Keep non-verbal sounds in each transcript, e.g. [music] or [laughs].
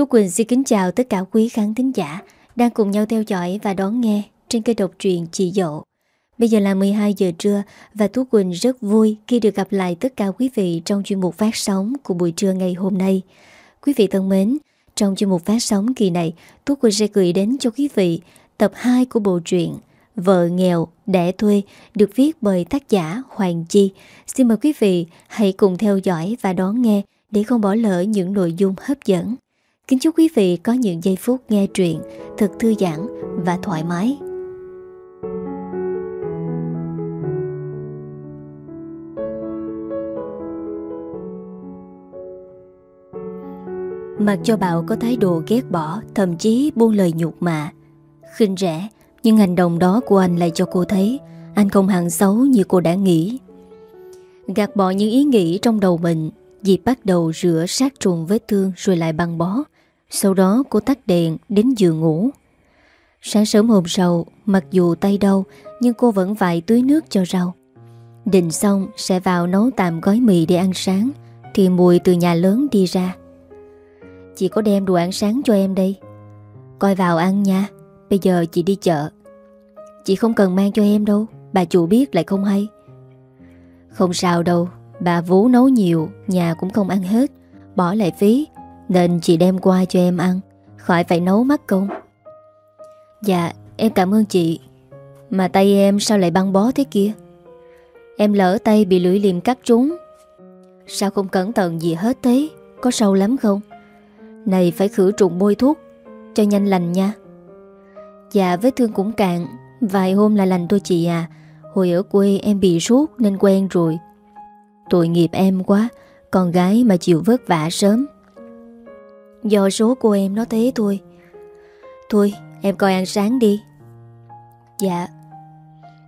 Tú Quỳnh xin kính chào tất cả quý khán thính giả đang cùng nhau theo dõi và đón nghe trên kênh độc truyện Chị Dậu. Bây giờ là 12 giờ trưa và Tú Quỳnh rất vui khi được gặp lại tất cả quý vị trong chuyên mục phát sóng của buổi trưa ngày hôm nay. Quý vị thân mến, trong chuyên mục phát sóng kỳ này, Tú Quỳnh sẽ gửi đến cho quý vị tập 2 của bộ truyện Vợ nghèo, đẻ thuê được viết bởi tác giả Hoàng Chi. Xin mời quý vị hãy cùng theo dõi và đón nghe để không bỏ lỡ những nội dung hấp dẫn. Kính chúc quý vị có những giây phút nghe truyện thật thư giãn và thoải mái. Mặc cho Bảo có thái độ ghét bỏ, Thậm chí buông lời nhục mạ. Khinh rẻ, Nhưng hành động đó của anh lại cho cô thấy Anh không hẳn xấu như cô đã nghĩ. Gạt bỏ những ý nghĩ trong đầu mình, dịp bắt đầu rửa sát trùng vết thương Rồi lại băng bó. Sau đó cô tắt đèn, đến giường ngủ. Sáng sớm hôm sau, Mặc dù tay đau, Nhưng cô vẫn vải tưới nước cho rau. Định xong, sẽ vào nấu tạm gói mì để ăn sáng, Thì mùi từ nhà lớn đi ra. Chị có đem đồ ăn sáng cho em đây. Coi vào ăn nha, Bây giờ chị đi chợ. Chị không cần mang cho em đâu, Bà chủ biết lại không hay. Không sao đâu, Bà vú nấu nhiều, Nhà cũng không ăn hết, Bỏ lại phí. Nên chị đem qua cho em ăn, Khỏi phải nấu mất công Dạ em cảm ơn chị. Mà tay em sao lại băng bó thế kia? Em lỡ tay bị lưỡi liềm cắt trúng. Sao không cẩn thận gì hết thế? Có sâu lắm không? Này, phải khử trùng bôi thuốc, Cho nhanh lành nha. Dạ vết thương cũng cạn. Vài hôm là lành thôi chị à. Hồi ở quê em bị suốt nên quen rồi. Tội nghiệp em quá, Con gái mà chịu vất vả sớm. Do số của em nó thế thôi. Thôi, em coi ăn sáng đi. Dạ.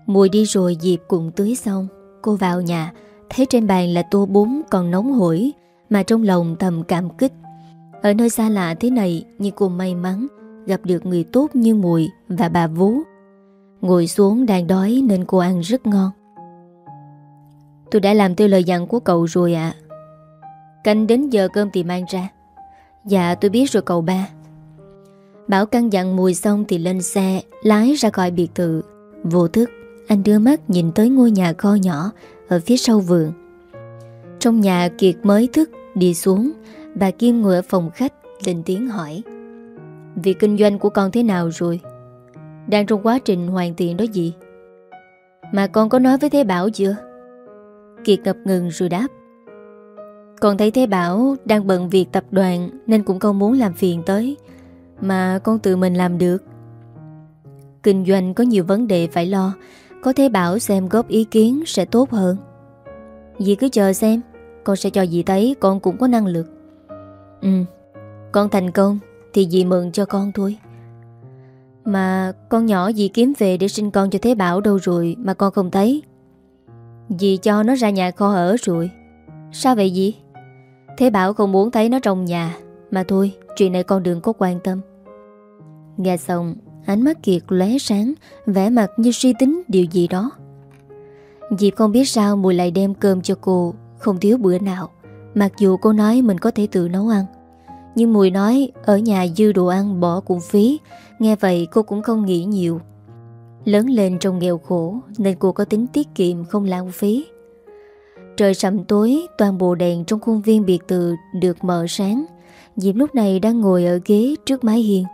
Mùi đi rồi Diệp cùng tưới xong. Cô vào nhà, Thấy trên bàn là tô bún còn nóng hổi, Mà trong lòng thầm cảm kích. Ở nơi xa lạ thế này Nhưng cô may mắn, Gặp được người tốt như Mùi và bà Vú. Ngồi xuống đang đói Nên cô ăn rất ngon. Tôi đã làm theo lời dặn của cậu rồi ạ. Canh đến giờ cơm thì mang ra. Dạ tôi biết rồi cậu ba. Bảo căn dặn mùi xong thì lên xe, Lái ra khỏi biệt thự. Vô thức, Anh đưa mắt nhìn tới ngôi nhà kho nhỏ Ở phía sau vườn. Trong nhà Kiệt mới thức, Đi xuống, Bà Kim ngồi ở phòng khách, lên tiếng hỏi. Việc kinh doanh của con thế nào rồi? Đang trong quá trình hoàn thiện đó gì? Mà con có nói với Thế Bảo chưa? Kiệt ngập ngừng rồi đáp. Con thấy Thế Bảo đang bận việc tập đoàn Nên cũng không muốn làm phiền tới, Mà con tự mình làm được. Kinh doanh có nhiều vấn đề phải lo, Có Thế Bảo xem góp ý kiến sẽ tốt hơn. Dì cứ chờ xem, Con sẽ cho dì thấy con cũng có năng lực. Ừ Con thành công Thì dì mừng cho con thôi. Mà con nhỏ dì kiếm về để sinh con cho Thế Bảo đâu rồi Mà con không thấy. Dì cho nó ra nhà kho ở rồi. Sao vậy dì? Thế Bảo không muốn thấy nó trong nhà. Mà thôi, chuyện này con đừng có quan tâm. Nghe xong, Ánh mắt Kiệt lóe sáng, vẻ mặt như suy tính điều gì đó. Diệp không biết sao Mùi lại đem cơm cho cô, Không thiếu bữa nào. Mặc dù cô nói mình có thể tự nấu ăn, Nhưng Mùi nói ở nhà dư đồ ăn bỏ cũng phí. Nghe vậy cô cũng không nghĩ nhiều. Lớn lên trong nghèo khổ, Nên cô có tính tiết kiệm không lãng phí. Trời sầm tối Toàn bộ đèn trong khuôn viên biệt thự Được mở sáng. Diệp lúc này đang ngồi ở ghế trước mái hiên.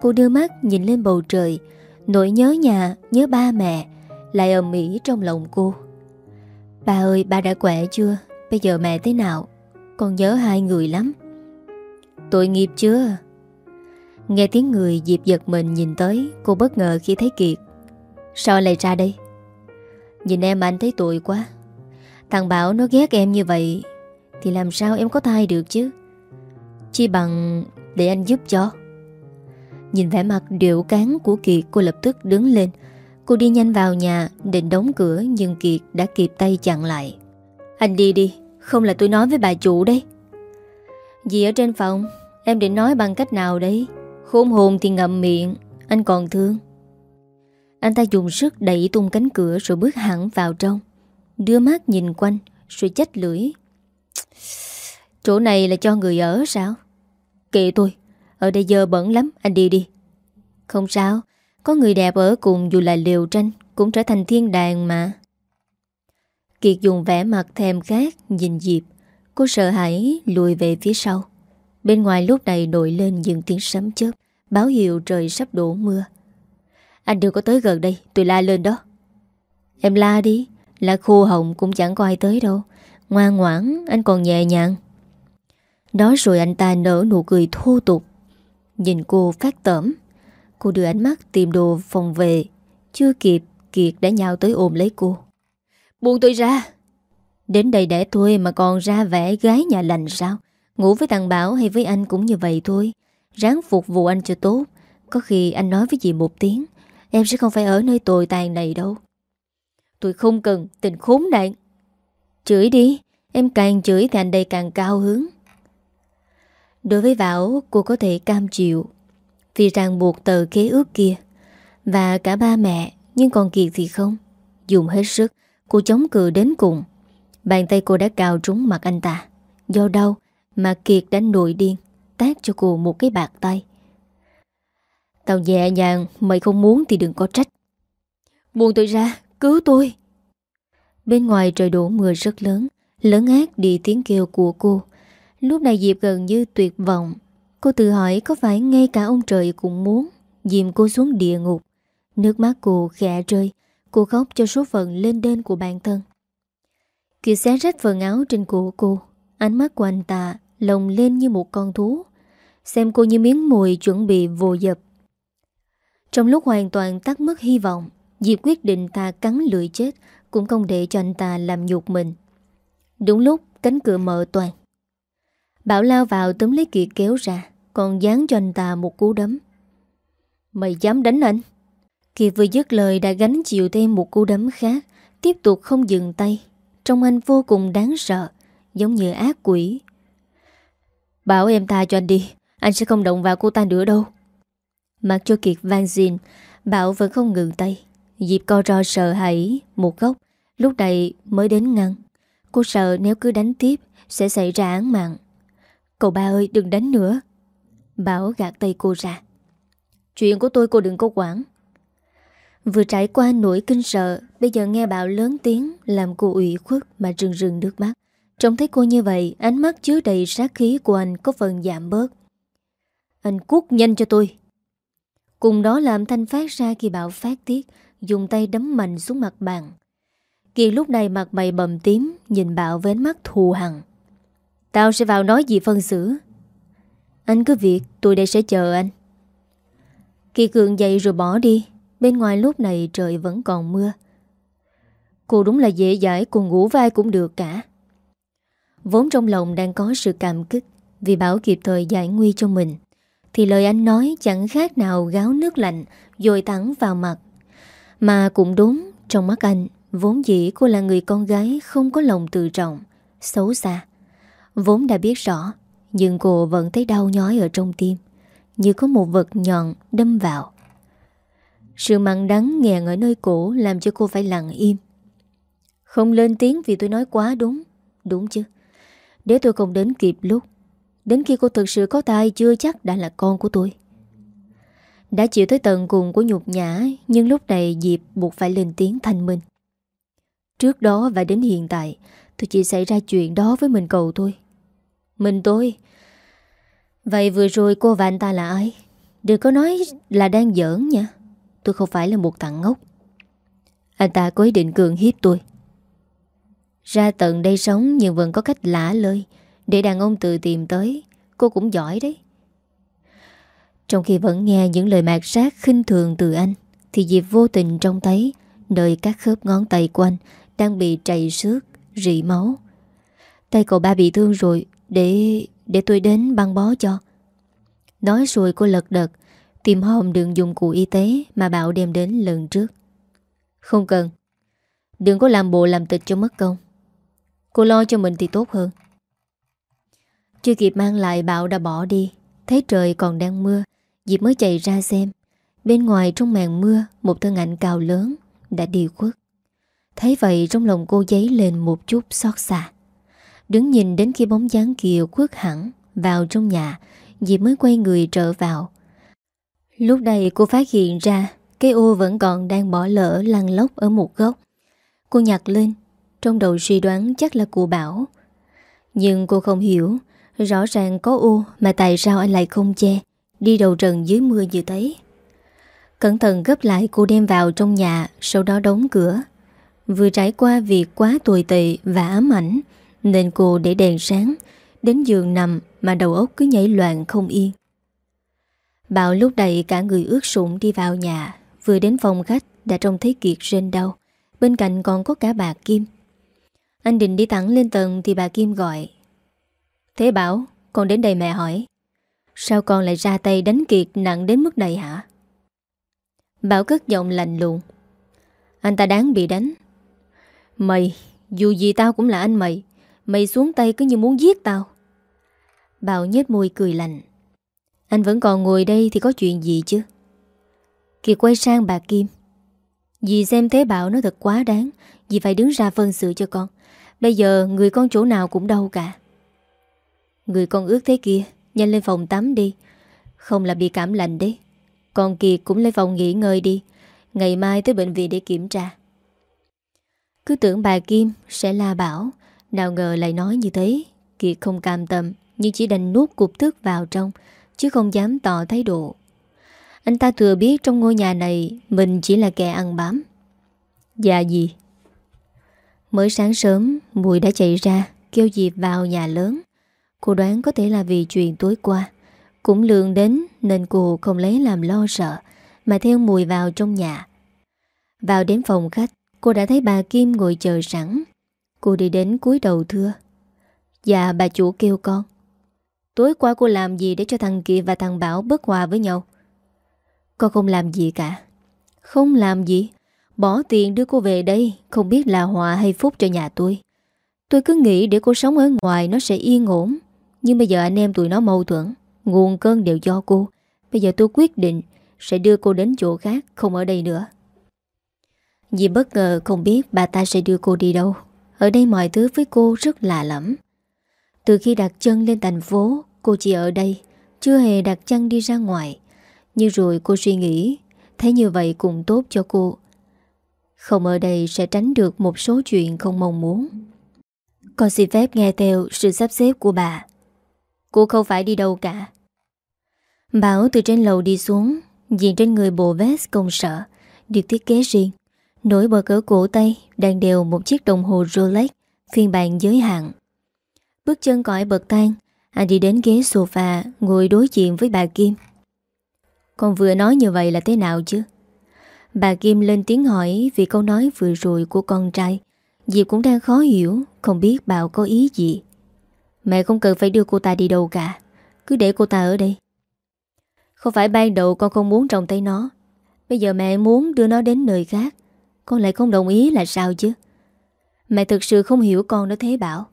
Cô đưa mắt nhìn lên bầu trời. Nỗi nhớ nhà, nhớ ba mẹ Lại ầm ĩ trong lòng cô. Bà ơi, bà đã khỏe chưa? Bây giờ mẹ thế nào? Con nhớ hai người lắm. Tội nghiệp chưa? Nghe tiếng người Diệp giật mình nhìn tới. Cô bất ngờ khi thấy Kiệt. Sao lại ra đây? Nhìn em anh thấy tội quá. Thằng Bảo nó ghét em như vậy, Thì làm sao em có thai được chứ? Chi bằng Để anh giúp cho. Nhìn vẻ mặt điệu cán của Kiệt, Cô lập tức đứng lên. Cô đi nhanh vào nhà, định đóng cửa, Nhưng Kiệt đã kịp tay chặn lại. Anh đi đi, không là tôi nói với bà chủ đấy Dì ở trên phòng? Em định nói bằng cách nào đấy? Khôn hồn thì ngậm miệng, Anh còn thương. Anh ta dùng sức đẩy tung cánh cửa Rồi bước hẳn vào trong. Đưa mắt nhìn quanh, Rồi chết lưỡi. [tsk] Chỗ này là cho người ở sao? Kệ tôi, Ở đây giờ bẩn lắm, Anh đi đi. Không sao, Có người đẹp ở cùng dù là liều tranh, Cũng trở thành thiên đàng mà. Kiệt dùng vẻ mặt thèm khát, Nhìn Diệp. Cô sợ hãi lùi về phía sau. Bên ngoài lúc này nổi lên những tiếng sấm chớp, Báo hiệu trời sắp đổ mưa. Anh đừng có tới gần đây, Tôi la lên đó. Em la đi. Là khô hồng cũng chẳng có ai tới đâu. Ngoan ngoãn anh còn nhẹ nhàng. Đó rồi anh ta nở nụ cười thô tục. Nhìn cô phát tẩm Cô đưa ánh mắt tìm đồ phòng về Chưa kịp Kiệt đã nhào tới ôm lấy cô. Buông tôi ra. Đến đây để tôi mà còn ra vẻ gái nhà lành sao? Ngủ với thằng Bảo hay với anh cũng như vậy thôi. Ráng phục vụ anh cho tốt. Có khi anh nói với chị một tiếng. Em sẽ không phải ở nơi tồi tàn này đâu Tôi không cần tình khốn nạn. Chửi đi, Em càng chửi thì anh đây càng cao hứng. Đối với Bảo, Cô có thể cam chịu, Vì ràng buộc tờ kế ước kia. Và cả ba mẹ, Nhưng còn Kiệt thì không. Dùng hết sức, Cô chống cự đến cùng. Bàn tay cô đã cào trúng mặt anh ta. Do đâu mà Kiệt đã nổi điên, Tát cho cô một cái bạc tay. Tao nhẹ nhàng, Mày không muốn thì đừng có trách. Buông tôi ra Cứu tôi. Bên ngoài trời đổ mưa rất lớn Lớn ác đi tiếng kêu của cô. Lúc này Diệp gần như tuyệt vọng. Cô tự hỏi có phải ngay cả ông trời cũng muốn Dìm cô xuống địa ngục. Nước mắt cô khẽ rơi, Cô khóc cho số phận lên đên của bản thân. Kiệt xé rách phần áo trên cổ cô, Ánh mắt của anh ta lồng lên như một con thú. Xem cô như miếng mùi chuẩn bị vô dập. Trong lúc hoàn toàn tắt mất hy vọng Diệp quyết định ta cắn lưỡi chết, Cũng không để cho anh ta làm nhục mình. Đúng lúc, cánh cửa mở toàn Bảo lao vào tấm lấy Kiệt kéo ra, Còn dán cho anh ta một cú đấm. Mày dám đánh anh? Kiệt vừa dứt lời đã gánh chịu thêm một cú đấm khác, Tiếp tục không dừng tay. Trong anh vô cùng đáng sợ, Giống như ác quỷ. Bảo em tha cho anh đi, Anh sẽ không động vào cô ta nữa đâu. Mặc cho Kiệt vang xin, Bảo vẫn không ngừng tay. Diệp co ro sợ hãi Một góc, Lúc này mới đến ngăn. Cô sợ nếu cứ đánh tiếp Sẽ xảy ra án mạng. Cậu ba ơi, đừng đánh nữa. Bảo gạt tay cô ra. Chuyện của tôi cô đừng có quản. Vừa trải qua nỗi kinh sợ, Bây giờ nghe Bảo lớn tiếng Làm cô ủy khuất mà rừng rừng nước mắt. Trông thấy cô như vậy, Ánh mắt chứa đầy sát khí của anh Có phần giảm bớt. Anh cút nhanh cho tôi. Cùng đó làm thanh phát ra khi Bảo phát tiết Dùng tay đấm mạnh xuống mặt bàn. Kiệt lúc này mặt mày bầm tím, Nhìn Bảo với ánh mắt thù hằn. Tao sẽ vào nói gì phân xử? Anh cứ việc, Tôi đây sẽ chờ anh. Kiệt cường dậy rồi bỏ đi, Bên ngoài lúc này trời vẫn còn mưa. Cô đúng là dễ dãi Cô ngủ vai cũng được cả. Vốn trong lòng đang có sự cảm kích Vì Bảo kịp thời giải nguy cho mình, Thì lời anh nói chẳng khác nào gáo nước lạnh Dội thẳng vào mặt mà cũng đúng, Trong mắt anh, Vốn dĩ cô là người con gái Không có lòng tự trọng, Xấu xa. Vốn đã biết rõ, Nhưng cô vẫn thấy đau nhói ở trong tim, Như có một vật nhọn đâm vào. Sự mặn đắng nghẹn ở nơi cổ Làm cho cô phải lặng im. Không lên tiếng vì tôi nói quá đúng Đúng chứ? Để tôi không đến kịp lúc, Đến khi cô thực sự có tài chưa chắc đã là con của tôi. Đã chịu tới tận cùng của nhục nhã, Nhưng lúc này Diệp buộc phải lên tiếng thanh minh. Trước đó và đến hiện tại, Tôi chỉ xảy ra chuyện đó với mình cầu tôi Mình tôi? Vậy vừa rồi cô và anh ta là ai? Đừng có nói là đang giỡn nha. Tôi không phải là một thằng ngốc. Anh ta có ý định cường hiếp tôi. Ra tận đây sống Nhưng vẫn có cách lả lời Để đàn ông tự tìm tới, Cô cũng giỏi đấy. Trong khi vẫn nghe những lời mạt sát khinh thường từ anh Thì Diệp vô tình trông thấy Nơi các khớp ngón tay của anh Đang bị chảy xước, rỉ máu. Tay cậu ba bị thương rồi Để để tôi đến băng bó cho. Nói rồi cô lật đật Tìm hòm đường dùng cụ y tế Mà Bảo đem đến lần trước. Không cần. Đừng có làm bộ làm tịch cho mất công. Cô lo cho mình thì tốt hơn. Chưa kịp mang lại Bảo đã bỏ đi Thấy trời còn đang mưa Diệp mới chạy ra xem. Bên ngoài trong màn mưa, Một thân ảnh cao lớn Đã đi khuất. Thấy vậy, trong lòng cô giấy lên một chút xót xa. Đứng nhìn đến khi bóng dáng kia khuất hẳn Vào trong nhà Diệp mới quay người trở vào. Lúc này cô phát hiện ra, Cái ô vẫn còn đang bỏ lỡ lăn lóc ở một góc. Cô nhặt lên, Trong đầu suy đoán chắc là của Bảo. Nhưng cô không hiểu, Rõ ràng có ô Mà tại sao anh lại không che. Đi đầu trần dưới mưa như thế. Cẩn thận gấp lại cô đem vào trong nhà, Sau đó đóng cửa. Vừa trải qua việc quá tồi tệ và ám ảnh, Nên cô để đèn sáng, Đến giường nằm mà đầu óc cứ nhảy loạn không yên. Bảo lúc đầy cả người ướt sũng đi vào nhà, Vừa đến phòng khách đã trông thấy Kiệt rên đau, Bên cạnh còn có cả bà Kim. Anh định đi thẳng lên tầng thì bà Kim gọi. Thế Bảo, Con đến đây mẹ hỏi. Sao con lại ra tay đánh Kiệt nặng đến mức này hả? Bảo cất giọng lạnh lùng. Anh ta đáng bị đánh. Mày, Dù gì tao cũng là anh mày. Mày xuống tay cứ như muốn giết tao. Bảo nhếch môi cười lạnh. Anh vẫn còn ngồi đây thì có chuyện gì chứ? Kiệt quay sang bà Kim. Dì xem thế Bảo nó thật quá đáng. Dì phải đứng ra phân xử cho con. Bây giờ người con chỗ nào cũng đau cả. Người con ướt thế kia. Nhanh lên phòng tắm đi. Không là bị cảm lạnh đấy. Còn Kiệt cũng lên phòng nghỉ ngơi đi. Ngày mai tới bệnh viện để kiểm tra. Cứ tưởng bà Kim sẽ la bảo, Nào ngờ lại nói như thế. Kiệt không cam tâm, Nhưng chỉ đành nuốt cục tức vào trong, Chứ không dám tỏ thái độ. Anh ta thừa biết trong ngôi nhà này Mình chỉ là kẻ ăn bám. Dạ gì Mới sáng sớm, Mùi đã chạy ra, Kêu dịp vào nhà lớn. Cô đoán có thể là vì chuyện tối qua. Cũng lường đến nên cô không lấy làm lo sợ, Mà theo mùi vào trong nhà. Vào đến phòng khách, Cô đã thấy bà Kim ngồi chờ sẵn. Cô đi đến cúi đầu thưa. Dạ bà chủ kêu con. Tối qua cô làm gì để cho thằng Kỳ và thằng Bảo bất hòa với nhau? Con không làm gì cả. Không làm gì? Bỏ tiền đưa cô về đây, Không biết là họa hay phúc cho nhà tôi. Tôi cứ nghĩ để cô sống ở ngoài Nó sẽ yên ổn. Nhưng bây giờ anh em tụi nó mâu thuẫn, Nguồn cơn đều do cô. Bây giờ tôi quyết định Sẽ đưa cô đến chỗ khác, Không ở đây nữa. Dì bất ngờ không biết bà ta sẽ đưa cô đi đâu. Ở đây mọi thứ với cô rất lạ lẫm. Từ khi đặt chân lên thành phố, Cô chỉ ở đây, Chưa hề đặt chân đi ra ngoài. Nhưng rồi cô suy nghĩ, Thấy như vậy cũng tốt cho cô. Không ở đây sẽ tránh được một số chuyện không mong muốn. Con xin phép nghe theo sự sắp xếp của bà. Cô không phải đi đâu cả. Bảo từ trên lầu đi xuống, Diện trên người bộ vest công sở, Được thiết kế riêng. Nổi bờ cỡ cổ tay Đang đều một chiếc đồng hồ Rolex Phiên bản giới hạn. Bước chân cõi bậc thang, Anh đi đến ghế sofa, Ngồi đối diện với bà Kim. Con vừa nói như vậy là thế nào chứ? Bà Kim lên tiếng hỏi Vì câu nói vừa rồi của con trai. Diệp cũng đang khó hiểu, Không biết Bảo có ý gì. Mẹ không cần phải đưa cô ta đi đâu cả. Cứ để cô ta ở đây. Không phải ban đầu con không muốn trông thấy nó. Bây giờ mẹ muốn đưa nó đến nơi khác. Con lại không đồng ý là sao chứ? Mẹ thực sự không hiểu con đó thế bảo.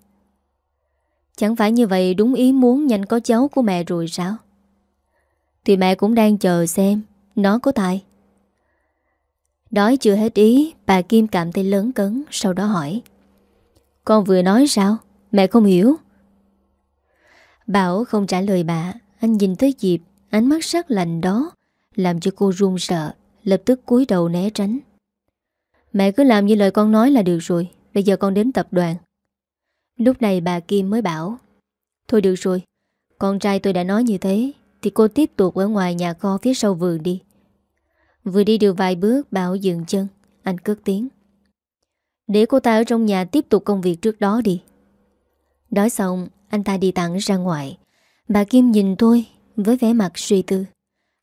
Chẳng phải như vậy đúng ý muốn nhanh có cháu của mẹ rồi sao? Thì mẹ cũng đang chờ xem Nó có tài Đói chưa hết ý, Bà Kim cảm thấy lớn cấn, Sau đó hỏi. Con vừa nói sao? Mẹ không hiểu. Bảo không trả lời bà. Anh nhìn tới Diệp, Ánh mắt sắc lạnh đó Làm cho cô run sợ, Lập tức cúi đầu né tránh. Mẹ cứ làm như lời con nói là được rồi, Bây giờ con đến tập đoàn. Lúc này bà Kim mới bảo, Thôi được rồi, Con trai tôi đã nói như thế, Thì cô tiếp tục ở ngoài nhà kho phía sau vườn đi. Vừa đi được vài bước, Bảo dừng chân, Anh cất tiếng, Để cô ta ở trong nhà tiếp tục công việc trước đó đi. Nói xong anh ta đi thẳng ra ngoài. Bà Kim nhìn tôi Với vẻ mặt suy tư.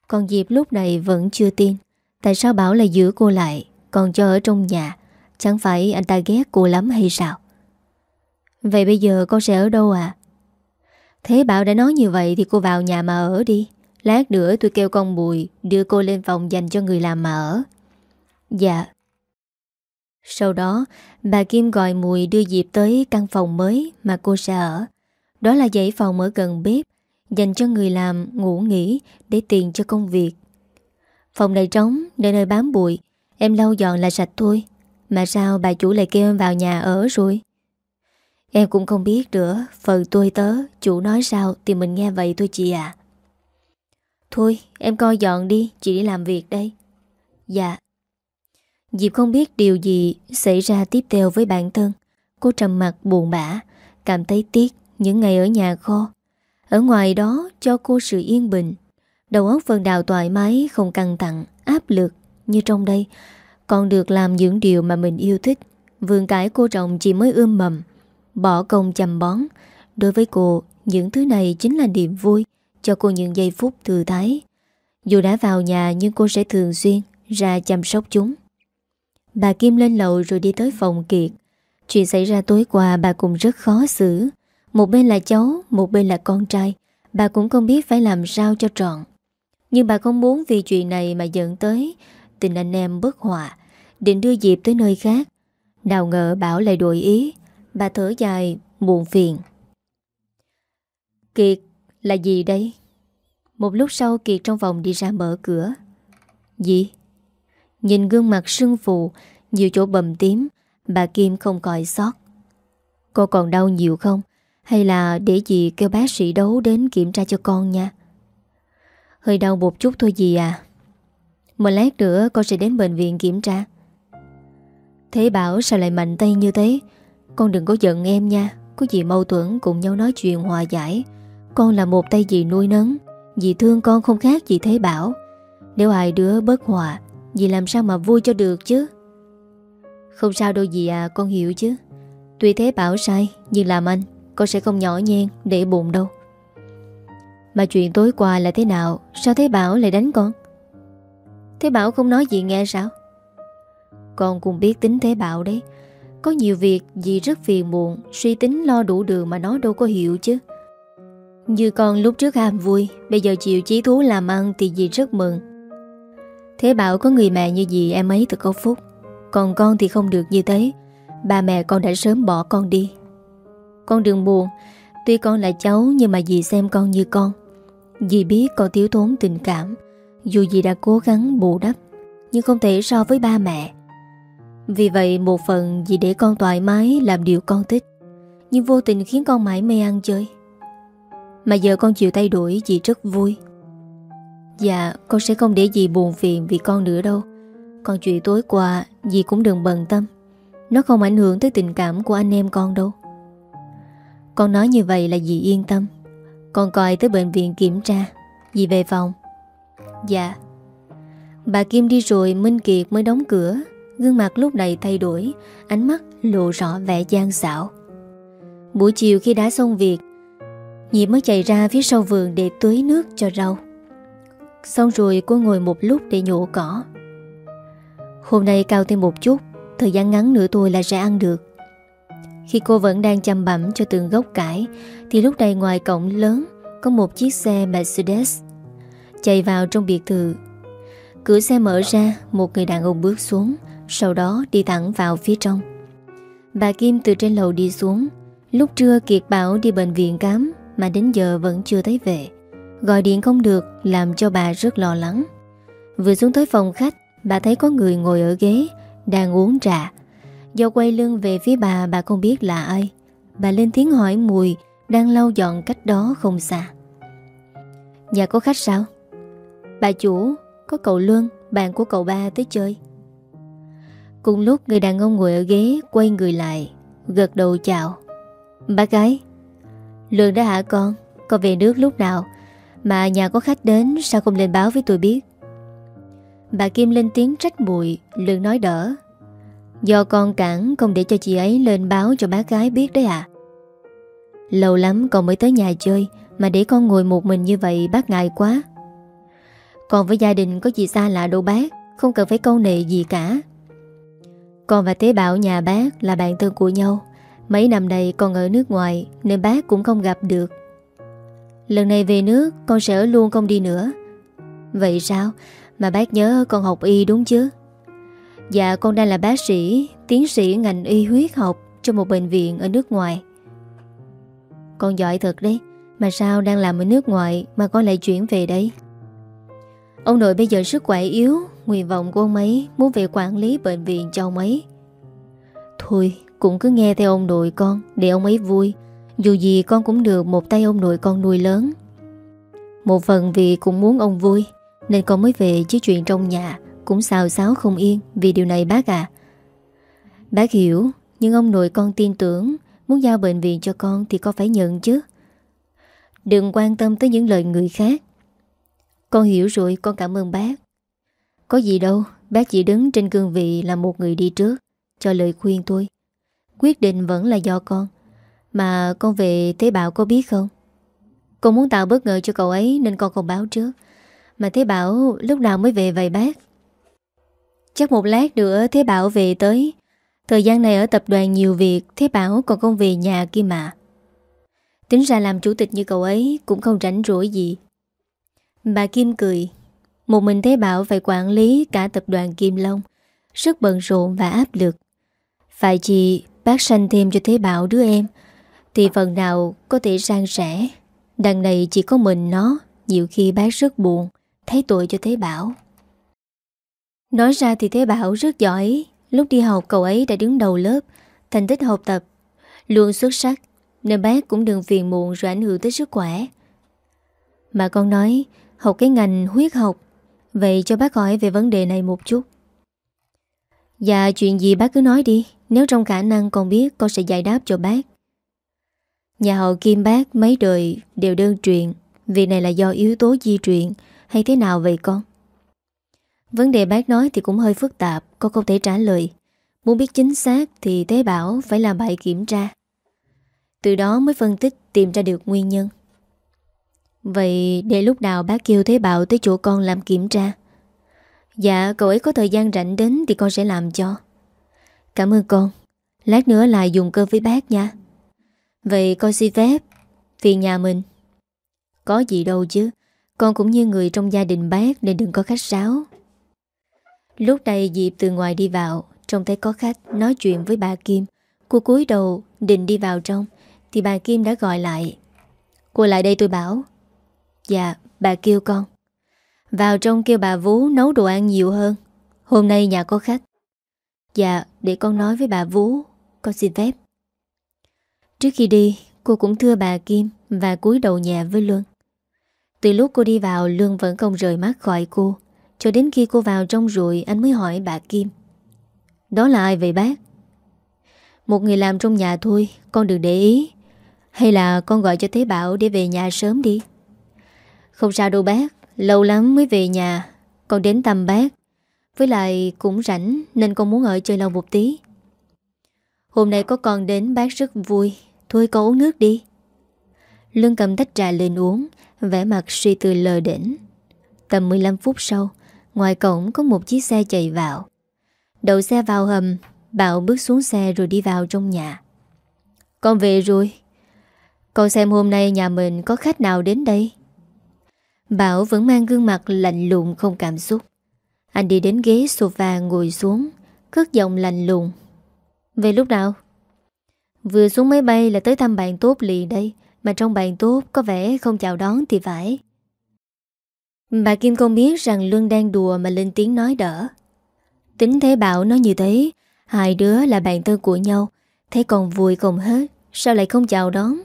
Còn Diệp lúc này vẫn chưa tin. Tại sao Bảo là giữ cô lại, Còn cho ở trong nhà? Chẳng phải anh ta ghét cô lắm hay sao? Vậy bây giờ con sẽ ở đâu à? Thế Bảo đã nói như vậy Thì cô vào nhà mà ở đi. Lát nữa tôi kêu con Bùi Đưa cô lên phòng dành cho người làm mà ở. Dạ. Sau đó, Bà Kim gọi Mùi đưa Diệp tới căn phòng mới Mà cô sẽ ở. Đó là dãy phòng ở gần bếp, Dành cho người làm, ngủ nghỉ Để tiền cho công việc. Phòng này trống để nơi bám bụi, Em lau dọn là sạch thôi. Mà sao bà chủ lại kêu em vào nhà ở rồi? Em cũng không biết nữa, Phần tôi tớ, Chủ nói sao thì mình nghe vậy thôi chị à Thôi, em coi dọn đi, Chị đi làm việc đây. Dạ. Diệp không biết điều gì xảy ra tiếp theo với bản thân. Cô trầm mặt buồn bã, Cảm thấy tiếc những ngày ở nhà kho. Ở ngoài đó cho cô sự yên bình. Đầu óc phần đào thoải mái Không căng thẳng, áp lực Như trong đây. Còn được làm những điều mà mình yêu thích. Vườn cải cô trồng chỉ mới ươm mầm Bỏ công chăm bón. Đối với cô Những thứ này chính là niềm vui Cho cô những giây phút thư thái. Dù đã vào nhà nhưng cô sẽ thường xuyên Ra chăm sóc chúng. Bà Kim lên lầu rồi đi tới phòng Kiệt. Chuyện xảy ra tối qua bà cũng rất khó xử. Một bên là cháu, Một bên là con trai. Bà cũng không biết phải làm sao cho trọn. Nhưng bà không muốn vì chuyện này mà dẫn tới Tình anh em bất hòa. Định đưa Diệp tới nơi khác. Nào ngờ Bảo lại đổi ý. Bà thở dài buồn phiền. Kiệt là gì đây? Một lúc sau Kiệt trong vòng đi ra mở cửa. Gì? Nhìn gương mặt sưng phù, Nhiều chỗ bầm tím, Bà Kim không còi sót Cô còn đau nhiều không? Hay là để dì kêu bác sĩ đấu đến kiểm tra cho con nha. Hơi đau một chút thôi dì à. Một lát nữa con sẽ đến bệnh viện kiểm tra. Thế bảo sao lại mạnh tay như thế? Con đừng có giận em nha. Có gì mâu thuẫn cùng nhau nói chuyện hòa giải. Con là một tay dì nuôi nấng. Dì thương con không khác gì Thế Bảo. Nếu ai đứa bất hòa, Dì làm sao mà vui cho được chứ? Không sao đâu dì à con hiểu chứ. Tuy Thế Bảo sai, Nhưng làm anh. Con sẽ không nhỏ nhen, để bụng đâu. Mà chuyện tối qua là thế nào? Sao Thế Bảo lại đánh con? Thế Bảo không nói gì nghe sao? Con cũng biết tính Thế Bảo đấy. Có nhiều việc gì rất phiền muộn, Suy tính lo đủ đường mà nó đâu có hiểu chứ. Như con lúc trước ham vui, Bây giờ chịu chí thú làm ăn Thì dì rất mừng. Thế Bảo có người mẹ như dì em ấy thật có phúc. Còn con thì không được như thế. Ba mẹ con đã sớm bỏ con đi. Con đừng buồn. Tuy con là cháu, nhưng mà dì xem con như con. Dì biết con thiếu thốn tình cảm, Dù dì đã cố gắng bù đắp, Nhưng không thể so với ba mẹ. Vì vậy, một phần dì để con thoải mái Làm điều con thích, Nhưng vô tình khiến con mãi mê ăn chơi. Mà giờ con chịu thay đổi, Dì rất vui. Dạ con sẽ không để dì buồn phiền Vì con nữa đâu. Còn chuyện tối qua, dì cũng đừng bận tâm. Nó không ảnh hưởng tới tình cảm của anh em con đâu. Con nói như vậy là dì yên tâm. Con coi tới bệnh viện kiểm tra. Dì về phòng. Dạ. Bà Kim đi rồi Minh Kiệt mới đóng cửa. Gương mặt lúc này thay đổi, Ánh mắt lộ rõ vẻ gian xảo. Buổi chiều khi đã xong việc nhị mới chạy ra phía sau vườn để tưới nước cho rau. Xong rồi cô ngồi một lúc để nhổ cỏ. Hôm nay cao thêm một chút, Thời gian ngắn nữa tôi là sẽ ăn được. Khi cô vẫn đang chăm bẩm cho từng gốc cải, Thì lúc này ngoài cổng lớn, Có một chiếc xe Mercedes Chạy vào trong biệt thự. Cửa xe mở ra, Một người đàn ông bước xuống, Sau đó đi thẳng vào phía trong. Bà Kim từ trên lầu đi xuống. Lúc trưa, Kiệt bảo đi bệnh viện cám Mà đến giờ vẫn chưa thấy về. Gọi điện không được, Làm cho bà rất lo lắng. Vừa xuống tới phòng khách, Bà thấy có người ngồi ở ghế, Đang uống trà. Do quay lưng về phía bà Bà không biết là ai. Bà lên tiếng hỏi Mùi, Đang lau dọn cách đó không xa. Nhà có khách sao? Bà chủ, Có cậu Luân, Bạn của cậu ba tới chơi. Cùng lúc, người đàn ông ngồi ở ghế, Quay người lại, Gật đầu chào. Bác gái, Luân đã hả con? Con về nước lúc nào? Mà nhà có khách đến, Sao không lên báo với tôi biết? Bà Kim lên tiếng trách bụi Lương nói đỡ. Do con cản không để cho chị ấy lên báo cho bác gái biết đấy à Lâu lắm con mới tới nhà chơi, Mà để con ngồi một mình như vậy bác ngại quá. Còn với gia đình có gì xa lạ đâu bác, Không cần phải câu nệ gì cả. Con và Tế Bảo nhà bác là bạn thân của nhau. Mấy năm nay con ở nước ngoài Nên bác cũng không gặp được. Lần này về nước, con sẽ ở luôn không đi nữa. Vậy sao? Mà bác nhớ con học y đúng chứ? Dạ con đang là bác sĩ, Tiến sĩ ngành y huyết học Trong một bệnh viện ở nước ngoài. Con giỏi thật đấy, Mà sao đang làm ở nước ngoài Mà con lại chuyển về đây? Ông nội bây giờ sức khỏe yếu, Nguyện vọng của ông ấy muốn về quản lý bệnh viện cho ông ấy. Thôi, cũng cứ nghe theo ông nội con, Để ông ấy vui. Dù gì con cũng được một tay ông nội con nuôi lớn. Một phần vì cũng muốn ông vui, Nên con mới về chứ chuyện trong nhà. Cũng xào xáo không yên Vì điều này bác à Bác hiểu, Nhưng ông nội con tin tưởng, Muốn giao bệnh viện cho con thì con phải nhận chứ. Đừng quan tâm tới những lời người khác. Con hiểu rồi, con cảm ơn bác. Có gì đâu, Bác chỉ đứng trên cương vị là một người đi trước, Cho lời khuyên tôi Quyết định vẫn là do con. Mà con về Thế Bảo có biết không? Con muốn tạo bất ngờ cho cậu ấy Nên con còn báo trước. Mà Thế Bảo lúc nào mới về vậy bác? Chắc một lát nữa Thế Bảo về tới. Thời gian này ở tập đoàn nhiều việc, Thế Bảo còn không về nhà kia mà. Tính ra làm chủ tịch như cậu ấy Cũng không rảnh rỗi gì. Bà Kim cười. Một mình Thế Bảo phải quản lý cả tập đoàn Kim Long. Rất bận rộn và áp lực. Phải chị bác sanh thêm cho Thế Bảo đứa em. Thì phần nào có thể sang sẻ. Đằng này chỉ có mình nó, Nhiều khi bác rất buồn, Thấy tội cho Thế Bảo. Nói ra thì Thế Bảo rất giỏi. Lúc đi học, cậu ấy đã đứng đầu lớp, Thành tích học tập, Luôn xuất sắc, Nên bác cũng đừng phiền muộn rồi ảnh hưởng tới sức khỏe. Mà con nói, Học cái ngành huyết học, Vậy cho bác hỏi về vấn đề này một chút. Dạ chuyện gì bác cứ nói đi, Nếu trong khả năng con biết, Con sẽ giải đáp cho bác. Nhà họ Kim bác mấy đời Đều đơn truyền, Việc này là do yếu tố di truyền, Hay thế nào vậy con? Vấn đề bác nói thì cũng hơi phức tạp Con không thể trả lời. Muốn biết chính xác thì Thế Bảo phải làm bài kiểm tra. Từ đó mới phân tích, tìm ra được nguyên nhân. Vậy để lúc nào bác kêu Thế Bảo tới chỗ con làm kiểm tra? Dạ cậu ấy có thời gian rảnh đến thì con sẽ làm cho. Cảm ơn con. Lát nữa lại dùng cơm với bác nha. Vậy con xin phép. Phiền nhà mình. Có gì đâu chứ. Con cũng như người trong gia đình bác Nên đừng có khách sáo. Lúc này Diệp từ ngoài đi vào Trông thấy có khách, nói chuyện với bà Kim. Cô cúi đầu, định đi vào trong, Thì bà Kim đã gọi lại. Cô lại đây tôi bảo. Dạ bà kêu con. Vào trong kêu bà Vú nấu đồ ăn nhiều hơn. Hôm nay nhà có khách. Dạ để con nói với bà Vú, Con xin phép. Trước khi đi, cô cũng thưa bà Kim Và cúi đầu nhẹ với Luân. Từ lúc cô đi vào, Luân vẫn không rời mắt khỏi cô cho đến khi cô vào trong rồi, Anh mới hỏi bà Kim. Đó là ai vậy, bác? Một người làm trong nhà thôi, Con đừng để ý. Hay là con gọi cho Thế Bảo để về nhà sớm đi. Không sao đâu, bác. Lâu lắm mới về nhà. Con đến tầm bác. Với lại cũng rảnh, Nên con muốn ở chơi lâu một tí. Hôm nay có con đến, bác rất vui. Thôi, con uống nước đi. Lương cầm tách trà lên uống, vẻ mặt suy tư lờ đỉnh Tầm 15 phút sau Ngoài cổng có một chiếc xe chạy vào. Đậu xe vào hầm, Bảo bước xuống xe rồi đi vào trong nhà. Con về rồi. Con xem hôm nay nhà mình có khách nào đến đây. Bảo vẫn mang gương mặt lạnh lùng không cảm xúc. Anh đi đến ghế sofa ngồi xuống, Cất giọng lạnh lùng. Về lúc nào? Vừa xuống máy bay là tới thăm bạn tốt liền đây, Mà trong bạn tốt có vẻ không chào đón thì phải. Bà Kim không biết rằng Luân đang đùa mà lên tiếng nói đỡ. Tính thế bảo nó như thế, hai đứa là bạn thân của nhau, thế còn vui không hết, sao lại không chào đón?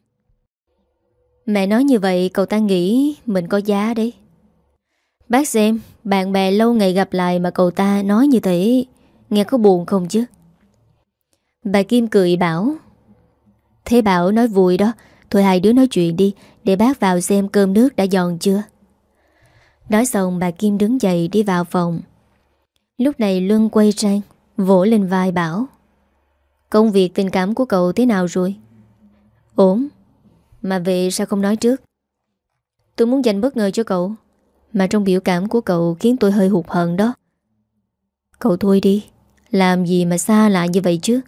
Mẹ nói như vậy cậu ta nghĩ mình có giá đấy. Bác xem, bạn bè lâu ngày gặp lại mà cậu ta nói như thế, nghe có buồn không chứ? Bà Kim cười bảo Thế bảo nói vui đó Thôi hai đứa nói chuyện đi Để bác vào xem cơm nước đã giòn chưa Nói xong, bà Kim đứng dậy đi vào phòng. Lúc này Luân quay sang Vỗ lên vai bảo, Công việc tình cảm của cậu thế nào rồi? Ổn, Mà về sao không nói trước? Tôi muốn dành bất ngờ cho cậu, Mà trong biểu cảm của cậu khiến tôi hơi hụt hận đó. Cậu thôi đi, Làm gì mà xa lạ như vậy chứ?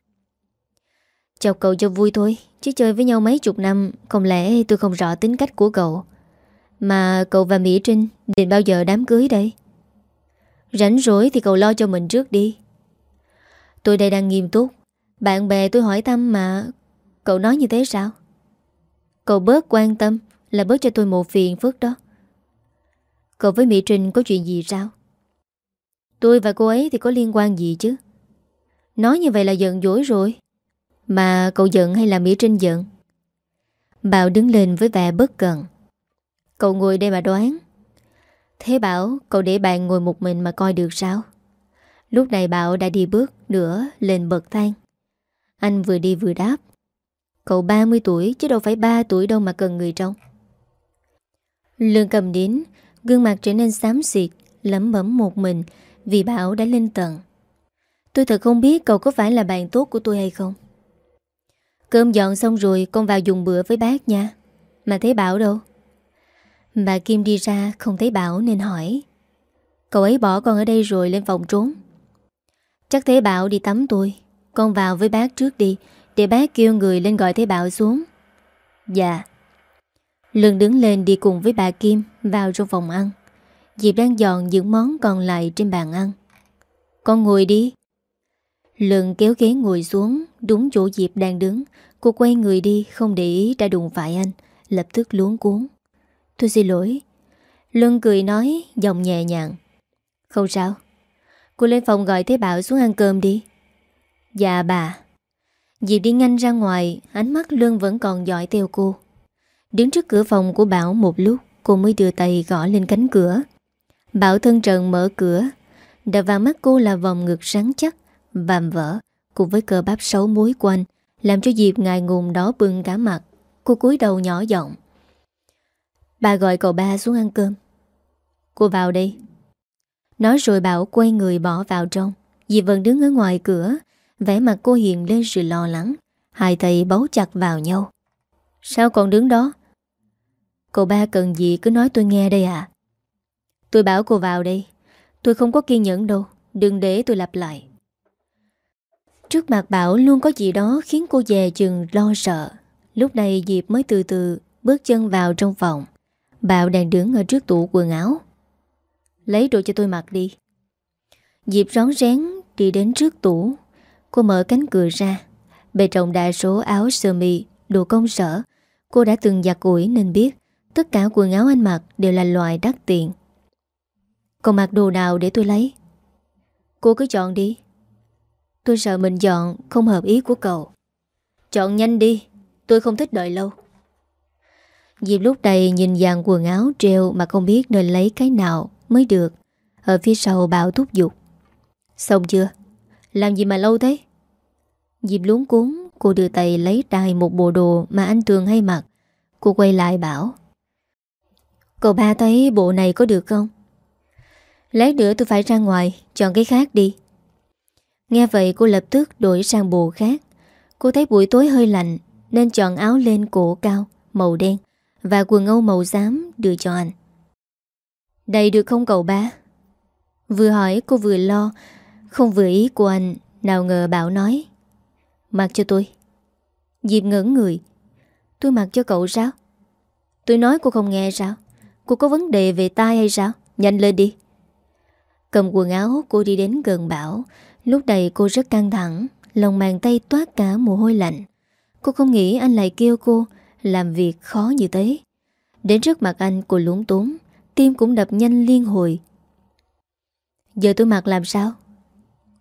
Chọc cậu cho vui thôi, Chứ chơi với nhau mấy chục năm, Không lẽ tôi không rõ tính cách của cậu? Mà cậu và Mỹ Trinh định bao giờ đám cưới đây? Rảnh rỗi thì cậu lo cho mình trước đi. Tôi đây đang nghiêm túc. Bạn bè tôi hỏi thăm mà cậu nói như thế sao? Cậu bớt quan tâm là bớt cho tôi một phiền phức đó. Cậu với Mỹ Trinh có chuyện gì sao? Tôi và cô ấy thì có liên quan gì chứ? Nói như vậy là giận dỗi rồi. Mà cậu giận hay là Mỹ Trinh giận? Bảo đứng lên với vẻ bất cần. Cậu ngồi đây mà đoán. Thế Bảo, cậu để bạn ngồi một mình mà coi được sao? Lúc này Bảo đã đi bước nữa lên bậc thang. Anh vừa đi vừa đáp. Cậu 30 tuổi chứ đâu phải 3 tuổi đâu mà cần người trông. Lương cầm đến Gương mặt trở nên xám xịt Lấm bấm một mình Vì Bảo đã lên tầng. Tôi thật không biết cậu có phải là bạn tốt của tôi hay không. Cơm dọn xong rồi Con vào dùng bữa với bác nha. Mà thấy Bảo đâu? Bà Kim đi ra, không thấy Bảo nên hỏi. Cậu ấy bỏ con ở đây rồi lên phòng trốn. Chắc Thế Bảo đi tắm tôi. Con vào với bác trước đi, Để bác kêu người lên gọi Thế Bảo xuống. Dạ. Lương đứng lên đi cùng với bà Kim Vào trong phòng ăn. Diệp đang dọn những món còn lại trên bàn ăn. Con ngồi đi. Lương kéo ghế ngồi xuống, Đúng chỗ Diệp đang đứng. Cô quay người đi, không để ý đã đụng phải anh, Lập tức luống cuốn Tôi xin lỗi. Lương cười nói giọng nhẹ nhàng. Không sao. Cô lên phòng gọi Thế Bảo xuống ăn cơm đi. Dạ bà. Diệp đi nhanh ra ngoài Ánh mắt Lương vẫn còn dõi theo cô. Đứng trước cửa phòng của Bảo một lúc Cô mới đưa tay gõ lên cánh cửa. Bảo thân trần mở cửa. Đập vào mắt cô là vòng ngực rắn chắc Vàm vỡ Cùng với cờ bắp xấu muối quanh, Làm cho Diệp ngài ngùng đó bưng cả mặt. Cô cúi đầu nhỏ giọng. Bà gọi cậu ba xuống ăn cơm. Cô vào đây. Nói rồi Bảo quay người bỏ vào trong. Diệp vẫn đứng ở ngoài cửa, vẻ mặt cô hiện lên sự lo lắng. Hai tay bấu chặt vào nhau. Sao còn đứng đó? Cậu ba cần gì cứ nói tôi nghe đây à Tôi bảo cô vào đây. Tôi không có kiên nhẫn đâu. Đừng để tôi lặp lại. Trước mặt Bảo luôn có gì đó Khiến cô dè chừng, lo sợ. Lúc này Diệp mới từ từ Bước chân vào trong phòng. Bảo đang đứng ở trước tủ quần áo. Lấy đồ cho tôi mặc đi. Diệp rón rén đi đến trước tủ. Cô mở cánh cửa ra. Bề trọng đa số áo sơ mi, Đồ công sở. Cô đã từng giặt ủi nên biết Tất cả quần áo anh mặc đều là loại đắt tiền. Còn mặc đồ nào để tôi lấy? Cô cứ chọn đi. Tôi sợ mình chọn không hợp ý của cậu. Chọn nhanh đi. Tôi không thích đợi lâu. Diệp lúc này nhìn dàn quần áo treo Mà không biết nên lấy cái nào mới được. Ở phía sau bảo thúc giục. Xong chưa? Làm gì mà lâu thế? Diệp luống cuốn Cô đưa tay lấy đài một bộ đồ Mà anh Tường hay mặc. Cô quay lại bảo, Cậu ba thấy bộ này có được không? Lát nữa tôi phải ra ngoài, Chọn cái khác đi. Nghe vậy cô lập tức đổi sang bộ khác. Cô thấy buổi tối hơi lạnh, Nên chọn áo lên cổ cao, Màu đen. Và quần âu màu xám đưa cho anh. Đây được không cậu ba? Vừa hỏi cô vừa lo, Không vừa ý của anh Nào ngờ Bảo nói, Mặc cho tôi. Diệp ngẩn người. Tôi mặc cho cậu sao? Tôi nói cô không nghe sao? Cô có vấn đề về tai hay sao? Nhanh lên đi. Cầm quần áo cô đi đến gần Bảo. Lúc này cô rất căng thẳng, Lòng bàn tay toát cả mồ hôi lạnh. Cô không nghĩ anh lại kêu cô làm việc khó như thế. Đến trước mặt anh cô lúng túng, Tim cũng đập nhanh liên hồi. Giờ tôi mặc làm sao?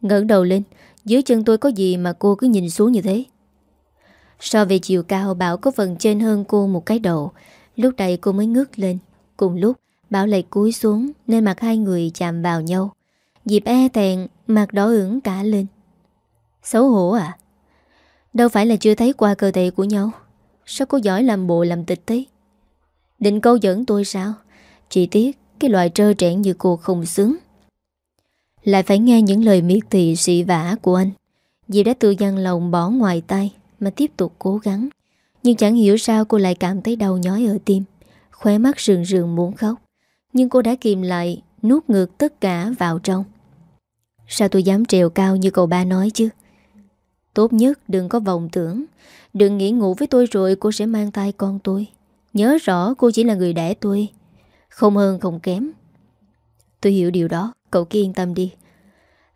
Ngẩng đầu lên, Dưới chân tôi có gì mà cô cứ nhìn xuống như thế? So về chiều cao, Bảo có phần trên hơn cô một cái độ. Lúc này cô mới ngước lên. Cùng lúc, Bảo lại cúi xuống, Nên mặt hai người chạm vào nhau. Dịp e thẹn Mặt đỏ ửng cả lên. Xấu hổ à? Đâu phải là chưa thấy qua cơ thể của nhau. Sao cô giỏi làm bộ làm tịch thế? Định câu dẫn tôi sao? Chỉ tiếc, Cái loại trơ trẽn như cô không xứng. Lại phải nghe những lời miệt thị sĩ vả của anh. Diệp đã tự dằn lòng bỏ ngoài tay, Mà tiếp tục cố gắng. Nhưng chẳng hiểu sao cô lại cảm thấy đau nhói ở tim. Khóe mắt rừng rừng muốn khóc. Nhưng cô đã kìm lại, Nuốt ngược tất cả vào trong. Sao tôi dám trèo cao như cậu ba nói chứ? Tốt nhất đừng có vọng tưởng. Đừng nghĩ ngủ với tôi rồi cô sẽ mang tay con tôi. Nhớ rõ cô chỉ là người đẻ tôi. Không hơn không kém. Tôi hiểu điều đó. Cậu cứ yên tâm đi.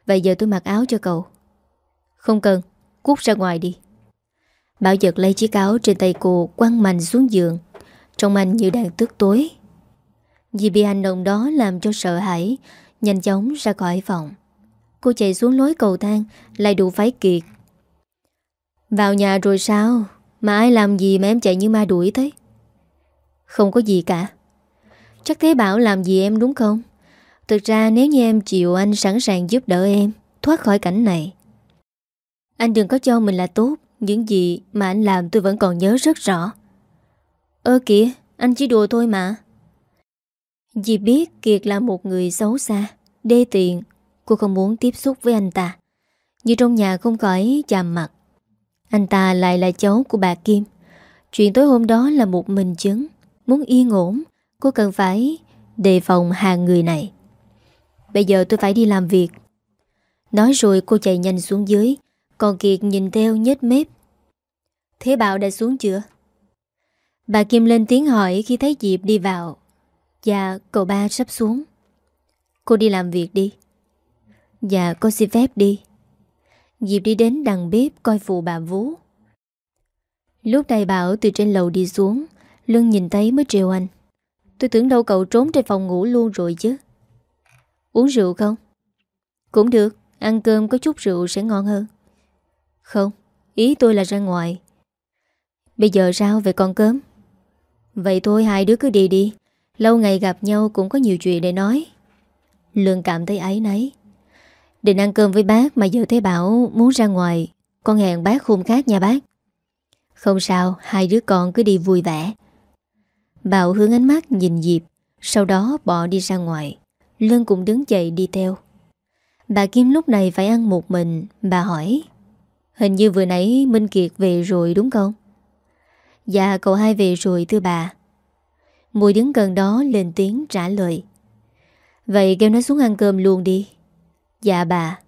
Vậy giờ tôi mặc áo cho cậu. Không cần. Cút ra ngoài đi. Bảo giật lấy chiếc áo trên tay cô Quăng mạnh xuống giường. Trông anh như đang tức tối. Vì bị hành động đó làm cho sợ hãi, Nhanh chóng ra khỏi phòng. Cô chạy xuống lối cầu thang, Lại đủ phái kiệt. Vào nhà rồi sao? Mà ai làm gì mà em chạy như ma đuổi thế? Không có gì cả. Chắc Thế Bảo làm gì em đúng không? Thực ra nếu như em chịu anh sẵn sàng giúp đỡ em, Thoát khỏi cảnh này. Anh đừng có cho mình là tốt. Những gì mà anh làm tôi vẫn còn nhớ rất rõ. Ơ kìa, Anh chỉ đùa thôi mà. Dì biết Kiệt là một người xấu xa, Đê tiện. Cô không muốn tiếp xúc với anh ta. Như trong nhà không khỏi chạm mặt. Anh ta lại là cháu của bà Kim. Chuyện tối hôm đó là một mình chứng. Muốn yên ổn, Cô cần phải đề phòng hàng người này. Bây giờ tôi phải đi làm việc. Nói rồi cô chạy nhanh xuống dưới, Còn Kiệt nhìn theo nhếch mép. Thế Bảo đã xuống chưa? Bà Kim lên tiếng hỏi khi thấy Diệp đi vào. Dạ cậu ba sắp xuống. Cô đi làm việc đi. Dạ con xin phép đi. Diệp đi đến đằng bếp coi phụ bà Vú. Lúc này Bảo từ trên lầu đi xuống Lưng nhìn thấy mới trêu anh. Tôi tưởng đâu cậu trốn trên phòng ngủ luôn rồi chứ. Uống rượu không? Cũng được, Ăn cơm có chút rượu sẽ ngon hơn. Không, Ý tôi là ra ngoài. Bây giờ sao, về con cơm? Vậy thôi, hai đứa cứ đi đi. Lâu ngày gặp nhau cũng có nhiều chuyện để nói. Lương cảm thấy ấy nấy Định ăn cơm với bác Mà giờ thấy bảo muốn ra ngoài. Con hẹn bác hôm khác nha bác. Không sao, Hai đứa con cứ đi vui vẻ. Bảo hướng ánh mắt nhìn Diệp, Sau đó bỏ đi ra ngoài. Lương cũng đứng dậy đi theo. Bà Kim lúc này phải ăn một mình, Bà hỏi, Hình như vừa nãy Minh Kiệt về rồi đúng không? Dạ cậu hai về rồi thưa bà. Mùi đứng gần đó lên tiếng trả lời, Vậy kêu nó xuống ăn cơm luôn đi. Dạ bà.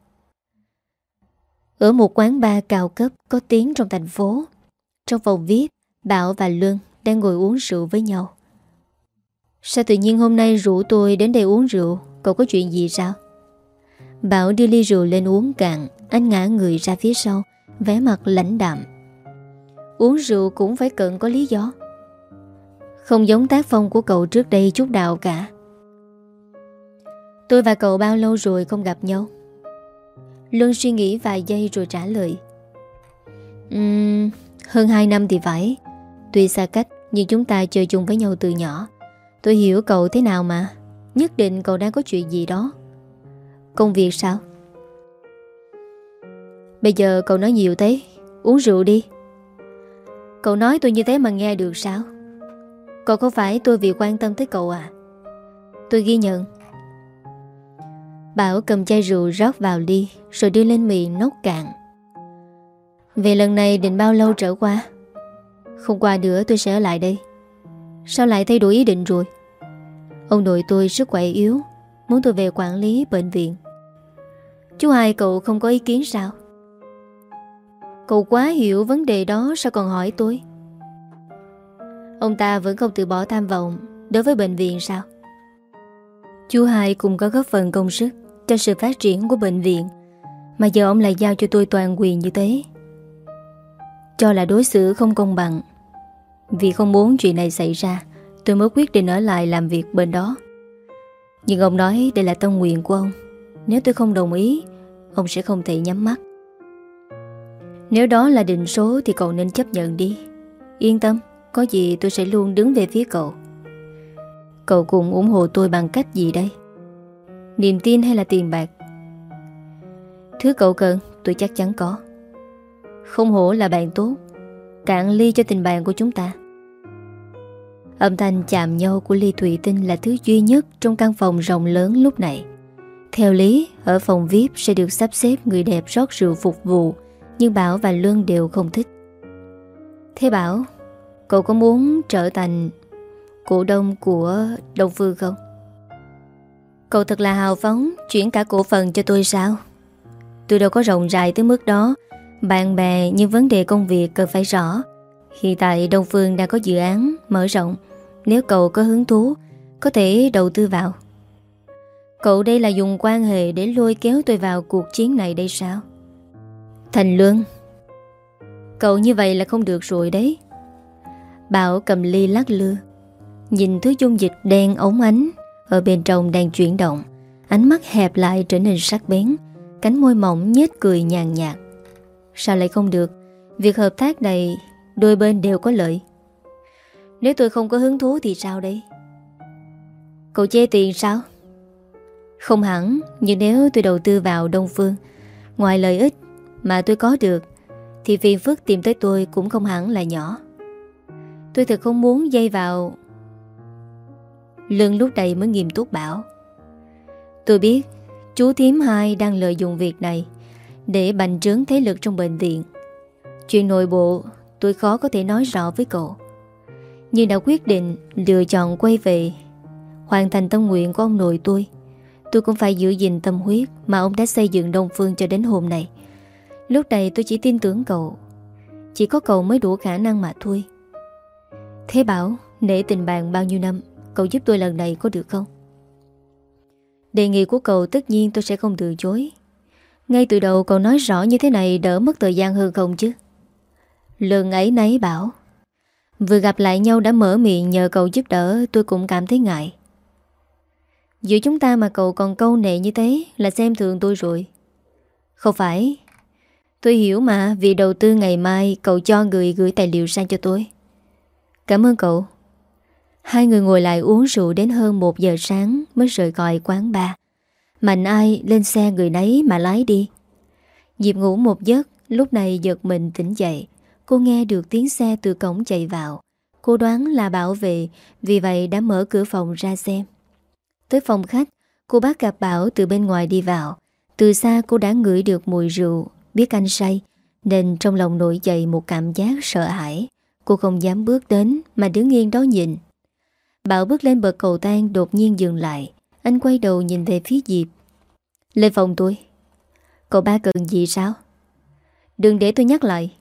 Ở một quán bar cao cấp Có tiếng trong thành phố, Trong phòng VIP Bảo và Lương đang ngồi uống rượu với nhau. Sao tự nhiên hôm nay rủ tôi đến đây uống rượu? Cậu có chuyện gì sao? Bảo đưa ly rượu lên uống cạn, Anh ngã người ra phía sau, vẻ mặt lãnh đạm. Uống rượu cũng phải cần có lý do. Không giống tác phong của cậu trước đây chút nào cả. Tôi và cậu bao lâu rồi không gặp nhau? Luân suy nghĩ vài giây rồi trả lời. Uhm, Hơn 2 năm thì phải. Tuy xa cách Nhưng chúng ta chơi chung với nhau từ nhỏ. Tôi hiểu cậu thế nào mà. Nhất định cậu đang có chuyện gì đó. Công việc sao? Bây giờ cậu nói nhiều thế. Uống rượu đi. Cậu nói tôi như thế mà nghe được sao? Cậu có phải tôi vì quan tâm tới cậu à? Tôi ghi nhận. Bảo cầm chai rượu rót vào ly, Rồi đưa lên miệng nốt cạn. Về lần này định bao lâu trở qua? Không qua nữa tôi sẽ ở lại đây. Sao lại thay đổi ý định rồi? Ông nội tôi sức khỏe yếu, Muốn tôi về quản lý bệnh viện. Chú hai cậu không có ý kiến sao? Cậu quá hiểu vấn đề đó Sao còn hỏi tôi? Ông ta vẫn không từ bỏ tham vọng Đối với bệnh viện sao? Chú hai cũng có góp phần công sức. Cho sự phát triển của bệnh viện. Mà giờ ông lại giao cho tôi toàn quyền như thế. Cho là đối xử không công bằng. Vì không muốn chuyện này xảy ra, Tôi mới quyết định ở lại làm việc bên đó. Nhưng ông nói đây là tâm nguyện của ông. Nếu tôi không đồng ý, Ông sẽ không thể nhắm mắt. Nếu đó là định số Thì cậu nên chấp nhận đi. Yên tâm, Có gì tôi sẽ luôn đứng về phía cậu. Cậu cùng ủng hộ tôi bằng cách gì đây? Niềm tin hay là tiền bạc Thứ cậu cần tôi chắc chắn có Không hổ là bạn tốt Cạn ly cho tình bạn của chúng ta Âm thanh chạm nhau của ly thủy tinh là thứ duy nhất trong căn phòng rộng lớn lúc này. Theo lý, ở phòng VIP sẽ được sắp xếp người đẹp rót rượu phục vụ, nhưng Bảo và Lương đều không thích. Thế Bảo, cậu có muốn trở thành cổ đông của Đông Phương không? Cậu thật là hào phóng, chuyển cả cổ phần cho tôi sao? Tôi đâu có rộng rãi tới mức đó, bạn bè nhưng vấn đề công việc cần phải rõ. Hiện tại Đông Phương đang có dự án mở rộng. Nếu cậu có hứng thú Có thể đầu tư vào. Cậu đây là dùng quan hệ để lôi kéo tôi vào cuộc chiến này đây sao? Thành Lương Cậu như vậy là không được rồi đấy. Bảo cầm ly lắc lư, Nhìn thứ dung dịch đen ống ánh. Ở bên trong đang chuyển động Ánh mắt hẹp lại trở nên sắc bén Cánh môi mỏng nhếch cười nhàn nhạt Sao lại không được Việc hợp tác này Đôi bên đều có lợi Nếu tôi không có hứng thú thì sao đây Cậu chê tiền sao? Không hẳn, nhưng nếu tôi đầu tư vào Đông Phương, ngoài lợi ích mà tôi có được, thì phiền phức tìm tới tôi cũng không hẳn là nhỏ. Tôi thật không muốn dây vào... Lương lúc này mới nghiêm túc bảo. Tôi biết, chú thím hai đang lợi dụng việc này để bành trướng thế lực trong bệnh viện. Chuyện nội bộ, tôi khó có thể nói rõ với cậu. Nhưng đã quyết định lựa chọn quay về, Hoàn thành tâm nguyện của ông nội tôi Tôi cũng phải giữ gìn tâm huyết Mà ông đã xây dựng Đông Phương cho đến hôm nay Lúc này tôi chỉ tin tưởng cậu, Chỉ có cậu mới đủ khả năng mà thôi Thế bảo, Nể tình bạn bao nhiêu năm Cậu giúp tôi lần này có được không Đề nghị của cậu tất nhiên tôi sẽ không từ chối Ngay từ đầu cậu nói rõ như thế này Đỡ mất thời gian hơn không chứ Lần ấy nấy bảo, Vừa gặp lại nhau đã mở miệng nhờ cậu giúp đỡ, tôi cũng cảm thấy ngại. Giữa chúng ta mà cậu còn câu nệ như thế là xem thường tôi rồi. Không phải. Tôi hiểu mà, vì đầu tư ngày mai cậu cho người gửi tài liệu sang cho tôi. Cảm ơn cậu. Hai người ngồi lại uống rượu đến hơn 1 giờ sáng mới rời gọi quán ba. Mạnh ai lên xe người nấy mà lái đi. Dịp ngủ một giấc, lúc này giật mình tỉnh dậy. Cô nghe được tiếng xe từ cổng chạy vào Cô đoán là bảo vệ Vì vậy đã mở cửa phòng ra xem Tới phòng khách Cô bác gặp Bảo từ bên ngoài đi vào Từ xa cô đã ngửi được mùi rượu Biết anh say Nên trong lòng nổi dậy một cảm giác sợ hãi Cô không dám bước đến Mà đứng yên đó nhìn Bảo bước lên bậc cầu thang, đột nhiên dừng lại. Anh quay đầu nhìn về phía Diệp. Lên phòng tôi, Cậu ba cần gì sao? Đừng để tôi nhắc lại.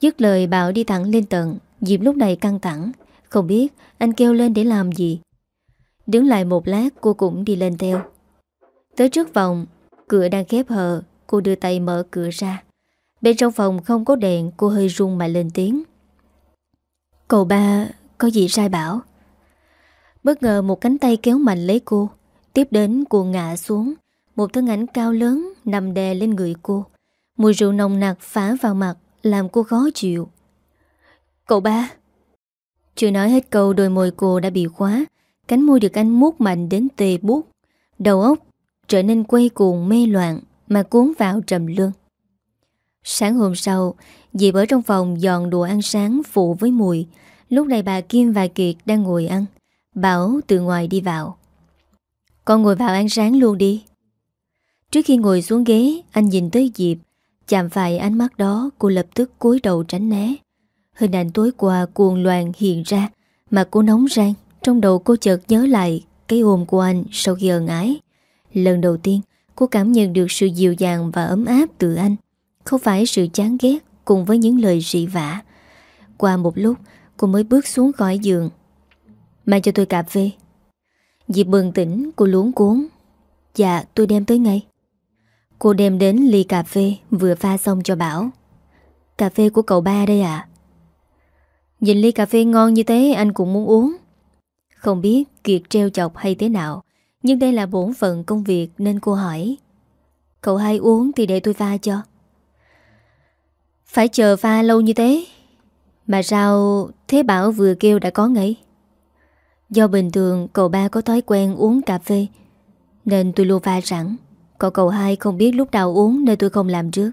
Dứt lời, Bảo đi thẳng lên tận. Diệp lúc này căng thẳng. Không biết anh kêu lên để làm gì. Đứng lại một lát, cô cũng đi lên theo. Tới trước phòng Cửa đang khép hờ. Cô đưa tay mở cửa ra. Bên trong phòng không có đèn, Cô hơi run mà lên tiếng. Cậu ba có gì sai bảo? Bất ngờ một cánh tay kéo mạnh lấy cô. Tiếp đến, cô ngã xuống. Một thân ảnh cao lớn nằm đè lên người cô. Mùi rượu nồng nặc phá vào mặt, làm cô khó chịu. Cậu ba. Chưa nói hết câu, đôi môi cô đã bị khóa. Cánh môi được anh mút mạnh đến tê bút Đầu óc trở nên quay cuồng mê loạn, Mà cuốn vào trầm lương Sáng hôm sau Dịp ở trong phòng dọn đồ ăn sáng phụ với mùi. Lúc này bà Kim và Kiệt đang ngồi ăn. Bảo từ ngoài đi vào. Con ngồi vào ăn sáng luôn đi. Trước khi ngồi xuống ghế, Anh nhìn tới Diệp, Chạm phải ánh mắt đó, cô lập tức cúi đầu tránh né. Hình ảnh tối qua cuồng loạn hiện ra, Mà cô nóng rang. Trong đầu cô chợt nhớ lại Cái ôm của anh sau khi ẩn ái. Lần đầu tiên, cô cảm nhận được sự dịu dàng và ấm áp từ anh. Không phải sự chán ghét Cùng với những lời rị vả. Qua một lúc, cô mới bước xuống khỏi giường. Mang cho tôi cà phê. Dịp bừng tỉnh, cô luống cuốn. Dạ tôi đem tới ngay. Cô đem đến ly cà phê, vừa pha xong cho Bảo. Cà phê của cậu ba đây à Nhìn ly cà phê ngon như thế, anh cũng muốn uống. Không biết Kiệt treo chọc hay thế nào, Nhưng đây là bổn phận công việc nên cô hỏi. Cậu hai uống thì để tôi pha cho. Phải chờ pha lâu như thế. Mà sao Thế Bảo vừa kêu đã có ngay? Do bình thường, cậu ba có thói quen uống cà phê. Nên tôi luôn pha sẵn còn cậu hai không biết lúc nào uống Nên tôi không làm trước.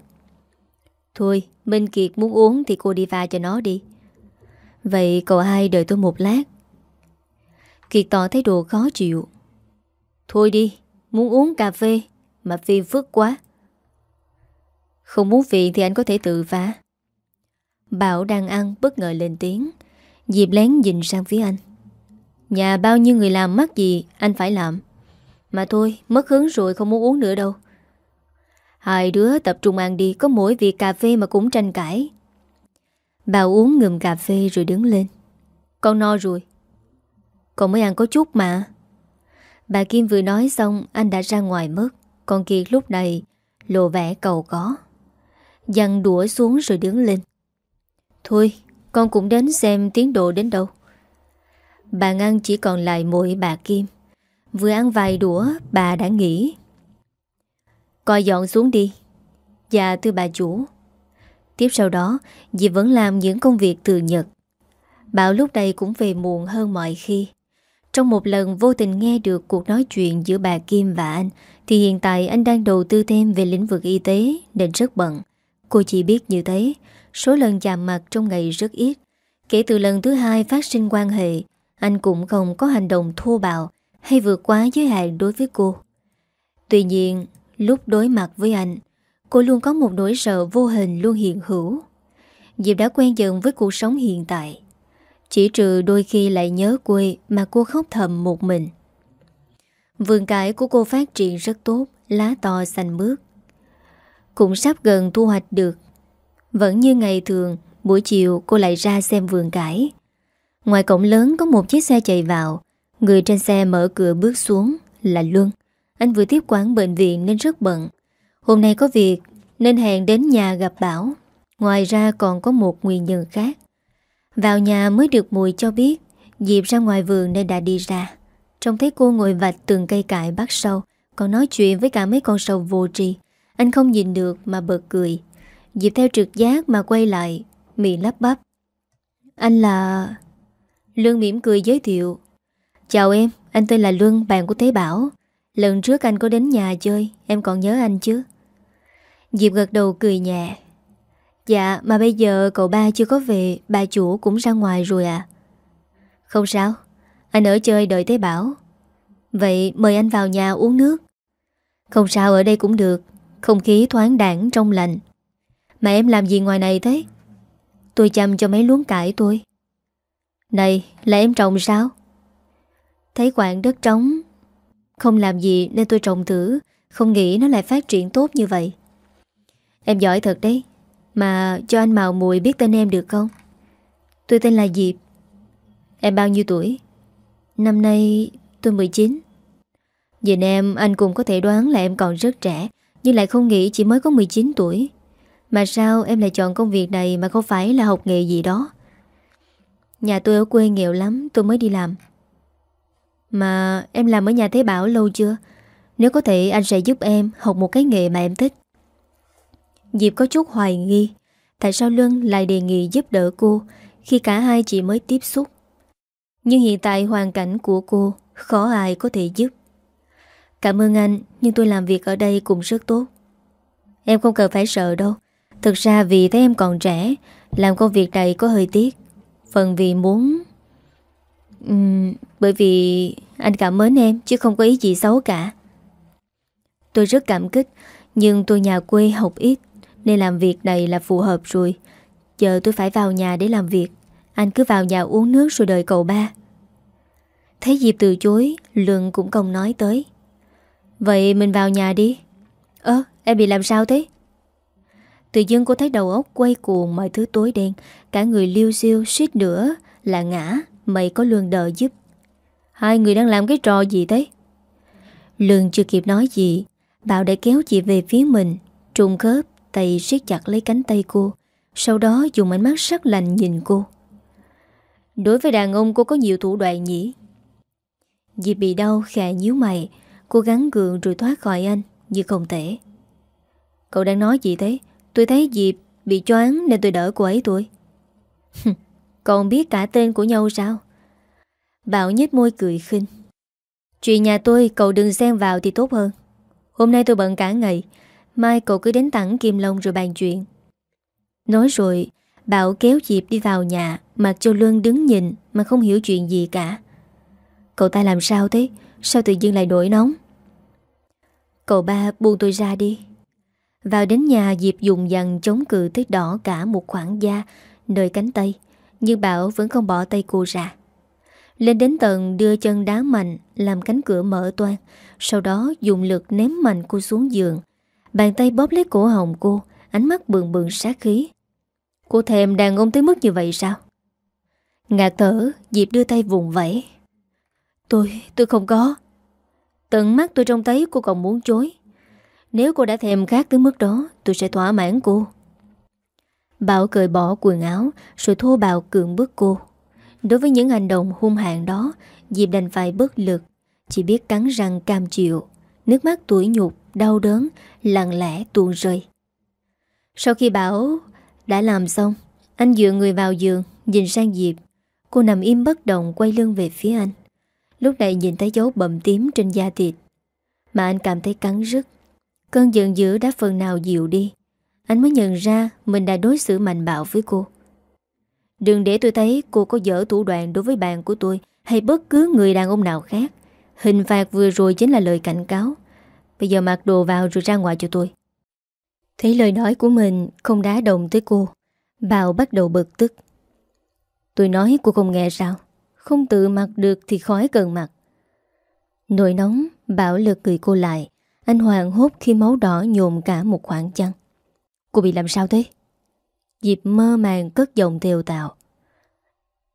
Thôi, Minh Kiệt muốn uống Thì cô đi pha cho nó đi. Vậy cậu hai đợi tôi một lát. Kiệt tỏ thái độ khó chịu. Thôi đi, Muốn uống cà phê Mà phiền phức quá. Không muốn phiền thì anh có thể tự pha Bảo đang ăn bất ngờ lên tiếng. Diệp lén nhìn sang phía anh. Nhà bao nhiêu người làm mắc gì, Anh phải làm. Mà thôi, mất hứng rồi không muốn uống nữa đâu. Hai đứa tập trung ăn đi, Có mỗi việc cà phê mà cũng tranh cãi. Bà uống ngừng cà phê rồi đứng lên. Con no rồi. Con mới ăn có chút mà. Bà Kim vừa nói xong, Anh đã ra ngoài mất. Còn Kiệt lúc này lộ vẻ cầu có. Dằn đũa xuống rồi đứng lên. Thôi, Con cũng đến xem tiến độ đến đâu. Bàn ăn chỉ còn lại mỗi bà Kim. Vừa ăn vài đũa, bà đã nghỉ. Coi dọn xuống đi. Dạ thưa bà chủ. Tiếp sau đó, Dì vẫn làm những công việc từ nhật. Bảo lúc đây cũng về muộn hơn mọi khi. Trong một lần vô tình nghe được cuộc nói chuyện giữa bà Kim và anh, Thì hiện tại anh đang đầu tư thêm về lĩnh vực y tế, nên rất bận. Cô chỉ biết như thế, Số lần chạm mặt trong ngày rất ít. Kể từ lần thứ hai phát sinh quan hệ anh cũng không có hành động thô bạo Hay vượt quá giới hạn đối với cô. Tuy nhiên, Lúc đối mặt với anh, Cô luôn có một nỗi sợ vô hình luôn hiện hữu. Diệp đã quen dần với cuộc sống hiện tại. Chỉ trừ đôi khi lại nhớ quê Mà cô khóc thầm một mình. Vườn cải của cô phát triển rất tốt, Lá to xanh mướt. Cũng sắp gần thu hoạch được. Vẫn như ngày thường, Buổi chiều cô lại ra xem vườn cải. Ngoài cổng lớn có một chiếc xe chạy vào. Người trên xe mở cửa bước xuống Là Luân. Anh vừa tiếp quản bệnh viện nên rất bận. Hôm nay có việc, Nên hẹn đến nhà gặp Bảo. Ngoài ra còn có một nguyên nhân khác. Vào nhà mới được mùi cho biết, Diệp ra ngoài vườn nên đã đi ra. Trông thấy cô ngồi vạch từng cây cải bắt sâu, Còn nói chuyện với cả mấy con sâu vô tri. Anh không nhìn được mà bật cười. Diệp theo trực giác mà quay lại, Miệng lắp bắp. Anh là... Lương mỉm cười giới thiệu. Chào em, anh tên là Luân, bạn của Thế Bảo. Lần trước anh có đến nhà chơi Em còn nhớ anh chứ? Diệp gật đầu cười nhẹ. Dạ mà bây giờ cậu ba chưa có về Bà chủ cũng ra ngoài rồi à Không sao Anh ở chơi đợi Thế Bảo. Vậy mời anh vào nhà uống nước. Không sao ở đây cũng được. Không khí thoáng đẳng trong lành. Mà em làm gì ngoài này thế? Tôi chăm cho mấy luống cải tôi này, là em trồng sao? Thấy quạng đất trống, Không làm gì nên tôi trồng thử, Không nghĩ nó lại phát triển tốt như vậy. Em giỏi thật đấy, Mà cho anh mào Mùi biết tên em được không? Tôi tên là Diệp. Em bao nhiêu tuổi? Năm nay tôi 19 Nhìn em, anh cũng có thể đoán là em còn rất trẻ, Nhưng lại không nghĩ chỉ mới có 19 tuổi. Mà sao em lại chọn công việc này Mà không phải là học nghề gì đó? Nhà tôi ở quê nghèo lắm, Tôi mới đi làm. Mà em làm ở nhà Thế Bảo lâu chưa? Nếu có thể anh sẽ giúp em Học một cái nghề mà em thích. Diệp có chút hoài nghi, Tại sao Luân lại đề nghị giúp đỡ cô Khi cả hai chỉ mới tiếp xúc? Nhưng hiện tại hoàn cảnh của cô Khó ai có thể giúp. Cảm ơn anh, Nhưng tôi làm việc ở đây cũng rất tốt. Em không cần phải sợ đâu. Thực ra vì thấy em còn trẻ, Làm công việc này có hơi tiếc. Phần vì muốn uhm, Bởi vì Anh cảm mến em chứ không có ý gì xấu cả. Tôi rất cảm kích Nhưng tôi nhà quê học ít nên làm việc này là phù hợp rồi. Giờ tôi phải vào nhà để làm việc. Anh cứ vào nhà uống nước rồi đợi cậu ba. Thấy Diệp từ chối Lượng cũng không nói tới. Vậy mình vào nhà đi. Ơ em bị làm sao thế? Tự dưng cô thấy đầu óc quay cuồng Mọi thứ tối đen. Cả người liêu siêu suýt nữa là ngã. Mày có lương đợi giúp. Hai người đang làm cái trò gì thế? Lương chưa kịp nói gì, Bảo đã kéo chị về phía mình. Trùng khớp, tay siết chặt lấy cánh tay cô. Sau đó dùng ánh mắt sắc lạnh nhìn cô. Đối với đàn ông, cô có nhiều thủ đoạn nhỉ? Dì bị đau khẽ nhíu mày. Cô gắng gượng rồi thoát khỏi anh Như không thể. Cậu đang nói gì thế? Tôi thấy Diệp bị choáng nên tôi đỡ cô ấy tôi Còn biết cả tên của nhau sao? Bảo nhếch môi cười khinh. Chuyện nhà tôi, cậu đừng xen vào thì tốt hơn. Hôm nay tôi bận cả ngày, Mai cậu cứ đến tặng Kim Long rồi bàn chuyện. Nói rồi, Bảo kéo Diệp đi vào nhà, Mặc cho Luân đứng nhìn Mà không hiểu chuyện gì cả. Cậu ta làm sao thế? Sao tự dưng lại nổi nóng? Cậu ba buông tôi ra đi. Vào đến nhà Diệp dùng dằn chống cự tới đỏ cả một khoảng da Nơi cánh tay. Nhưng Bảo vẫn không bỏ tay cô ra. Lên đến tầng đưa chân đá mạnh Làm cánh cửa mở toan Sau đó dùng lực ném mạnh cô xuống giường. Bàn tay bóp lấy cổ hồng cô Ánh mắt bừng bừng sát khí. Cô thèm đàn ông tới mức như vậy sao? Ngạc thở Diệp đưa tay vùng vẫy. Tôi, tôi không có. Tận mắt tôi trông thấy cô còn muốn chối. Nếu cô đã thèm khác tới mức đó Tôi sẽ thỏa mãn cô Bảo cởi bỏ quần áo Rồi thô bạo cưỡng bức cô Đối với những hành động hung hạn đó Diệp đành phải bất lực Chỉ biết cắn răng cam chịu Nước mắt tuổi nhục đau đớn, lặng lẽ tuôn rơi. Sau khi Bảo đã làm xong, anh dựa người vào giường, nhìn sang Diệp. Cô nằm im bất động quay lưng về phía anh. Lúc này nhìn thấy dấu bầm tím trên da thịt Mà anh cảm thấy cắn rứt Cơn giận dữ đã phần nào dịu đi. Anh mới nhận ra Mình đã đối xử mạnh bạo với cô. Đừng để tôi thấy cô có dở thủ đoạn Đối với bạn của tôi Hay bất cứ người đàn ông nào khác. Hình phạt vừa rồi chính là lời cảnh cáo. Bây giờ mặc đồ vào rồi ra ngoài cho tôi. Thấy lời nói của mình Không đá đồng tới cô, Bảo bắt đầu bực tức. Tôi nói cô không nghe sao? Không tự mặc được thì khói cần mặc. Nỗi nóng, Bảo lực cười cô lại. Anh hoàng hốt khi máu đỏ nhồn cả một khoảng chăn Cô bị làm sao thế? Diệp mơ màng cất giọng theo tạo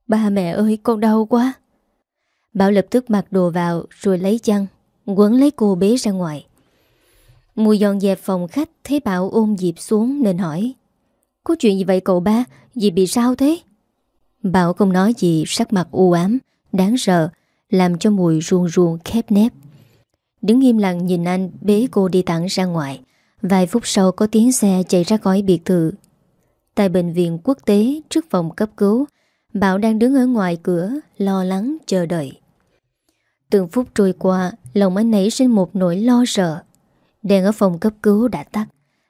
Ba mẹ ơi, con đau quá. Bảo lập tức mặc đồ vào Rồi lấy chăn, Quấn lấy cô bế ra ngoài. Mùi dọn dẹp phòng khách, Thấy Bảo ôm Diệp xuống nên hỏi, Có chuyện gì vậy cậu ba? Diệp bị sao thế? Bảo không nói gì, sắc mặt u ám, Đáng sợ, Làm cho mùi ruồn ruồn khép nép. Đứng im lặng nhìn anh, bế cô đi thẳng ra ngoài. Vài phút sau có tiếng xe chạy ra khỏi biệt thự. Tại bệnh viện quốc tế trước phòng cấp cứu, Bảo đang đứng ở ngoài cửa, Lo lắng, chờ đợi. Từng phút trôi qua, Lòng anh nảy sinh một nỗi lo sợ. Đèn ở phòng cấp cứu đã tắt.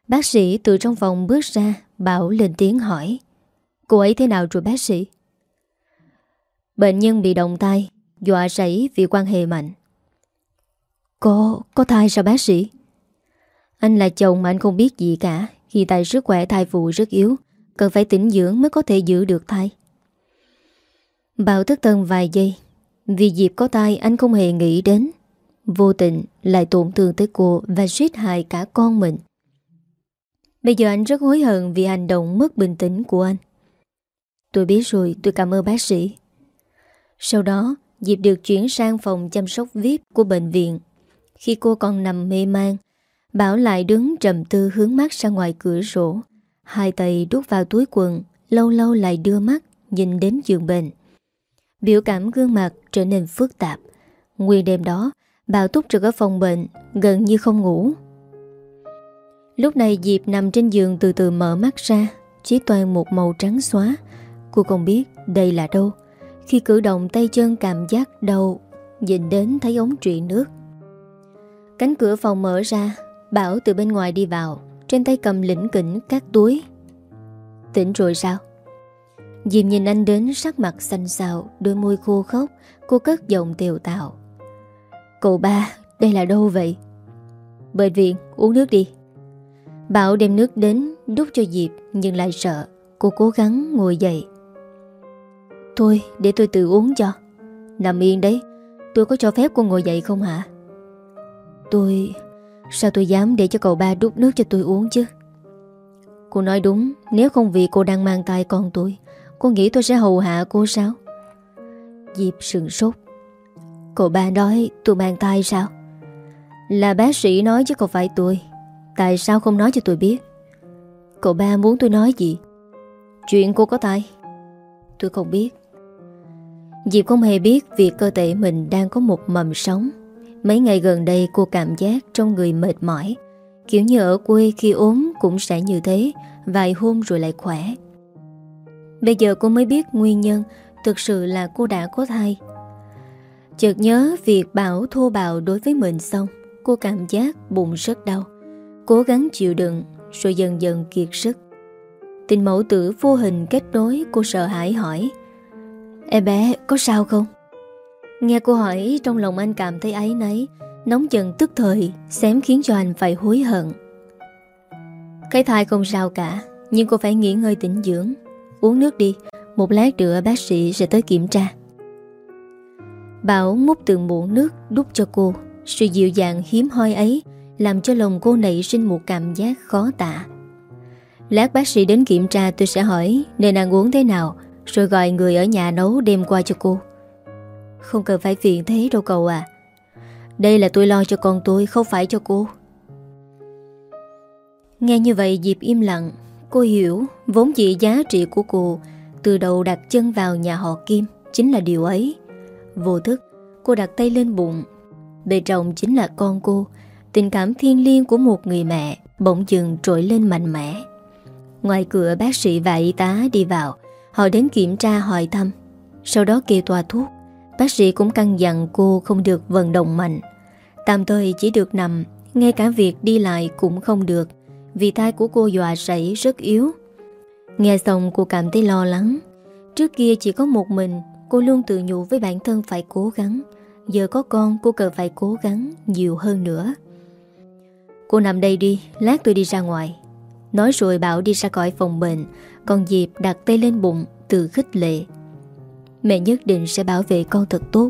Bác sĩ từ trong phòng bước ra, Bảo lên tiếng hỏi, Cô ấy thế nào rồi bác sĩ? Bệnh nhân bị động tay, Dọa sảy vì quan hệ mạnh. Có, có thai sao bác sĩ? Anh là chồng mà anh không biết gì cả. Khi tại sức khỏe thai phụ rất yếu. Cần phải tĩnh dưỡng mới có thể giữ được thai. Bảo thức thân vài giây. Vì dịp có thai anh không hề nghĩ đến. Vô tình lại tổn thương tới cô Và suýt hại cả con mình. Bây giờ anh rất hối hận Vì hành động mất bình tĩnh của anh. Tôi biết rồi tôi cảm ơn bác sĩ. Sau đó Diệp được chuyển sang phòng chăm sóc VIP của bệnh viện. Khi cô còn nằm mê man. Bảo lại đứng trầm tư hướng mắt ra ngoài cửa sổ. Hai tay đút vào túi quần, Lâu lâu lại đưa mắt, Nhìn đến giường bệnh. Biểu cảm gương mặt trở nên phức tạp. Nguyên đêm đó, Bảo túc trực ở phòng bệnh, Gần như không ngủ. Lúc này Diệp nằm trên giường từ từ mở mắt ra, Chỉ toàn một màu trắng xóa. Cô không biết đây là đâu. Khi cử động tay chân cảm giác đau, Nhìn đến thấy ống trị nước. Cánh cửa phòng mở ra, Bảo từ bên ngoài đi vào, Trên tay cầm lĩnh kỉnh các túi. Tỉnh rồi sao? Diệp nhìn anh đến sắc mặt xanh xao, Đôi môi khô khốc, Cô cất giọng tiều tạo. Cậu ba, đây là đâu vậy? Bệnh viện, uống nước đi. Bảo đem nước đến, đút cho Diệp, Nhưng lại sợ, Cô cố gắng ngồi dậy. Thôi, để tôi tự uống cho. Nằm yên đấy, Tôi có cho phép cô ngồi dậy không hả? Tôi, Sao tôi dám để cho cậu ba đút nước cho tôi uống chứ? Cô nói đúng, Nếu không vì cô đang mang tay con tôi, Cô nghĩ tôi sẽ hầu hạ cô sao? Diệp sừng sốt. Cậu ba nói, tôi mang tay sao? Là bác sĩ nói chứ không phải tôi. Tại sao không nói cho tôi biết? Cậu ba muốn tôi nói gì? Chuyện cô có tay Tôi không biết. Diệp không hề biết việc cơ thể mình đang có một mầm sống. Mấy ngày gần đây cô cảm giác trong người mệt mỏi. Kiểu như ở quê khi ốm cũng sẽ như thế, Vài hôm rồi lại khỏe. Bây giờ cô mới biết nguyên nhân, Thực sự là cô đã có thai. Chợt nhớ việc Bảo thô bạo đối với mình xong, Cô cảm giác bụng rất đau. Cố gắng chịu đựng, Rồi dần dần kiệt sức. Tình mẫu tử vô hình kết nối, Cô sợ hãi hỏi, Em bé có sao không? Nghe cô hỏi, trong lòng anh cảm thấy ấy nấy Nóng giận tức thời, Xém khiến cho anh phải hối hận. Cái thai không sao cả, Nhưng cô phải nghỉ ngơi tĩnh dưỡng. Uống nước đi, Một lát nữa bác sĩ sẽ tới kiểm tra. Bảo múc từng muỗng nước đút cho cô, Sự dịu dàng hiếm hoi ấy Làm cho lòng cô nảy sinh một cảm giác khó tả. Lát bác sĩ đến kiểm tra tôi sẽ hỏi, Nên ăn uống thế nào? Rồi gọi người ở nhà nấu đem qua cho cô. Không cần phải phiền thế đâu cậu à. Đây là tôi lo cho con tôi, Không phải cho cô. Nghe như vậy, Diệp im lặng. Cô hiểu, vốn dĩ giá trị của cô Từ đầu đặt chân vào nhà họ Kim Chính là điều ấy. Vô thức, cô đặt tay lên bụng. Bề trọng chính là con cô. Tình cảm thiên liêng của một người mẹ Bỗng dừng trỗi lên mạnh mẽ. Ngoài cửa, bác sĩ và y tá đi vào. Họ đến kiểm tra hỏi thăm. Sau đó kêu tòa thuốc. Bác sĩ cũng căn dặn cô không được vận động mạnh. Tạm thời chỉ được nằm, Ngay cả việc đi lại cũng không được, Vì tai của cô dọa sảy rất yếu. Nghe xong cô cảm thấy lo lắng. Trước kia chỉ có một mình, Cô luôn tự nhủ với bản thân phải cố gắng. Giờ có con, cô cần phải cố gắng Nhiều hơn nữa. Cô nằm đây đi, Lát tôi đi ra ngoài. Nói rồi bảo đi ra khỏi phòng bệnh, Còn Diệp đặt tay lên bụng Từ khích lệ. Mẹ nhất định sẽ bảo vệ con thật tốt.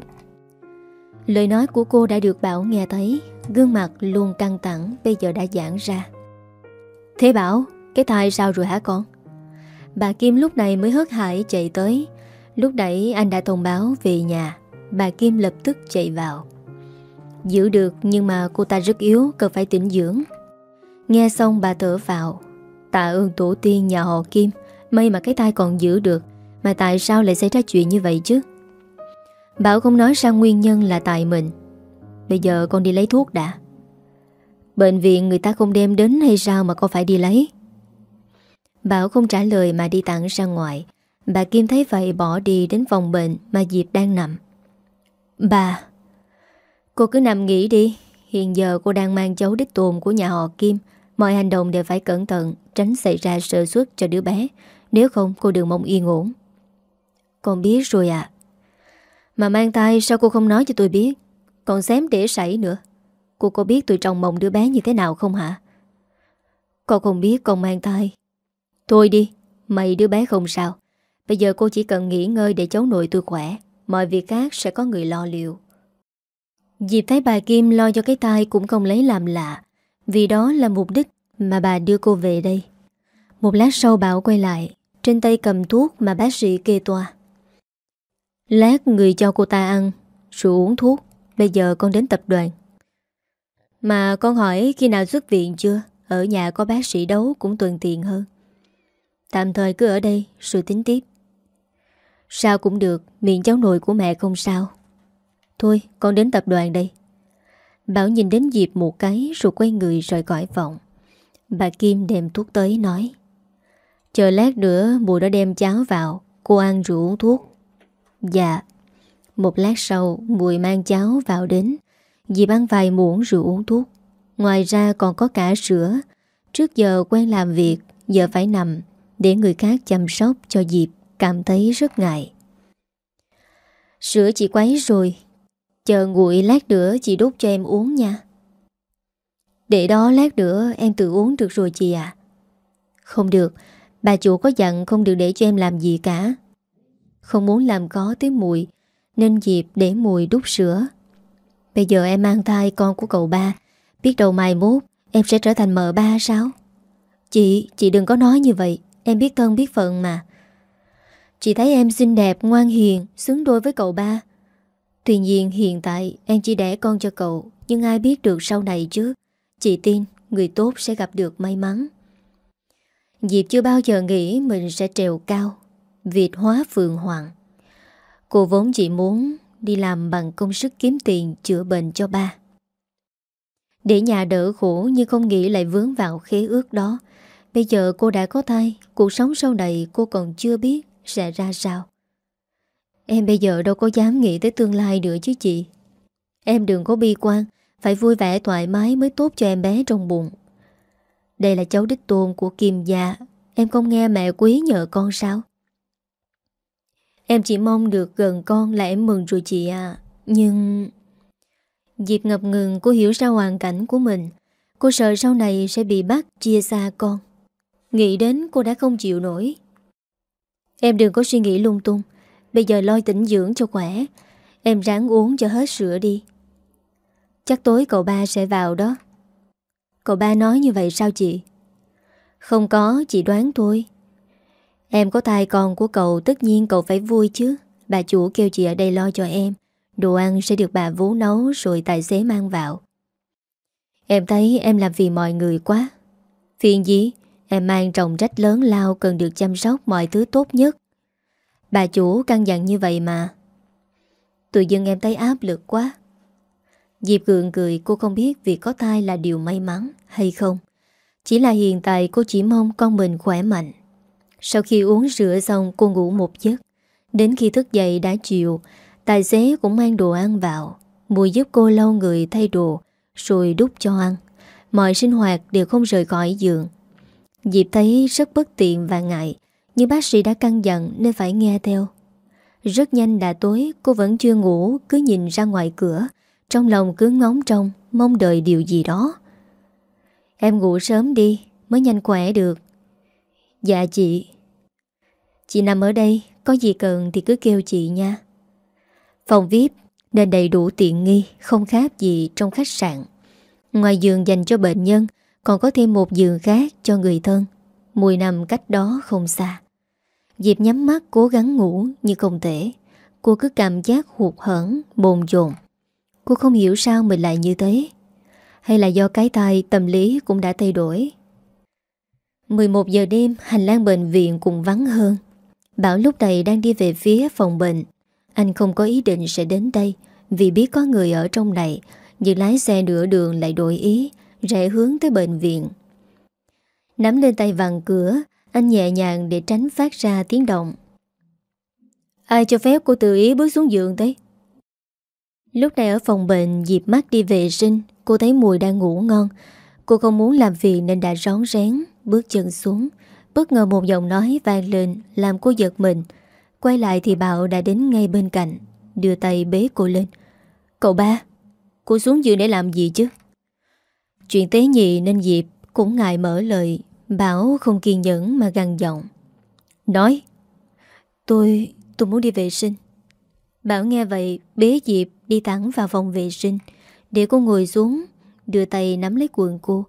Lời nói của cô đã được Bảo nghe thấy, Gương mặt luôn căng thẳng, Bây giờ đã giãn ra. Thế Bảo, Cái thai sao rồi hả con? Bà Kim lúc này mới hớt hải chạy tới. Lúc nãy anh đã thông báo về nhà, Bà Kim lập tức chạy vào. Giữ được, nhưng mà cô ta rất yếu, Cần phải tỉnh dưỡng. Nghe xong bà thở vào Tạ ơn tổ tiên nhà họ Kim, May mà cái tai còn giữ được. Mà tại sao lại xảy ra chuyện như vậy chứ? Bảo không nói ra nguyên nhân là tại mình. Bây giờ con đi lấy thuốc đã. Bệnh viện người ta không đem đến hay sao mà con phải đi lấy? Bảo không trả lời mà đi tặng ra ngoài. Bà Kim thấy vậy bỏ đi đến phòng bệnh mà Diệp đang nằm. Bà, Cô cứ nằm nghỉ đi. Hiện giờ cô đang mang cháu đích tồn của nhà họ Kim. Mọi hành động đều phải cẩn thận, Tránh xảy ra sơ suất cho đứa bé. Nếu không, cô đừng mong yên ổn. Con biết rồi ạ. Mà mang tay, sao cô không nói cho tôi biết? Còn xém để sảy nữa. Cô có biết tôi trồng mộng đứa bé như thế nào không hả? Con không biết, con mang tay. Thôi đi, Mày đứa bé không sao. Bây giờ cô chỉ cần nghỉ ngơi để cháu nội tôi khỏe. Mọi việc khác sẽ có người lo liệu. Diệp thấy bà Kim lo cho cái tai cũng không lấy làm lạ. Vì đó là mục đích mà bà đưa cô về đây. Một lát sau Bảo quay lại. Trên tay cầm thuốc mà bác sĩ kê toa. Lát người cho cô ta ăn Rồi uống thuốc, Bây giờ con đến tập đoàn. Mà con hỏi khi nào xuất viện chưa? Ở nhà có bác sĩ đấu cũng tuần tiện hơn. Tạm thời cứ ở đây, rồi tính tiếp. Sao cũng được, Miệng cháu nội của mẹ không sao. Thôi, con đến tập đoàn đây. Bảo nhìn đến dịp một cái Rồi quay người rời khỏi phòng. Bà Kim đem thuốc tới nói. Chờ lát nữa mùa đã đem cháo vào, Cô ăn rượu uống thuốc. Dạ. Một lát sau, Mùi mang cháo vào đến. Dì bán vài muỗng rượu uống thuốc. Ngoài ra còn có cả sữa. Trước giờ quen làm việc, Giờ phải nằm, Để người khác chăm sóc cho Diệp Cảm thấy rất ngại. Sữa chị quấy rồi. Chờ nguội lát nữa chị đút cho em uống nha. Để đó lát nữa em tự uống được rồi chị ạ. Không được, Bà chủ có dặn không được để cho em làm gì cả. Không muốn làm có tiếng mùi Nên dịp để mùi đút sữa Bây giờ em mang thai con của cậu ba Biết đầu mai mốt Em sẽ trở thành mợ ba sao Chị, chị đừng có nói như vậy Em biết thân biết phận mà Chị thấy em xinh đẹp, ngoan hiền, xứng đôi với cậu ba. Tuy nhiên hiện tại em chỉ đẻ con cho cậu, nhưng ai biết được sau này chứ. Chị tin người tốt sẽ gặp được may mắn. Diệp chưa bao giờ nghĩ mình sẽ trèo cao, Việt hóa phường hoàng. Cô vốn chỉ muốn đi làm bằng công sức kiếm tiền chữa bệnh cho ba. Để nhà đỡ khổ nhưng không nghĩ lại vướng vào khế ước đó. Bây giờ cô đã có thai, cuộc sống sau này cô còn chưa biết sẽ ra sao. Em bây giờ đâu có dám nghĩ tới tương lai nữa chứ chị. Em đừng có bi quan, phải vui vẻ thoải mái mới tốt cho em bé trong bụng. Đây là cháu đích tôn của Kim Gia, em không nghe mẹ quý nhờ con sao? Em chỉ mong được gần con là em mừng rồi chị à. Nhưng... dịp ngập ngừng cô hiểu ra hoàn cảnh của mình. Cô sợ sau này sẽ bị bắt chia xa con. Nghĩ đến cô đã không chịu nổi. Em đừng có suy nghĩ lung tung Bây giờ lo tỉnh dưỡng cho khỏe Em ráng uống cho hết sữa đi Chắc tối cậu ba sẽ vào đó Cậu ba nói như vậy sao chị Không có, chị đoán thôi Em có thai con của cậu, Tất nhiên cậu phải vui chứ Bà chủ kêu chị ở đây lo cho em Đồ ăn sẽ được bà vú nấu Rồi tài xế mang vào Em thấy em làm vì mọi người quá Phiền gì Em mang trọng trách lớn lao cần được chăm sóc mọi thứ tốt nhất. Bà chủ căng dặn như vậy mà. Tự dưng em thấy áp lực quá. Diệp gượng cười, cô không biết việc có thai là điều may mắn hay không. Chỉ là hiện tại cô chỉ mong con mình khỏe mạnh. Sau khi uống rửa xong cô ngủ một giấc. Đến khi thức dậy đã chiều, Tài xế cũng mang đồ ăn vào. Mùi giúp cô lau người thay đồ Rồi đút cho ăn. Mọi sinh hoạt đều không rời khỏi giường. Diệp thấy rất bất tiện và ngại Nhưng bác sĩ đã căng dặn Nên phải nghe theo. Rất nhanh đã tối Cô vẫn chưa ngủ Cứ nhìn ra ngoài cửa. Trong lòng cứ ngóng trông Mong đợi điều gì đó. Em ngủ sớm đi Mới nhanh khỏe được. Dạ chị. Chị nằm ở đây, Có gì cần thì cứ kêu chị nha. Phòng VIP nên đầy đủ tiện nghi, Không khác gì trong khách sạn. Ngoài giường dành cho bệnh nhân, Còn có thêm một giường khác cho người thân. Mùi nằm cách đó không xa. Diệp nhắm mắt cố gắng ngủ Nhưng không thể. Cô cứ cảm giác hụt hẫng, bồn chồn. Cô không hiểu sao mình lại như thế. Hay là do cái tai tâm lý cũng đã thay đổi? 11 giờ đêm, Hành lang bệnh viện cũng vắng hơn. Bảo lúc này đang đi về phía phòng bệnh. Anh không có ý định sẽ đến đây, Vì biết có người ở trong này, Nhưng lái xe nửa đường lại đổi ý, Rẽ hướng tới bệnh viện. Nắm lên tay vàng cửa, Anh nhẹ nhàng để tránh phát ra tiếng động. Ai cho phép cô tự ý bước xuống giường thế? Lúc này ở phòng bệnh, Dịp mắt đi vệ sinh, Cô thấy mùi đang ngủ ngon. Cô không muốn làm việc nên đã rón rén. Bước chân xuống. Bất ngờ một giọng nói vang lên Làm cô giật mình. Quay lại thì Bảo đã đến ngay bên cạnh Đưa tay bế cô lên. Cậu ba Cô xuống giường để làm gì chứ? Chuyện tế nhị nên Diệp Cũng ngại mở lời Bảo không kiên nhẫn mà gằn giọng. Nói Tôi, tôi muốn đi vệ sinh. Bảo nghe vậy bế Diệp đi thẳng vào phòng vệ sinh. Để cô ngồi xuống Đưa tay nắm lấy quần cô.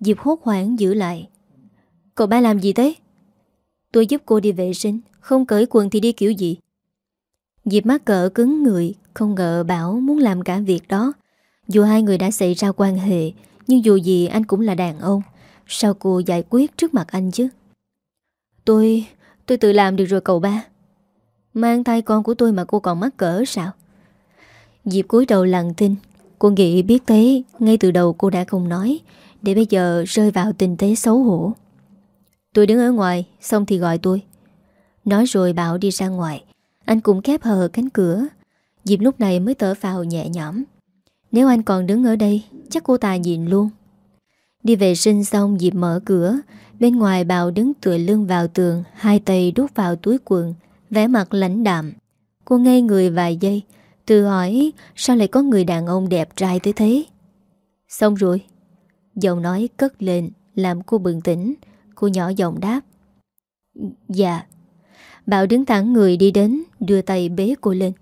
Diệp hốt hoảng giữ lại. Cậu ba làm gì thế? Tôi giúp cô đi vệ sinh, Không cởi quần thì đi kiểu gì? Diệp mắt cỡ cứng người, Không ngờ Bảo muốn làm cả việc đó. Dù hai người đã xảy ra quan hệ, Nhưng dù gì anh cũng là đàn ông. Sao cô giải quyết trước mặt anh chứ? Tôi Tôi tự làm được rồi cậu ba. Mang thai con của tôi mà cô còn mắc cỡ sao? Diệp cúi đầu lặng tin Cô nghĩ biết thế Ngay từ đầu cô đã không nói. Để bây giờ rơi vào tình thế xấu hổ. Tôi đứng ở ngoài, Xong thì gọi tôi. Nói rồi Bảo đi ra ngoài. Anh cũng khép hờ cánh cửa. Diệp lúc này mới tở vào nhẹ nhõm. Nếu anh còn đứng ở đây, Chắc cô ta nhìn luôn. Đi vệ sinh xong Diệp mở cửa. Bên ngoài Bảo đứng tựa lưng vào tường, Hai tay đút vào túi quần, vẻ mặt lãnh đạm. Cô ngây người vài giây, Tự hỏi sao lại có người đàn ông đẹp trai tới thế? Xong rồi, Giọng nói cất lên, Làm cô bừng tỉnh. Cô nhỏ giọng đáp. Dạ. Bảo đứng thẳng người đi đến, Đưa tay bế cô lên.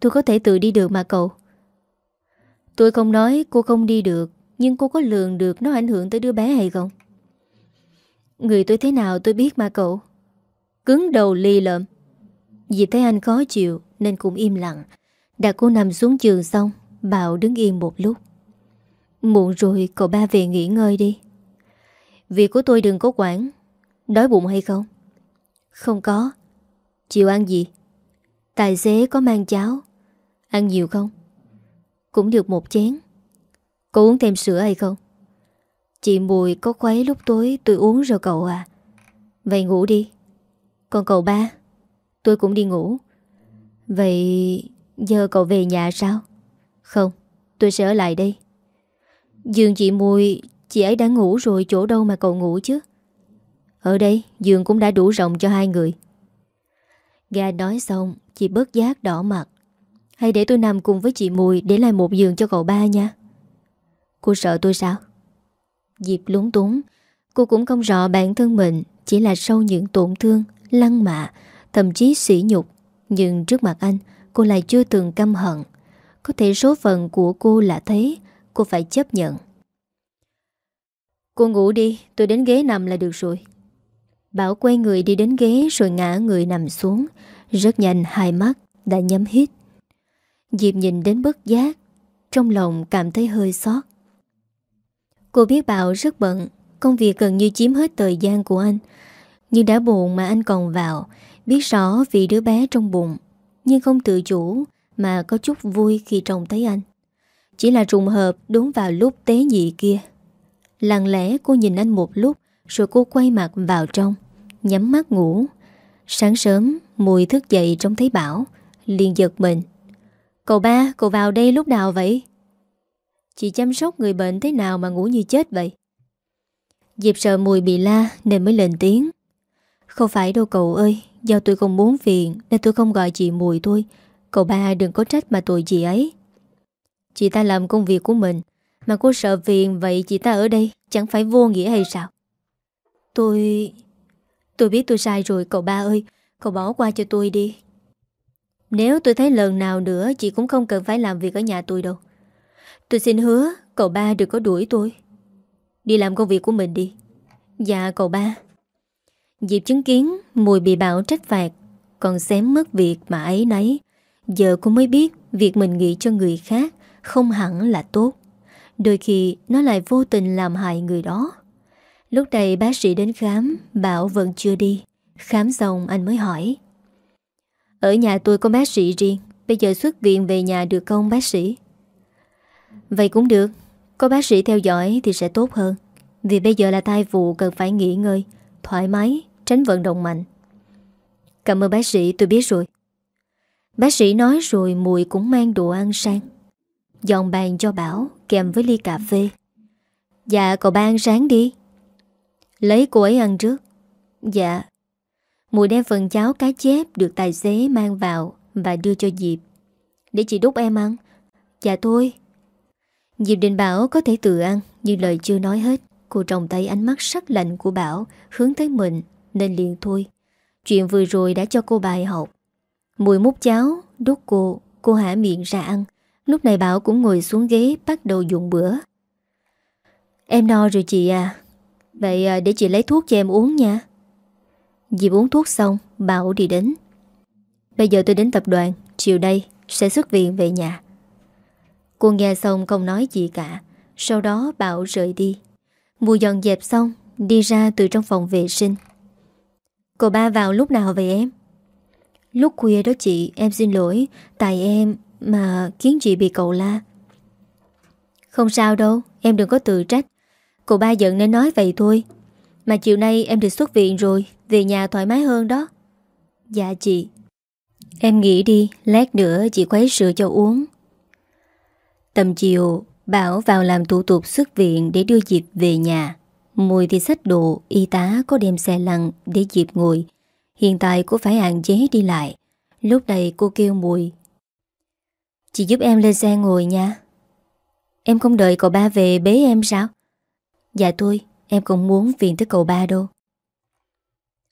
Tôi có thể tự đi được mà cậu. Tôi không nói cô không đi được, Nhưng cô có lường được nó ảnh hưởng tới đứa bé hay không? Người tôi thế nào tôi biết mà cậu. Cứng đầu ly lợm. Vì thấy anh khó chịu, Nên cũng im lặng. Đặt cô nằm xuống giường xong, Bảo đứng yên một lúc. Muộn rồi, cậu ba về nghỉ ngơi đi. Việc của tôi đừng có quản. Đói bụng hay không? Không có. Chịu ăn gì? Tài xế có mang cháo. Ăn nhiều không? Cũng được một chén. Cô uống thêm sữa hay không? Chị Mùi có khuấy lúc tối, tôi uống rồi cậu à. Vậy ngủ đi. Còn cậu ba? Tôi cũng đi ngủ. Vậy giờ cậu về nhà sao? Không, Tôi sẽ ở lại đây. Giường chị Mùi Chị ấy đã ngủ rồi, chỗ đâu mà cậu ngủ chứ? Ở đây, giường cũng đã đủ rộng cho hai người. Gà nói xong, Chị bớt giác đỏ mặt. Hay để tôi nằm cùng với chị Mùi Để lại một giường cho cậu ba nha. Cô sợ tôi sao? Diệp lúng túng, Cô cũng không rõ bản thân mình Chỉ là sâu những tổn thương, Lăng mạ, Thậm chí sỉ nhục. Nhưng trước mặt anh, Cô lại chưa từng căm hận. Có thể số phận của cô là thế, Cô phải chấp nhận. Cô ngủ đi, Tôi đến ghế nằm là được rồi. Bảo quay người đi đến ghế Rồi ngã người nằm xuống. Rất nhanh, hai mắt đã nhắm hít Diệp nhìn đến bất giác, Trong lòng cảm thấy hơi xót. Cô biết Bảo rất bận, Công việc gần như chiếm hết thời gian của anh. Nhưng đã buồn mà anh còn vào, Biết rõ vì đứa bé trong bụng, Nhưng không tự chủ Mà có chút vui khi trông thấy anh. Chỉ là trùng hợp đúng vào lúc tế nhị kia. Lặng lẽ cô nhìn anh một lúc Rồi cô quay mặt vào trong Nhắm mắt ngủ Sáng sớm Mùi thức dậy trông thấy Bảo liền giật mình Cậu ba, cậu vào đây lúc nào vậy? Chị chăm sóc người bệnh thế nào mà ngủ như chết vậy? Diệp sợ mùi bị la nên mới lên tiếng. Không phải đâu cậu ơi, do tôi không muốn phiền nên tôi không gọi chị mùi thôi. Cậu ba đừng có trách mà tội chị ấy. Chị ta làm công việc của mình, mà cô sợ phiền vậy chị ta ở đây chẳng phải vô nghĩa hay sao? Tôi... Tôi biết tôi sai rồi cậu ba ơi, cậu bỏ qua cho tôi đi. Nếu tôi thấy lần nào nữa chị cũng không cần phải làm việc ở nhà tôi đâu. Tôi xin hứa cậu ba đừng có đuổi tôi. Đi làm công việc của mình đi. Dạ cậu ba. Diệp chứng kiến mùi bị bảo trách phạt còn xém mất việc mà ấy nấy. Giờ cô mới biết việc mình nghĩ cho người khác không hẳn là tốt. Đôi khi nó lại vô tình làm hại người đó. Lúc này bác sĩ đến khám, Bảo vẫn chưa đi. Khám xong anh mới hỏi. Ở nhà tôi có bác sĩ riêng, bây giờ xuất viện về nhà được không bác sĩ? Vậy cũng được, có bác sĩ theo dõi thì sẽ tốt hơn. Vì bây giờ là thai vụ cần phải nghỉ ngơi, thoải mái, tránh vận động mạnh. Cảm ơn bác sĩ, tôi biết rồi. Bác sĩ nói rồi mùi cũng mang đồ ăn sang. Dọn bàn cho Bảo kèm với ly cà phê. Dạ, cậu ba ăn sáng đi. Lấy cô ấy ăn trước. Dạ. Mùi đem phần cháo cá chép được tài xế mang vào và đưa cho Diệp. Để chị đút em ăn. Dạ thôi. Diệp định Bảo có thể tự ăn nhưng lời chưa nói hết. Cô trông tay ánh mắt sắc lạnh của Bảo hướng tới mình nên liền thôi. Chuyện vừa rồi đã cho cô bài học. Mùi múc cháo, đút cô, cô hả miệng ra ăn. Lúc này Bảo cũng ngồi xuống ghế bắt đầu dùng bữa. Em no rồi chị à. Vậy à, để chị lấy thuốc cho em uống nha. Dịp uống thuốc xong, Bảo đi đến. Bây giờ tôi đến tập đoàn, chiều đây sẽ xuất viện về nhà. Cô nghe xong không nói gì cả. Sau đó Bảo rời đi. Mùa dọn dẹp xong, đi ra từ trong phòng vệ sinh. Cô ba vào lúc nào vậy em? Lúc khuya đó chị, em xin lỗi, tại em mà khiến chị bị cậu la. Không sao đâu, em đừng có tự trách. cậu ba giận nên nói vậy thôi. Mà chiều nay em được xuất viện rồi, về nhà thoải mái hơn đó. Dạ chị. Em nghĩ đi, lát nữa chị quấy sữa cho uống. Tầm chiều, Bảo vào làm thủ tục xuất viện để đưa Diệp về nhà. Mùi thì sách đồ, y tá có đem xe lăn để Diệp ngồi. Hiện tại cô phải hạn chế đi lại. Lúc này cô kêu Mùi. Chị giúp em lên xe ngồi nha. Em không đợi cậu ba về bế em sao? Dạ tôi, em không muốn phiền tới cậu ba đâu.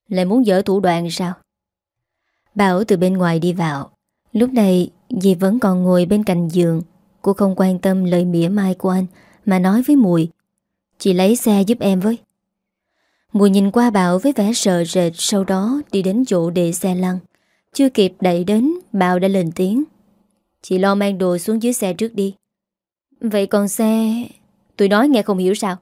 Lại muốn dỡ thủ đoạn sao? Bảo từ bên ngoài đi vào. Lúc này dì vẫn còn ngồi bên cạnh giường. Cô không quan tâm lời mỉa mai của anh mà nói với Mùi. Chị lấy xe giúp em với. Mùi nhìn qua Bảo với vẻ sợ rệt sau đó đi đến chỗ để xe lăn. Chưa kịp đẩy đến, Bảo đã lên tiếng. Chị lo mang đồ xuống dưới xe trước đi. Vậy còn xe... Tôi nói nghe không hiểu sao.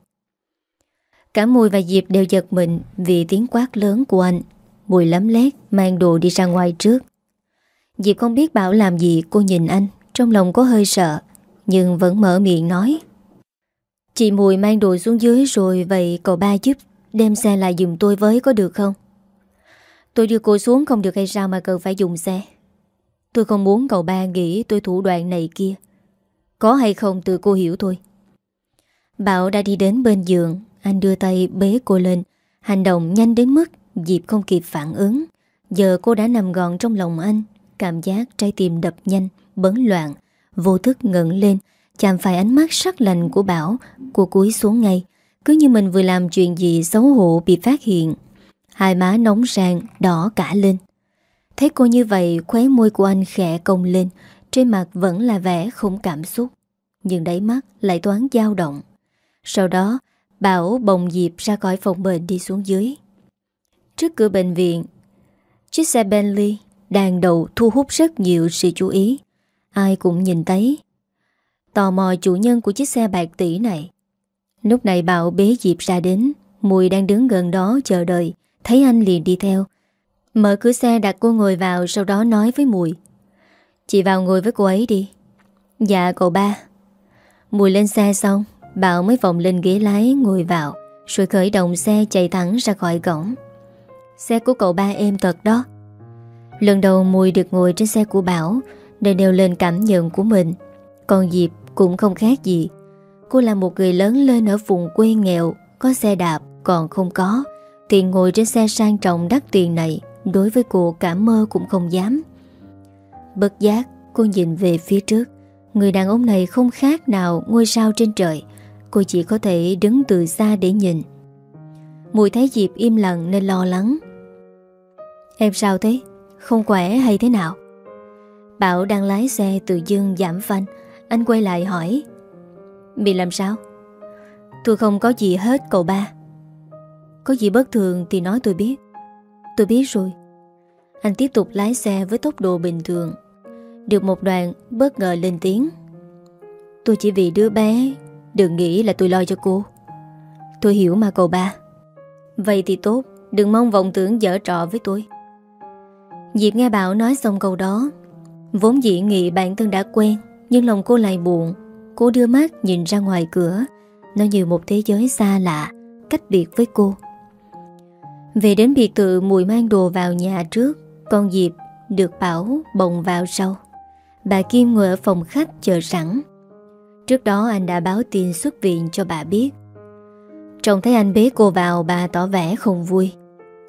Cả Mùi và Diệp đều giật mình vì tiếng quát lớn của anh. Mùi lắm lét mang đồ đi ra ngoài trước. Diệp không biết Bảo làm gì cô nhìn anh, trong lòng có hơi sợ, nhưng vẫn mở miệng nói. Chị Mùi mang đồ xuống dưới rồi vậy cậu ba giúp đem xe lại dùng tôi với có được không? Tôi đưa cô xuống không được hay sao mà cần phải dùng xe? Tôi không muốn cậu ba nghĩ tôi thủ đoạn này kia. Có hay không từ cô hiểu thôi. Bảo đã đi đến bên giường, anh đưa tay bế cô lên, hành động nhanh đến mức Diệp không kịp phản ứng. Giờ cô đã nằm gọn trong lòng anh, cảm giác trái tim đập nhanh, bấn loạn, vô thức ngẩng lên, chạm phải ánh mắt sắc lành của Bảo, cô cúi xuống ngay, cứ như mình vừa làm chuyện gì xấu hổ bị phát hiện. Hai má nóng ràng, đỏ cả lên. Thấy cô như vậy, khóe môi của anh khẽ cong lên, trên mặt vẫn là vẻ không cảm xúc, nhưng đáy mắt lại toán dao động. Sau đó, Bảo bồng Diệp ra khỏi phòng bệnh đi xuống dưới. Trước cửa bệnh viện, chiếc xe Bentley đang đầu thu hút rất nhiều sự chú ý. Ai cũng nhìn thấy. Tò mò chủ nhân của chiếc xe bạc tỷ này. Lúc này Bảo bế Diệp ra đến, Mùi đang đứng gần đó chờ đợi, thấy anh liền đi theo. Mở cửa xe đặt cô ngồi vào sau đó nói với Mùi. Chị vào ngồi với cô ấy đi. Dạ cậu ba. Mùi lên xe xong, Bảo mới vòng lên ghế lái ngồi vào Rồi khởi động xe chạy thẳng ra khỏi cổng Xe của cậu ba em thật đó Lần đầu Mùi được ngồi trên xe của Bảo Để đều lên cảm nhận của mình Còn Diệp cũng không khác gì Cô là một người lớn lên ở vùng quê nghèo Có xe đạp còn không có thì ngồi trên xe sang trọng đắt tiền này Đối với cô, cả mơ cũng không dám. Bất giác, cô nhìn về phía trước. Người đàn ông này không khác nào ngôi sao trên trời. Cô chỉ có thể đứng từ xa để nhìn. Mùi thấy Diệp im lặng nên lo lắng. Em sao thế? Không khỏe hay thế nào? Bảo đang lái xe từ dương giảm phanh. Anh quay lại hỏi. Bị làm sao? Tôi không có gì hết, cậu ba. Có gì bất thường thì nói tôi biết. Tôi biết rồi. Anh tiếp tục lái xe với tốc độ bình thường. Được một đoạn, bất ngờ lên tiếng. Tôi chỉ vì đứa bé, Đừng nghĩ là tôi lo cho cô. Tôi hiểu mà cậu ba Vậy thì tốt, Đừng mong vọng tưởng dở trọ với tôi. Diệp nghe Bảo nói xong câu đó. Vốn dĩ nghĩ bản thân đã quen, Nhưng lòng cô lại buồn. Cô đưa mắt nhìn ra ngoài cửa. Nó như một thế giới xa lạ, Cách biệt với cô. Về đến biệt thự, mùi mang đồ vào nhà trước, Con Diệp được Bảo bồng vào sau. Bà Kim ngồi ở phòng khách chờ sẵn. Trước đó anh đã báo tin xuất viện cho bà biết. Trông thấy anh bế cô vào, Bà tỏ vẻ không vui.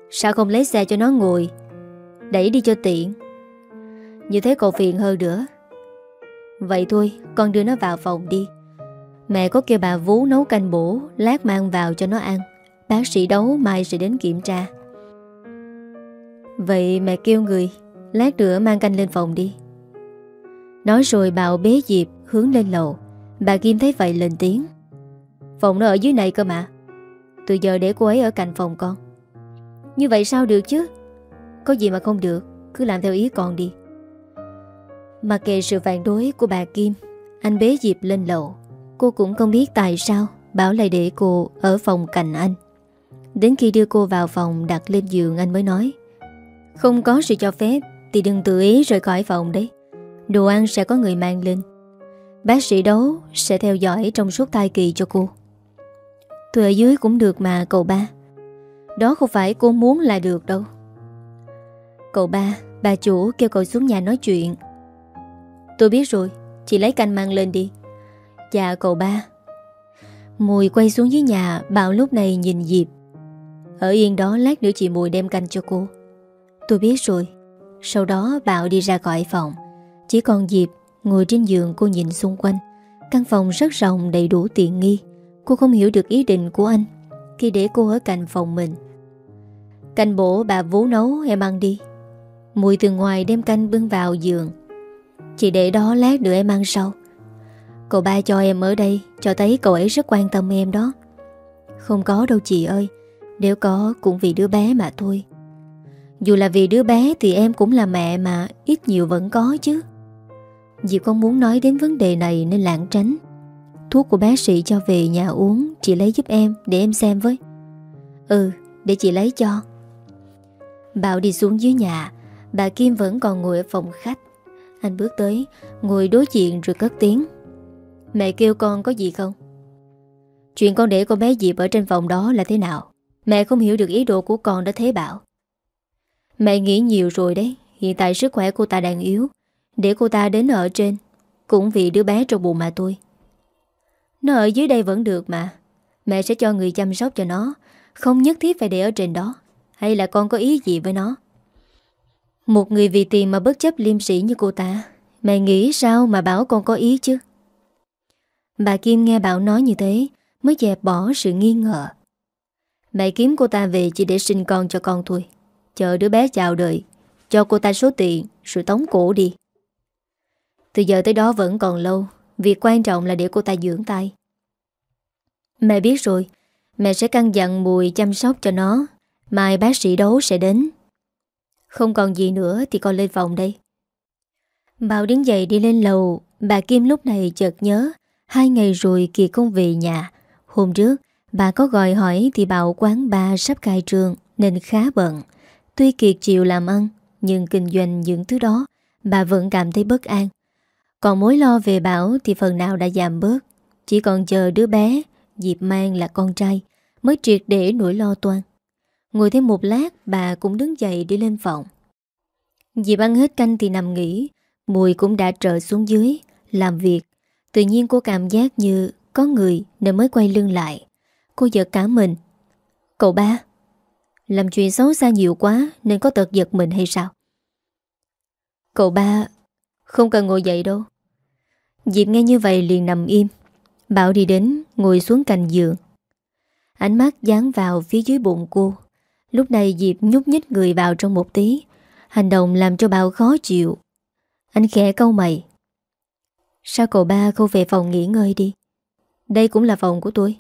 Sao không lấy xe cho nó ngồi? Đẩy đi cho tiện. Như thế còn phiền hơn nữa. Vậy thôi, con đưa nó vào phòng đi. Mẹ có kêu bà vú nấu canh bổ, Lát mang vào cho nó ăn. Bác sĩ đấu mai sẽ đến kiểm tra. Vậy mẹ kêu người, Lát nữa mang canh lên phòng đi. Nói rồi bảo bế Diệp hướng lên lầu. Bà Kim thấy vậy lên tiếng. Phòng nó ở dưới này cơ mà. Từ giờ để cô ấy ở cạnh phòng con. Như vậy sao được chứ? Có gì mà không được, Cứ làm theo ý con đi. Mặc kệ sự phản đối của bà Kim, Anh bế Diệp lên lầu. Cô cũng không biết tại sao, Bảo lại để cô ở phòng cạnh anh. Đến khi đưa cô vào phòng đặt lên giường, anh mới nói, Không có sự cho phép, Thì đừng tự ý rời khỏi phòng đấy. Đồ ăn sẽ có người mang lên. Bác sĩ đấu sẽ theo dõi trong suốt thai kỳ cho cô. Tôi ở dưới cũng được mà, cậu ba. Đó không phải cô muốn là được đâu. Cậu ba, Bà chủ kêu cậu xuống nhà nói chuyện. Tôi biết rồi, Chị lấy canh mang lên đi. Dạ cậu ba. Mùi quay xuống dưới nhà, Bảo lúc này nhìn Diệp. Ở yên đó lát nữa chị Mùi đem canh cho cô. Tôi biết rồi. Sau đó Bảo đi ra khỏi phòng. Chỉ còn Diệp Ngồi trên giường cô nhìn xung quanh. Căn phòng rất rộng, đầy đủ tiện nghi. Cô không hiểu được ý định của anh. Khi để cô ở cạnh phòng mình, Canh bổ bà vú nấu em ăn đi. Mùi từ ngoài đem canh bưng vào giường. Chị để đó lát nữa em ăn sau. Cậu ba cho em ở đây, Cho thấy cậu ấy rất quan tâm em đó. Không có đâu chị ơi. Nếu có, cũng vì đứa bé mà thôi. Dù là vì đứa bé Thì em cũng là mẹ mà, Ít nhiều vẫn có chứ. Diệp không muốn nói đến vấn đề này Nên lãng tránh. Thuốc của bác sĩ cho về nhà uống, Chị lấy giúp em, để em xem với. Ừ để chị lấy cho. Bảo đi xuống dưới nhà, Bà Kim vẫn còn ngồi ở phòng khách. Anh bước tới, Ngồi đối diện rồi cất tiếng. Mẹ kêu con có gì không? Chuyện con để con bé Diệp ở trên phòng đó là thế nào? Mẹ không hiểu được ý đồ của con đã thế bảo. Mẹ nghĩ nhiều rồi đấy, Hiện tại sức khỏe cô ta đang yếu. Để cô ta đến ở trên, Cũng vì đứa bé trong bụng mà tôi. Nó ở dưới đây vẫn được mà. Mẹ sẽ cho người chăm sóc cho nó. Không nhất thiết phải để ở trên đó. Hay là con có ý gì với nó? Một người vì tiền mà bất chấp liêm sĩ như cô ta, Mẹ nghĩ sao mà bảo con có ý chứ? Bà Kim nghe Bảo nói như thế, Mới dẹp bỏ sự nghi ngờ. Mẹ kiếm cô ta về chỉ để sinh con cho con thôi. Chờ đứa bé chào đời, Cho cô ta số tiền, Rồi tống cổ đi. Từ giờ tới đó vẫn còn lâu, Việc quan trọng là để cô ta dưỡng tay. Mẹ biết rồi, Mẹ sẽ căn dặn mùi chăm sóc cho nó, Mai bác sĩ đấu sẽ đến. Không còn gì nữa Thì con lên phòng đây. Bảo đứng dậy đi lên lầu, Bà Kim lúc này chợt nhớ, Hai ngày rồi Kiệt không về nhà. Hôm trước bà có gọi hỏi Thì bảo quán ba sắp khai trương, Nên khá bận. Tuy Kiệt chịu làm ăn, Nhưng kinh doanh những thứ đó, Bà vẫn cảm thấy bất an. Còn mối lo về Bảo thì phần nào đã giảm bớt. Chỉ còn chờ đứa bé, dịp mang là con trai, Mới triệt để nỗi lo toan. Ngồi thêm một lát, bà cũng đứng dậy đi lên phòng. Dịp ăn hết canh thì nằm nghỉ, Mùi cũng đã trở xuống dưới, Làm việc. Tự nhiên cô cảm giác như có người Nên mới quay lưng lại. Cô giật cả mình. Cậu ba, Làm chuyện xấu xa nhiều quá Nên có tật giật mình hay sao? Cậu ba, Không cần ngồi dậy đâu. Diệp nghe như vậy liền nằm im. Bảo đi đến, ngồi xuống cạnh giường. Ánh mắt dán vào phía dưới bụng cô. Lúc này Diệp nhúc nhích người vào trong một tí. Hành động làm cho Bảo khó chịu. Anh khẽ câu mày. Sao cậu ba không về phòng nghỉ ngơi đi? Đây cũng là phòng của tôi.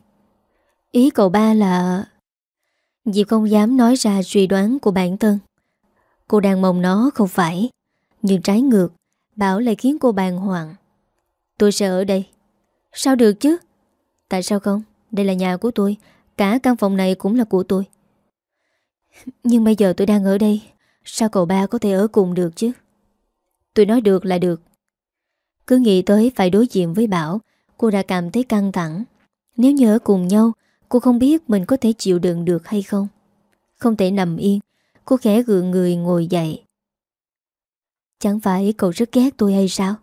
Ý cậu ba là Diệp không dám nói ra suy đoán của bản thân. Cô đang mong nó không phải, Nhưng trái ngược, Bảo lại khiến cô bàng hoàng. Tôi sẽ ở đây. Sao được chứ? Tại sao không? Đây là nhà của tôi. Cả căn phòng này cũng là của tôi. [laughs] Nhưng bây giờ tôi đang ở đây. Sao cậu ba có thể ở cùng được chứ? Tôi nói được là được. Cứ nghĩ tới phải đối diện với Bảo, Cô đã cảm thấy căng thẳng. Nếu như ở cùng nhau Cô không biết mình có thể chịu đựng được hay không. Không thể nằm yên. Cô khẽ gượng người ngồi dậy. Chẳng phải cậu rất ghét tôi hay sao?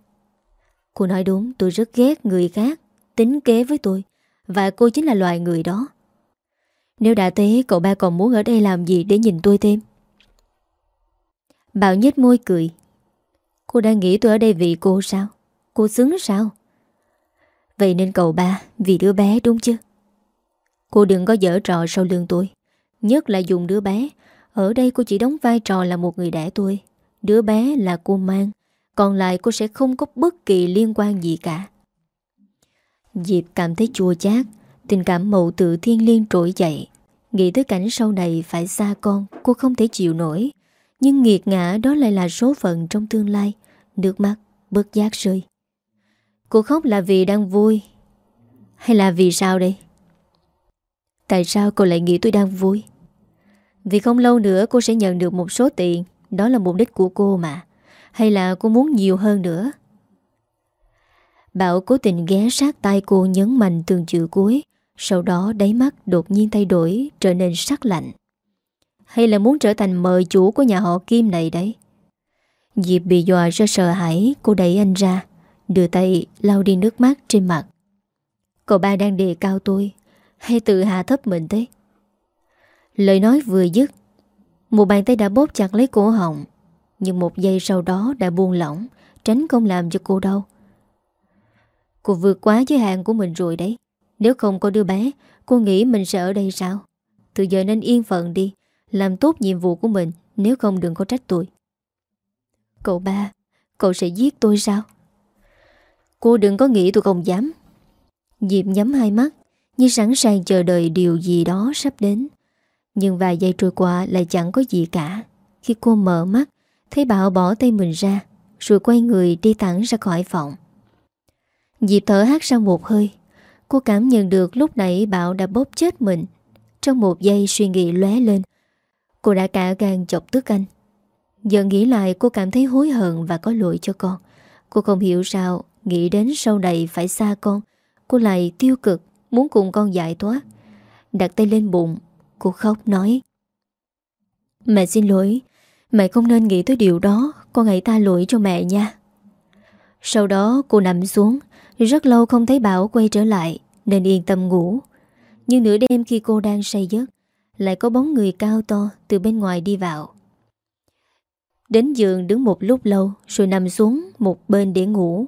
Cô nói đúng, tôi rất ghét người khác, Tính kế với tôi, Và cô chính là loài người đó. Nếu đã thế, cậu ba còn muốn ở đây làm gì Để nhìn tôi thêm? Bảo nhếch môi cười. Cô đang nghĩ tôi ở đây vì cô sao? Cô xứng sao? Vậy nên cậu ba, Vì đứa bé đúng chứ Cô đừng có dở trò sau lưng tôi. Nhất là dùng đứa bé. Ở đây cô chỉ đóng vai trò là một người đẻ tôi Đứa bé là cô mang. Còn lại cô sẽ không có bất kỳ liên quan gì cả. Diệp cảm thấy chua chát. Tình cảm mậu tự thiên liên trỗi dậy. Nghĩ tới cảnh sau này phải xa con, Cô không thể chịu nổi. Nhưng nghiệt ngã đó lại là số phận trong tương lai. Nước mắt bớt giác rơi. Cô khóc là vì đang vui. Hay là vì sao đây? Tại sao cô lại nghĩ tôi đang vui? Vì không lâu nữa cô sẽ nhận được một số tiền. Đó là mục đích của cô mà. Hay là cô muốn nhiều hơn nữa? Bảo cố tình ghé sát tay cô nhấn mạnh từng chữ cuối. Sau đó đáy mắt đột nhiên thay đổi, Trở nên sắc lạnh. Hay là muốn trở thành mời chủ của nhà họ Kim này đấy? Diệp bị dọa ra sợ hãi, Cô đẩy anh ra, Đưa tay lau đi nước mắt trên mặt. Cậu ba đang đề cao tôi hay tự hạ thấp mình thế? Lời nói vừa dứt, Một bàn tay đã bóp chặt lấy cổ họng, Nhưng một giây sau đó đã buông lỏng, Tránh không làm cho cô đau. Cô vượt quá giới hạn của mình rồi đấy. Nếu không có đứa bé, Cô nghĩ mình sẽ ở đây sao? Từ giờ nên yên phận đi, Làm tốt nhiệm vụ của mình, Nếu không đừng có trách tôi. Cậu ba, Cậu sẽ giết tôi sao? Cô đừng có nghĩ tôi không dám. Diệp nhắm hai mắt như sẵn sàng chờ đợi điều gì đó sắp đến. Nhưng vài giây trôi qua lại chẳng có gì cả. Khi cô mở mắt, thấy Bảo bỏ tay mình ra, rồi quay người đi thẳng ra khỏi phòng. Dịp thở hát ra một hơi. Cô cảm nhận được lúc nãy Bảo đã bóp chết mình. Trong một giây suy nghĩ lóe lên, cô đã cả gan chọc tức anh. Giờ nghĩ lại cô cảm thấy hối hận và có lỗi cho con. Cô không hiểu sao nghĩ đến sau này phải xa con. Cô lại tiêu cực Muốn cùng con giải thoát. Đặt tay lên bụng, Cô khóc nói. Mẹ xin lỗi, Mẹ không nên nghĩ tới điều đó, Con hãy ta lỗi cho mẹ nha. Sau đó, cô nằm xuống, Rất lâu không thấy Bảo quay trở lại, Nên yên tâm ngủ. Nhưng nửa đêm khi cô đang say giấc, Lại có bóng người cao to từ bên ngoài đi vào. Đến giường đứng một lúc lâu, Rồi nằm xuống một bên để ngủ.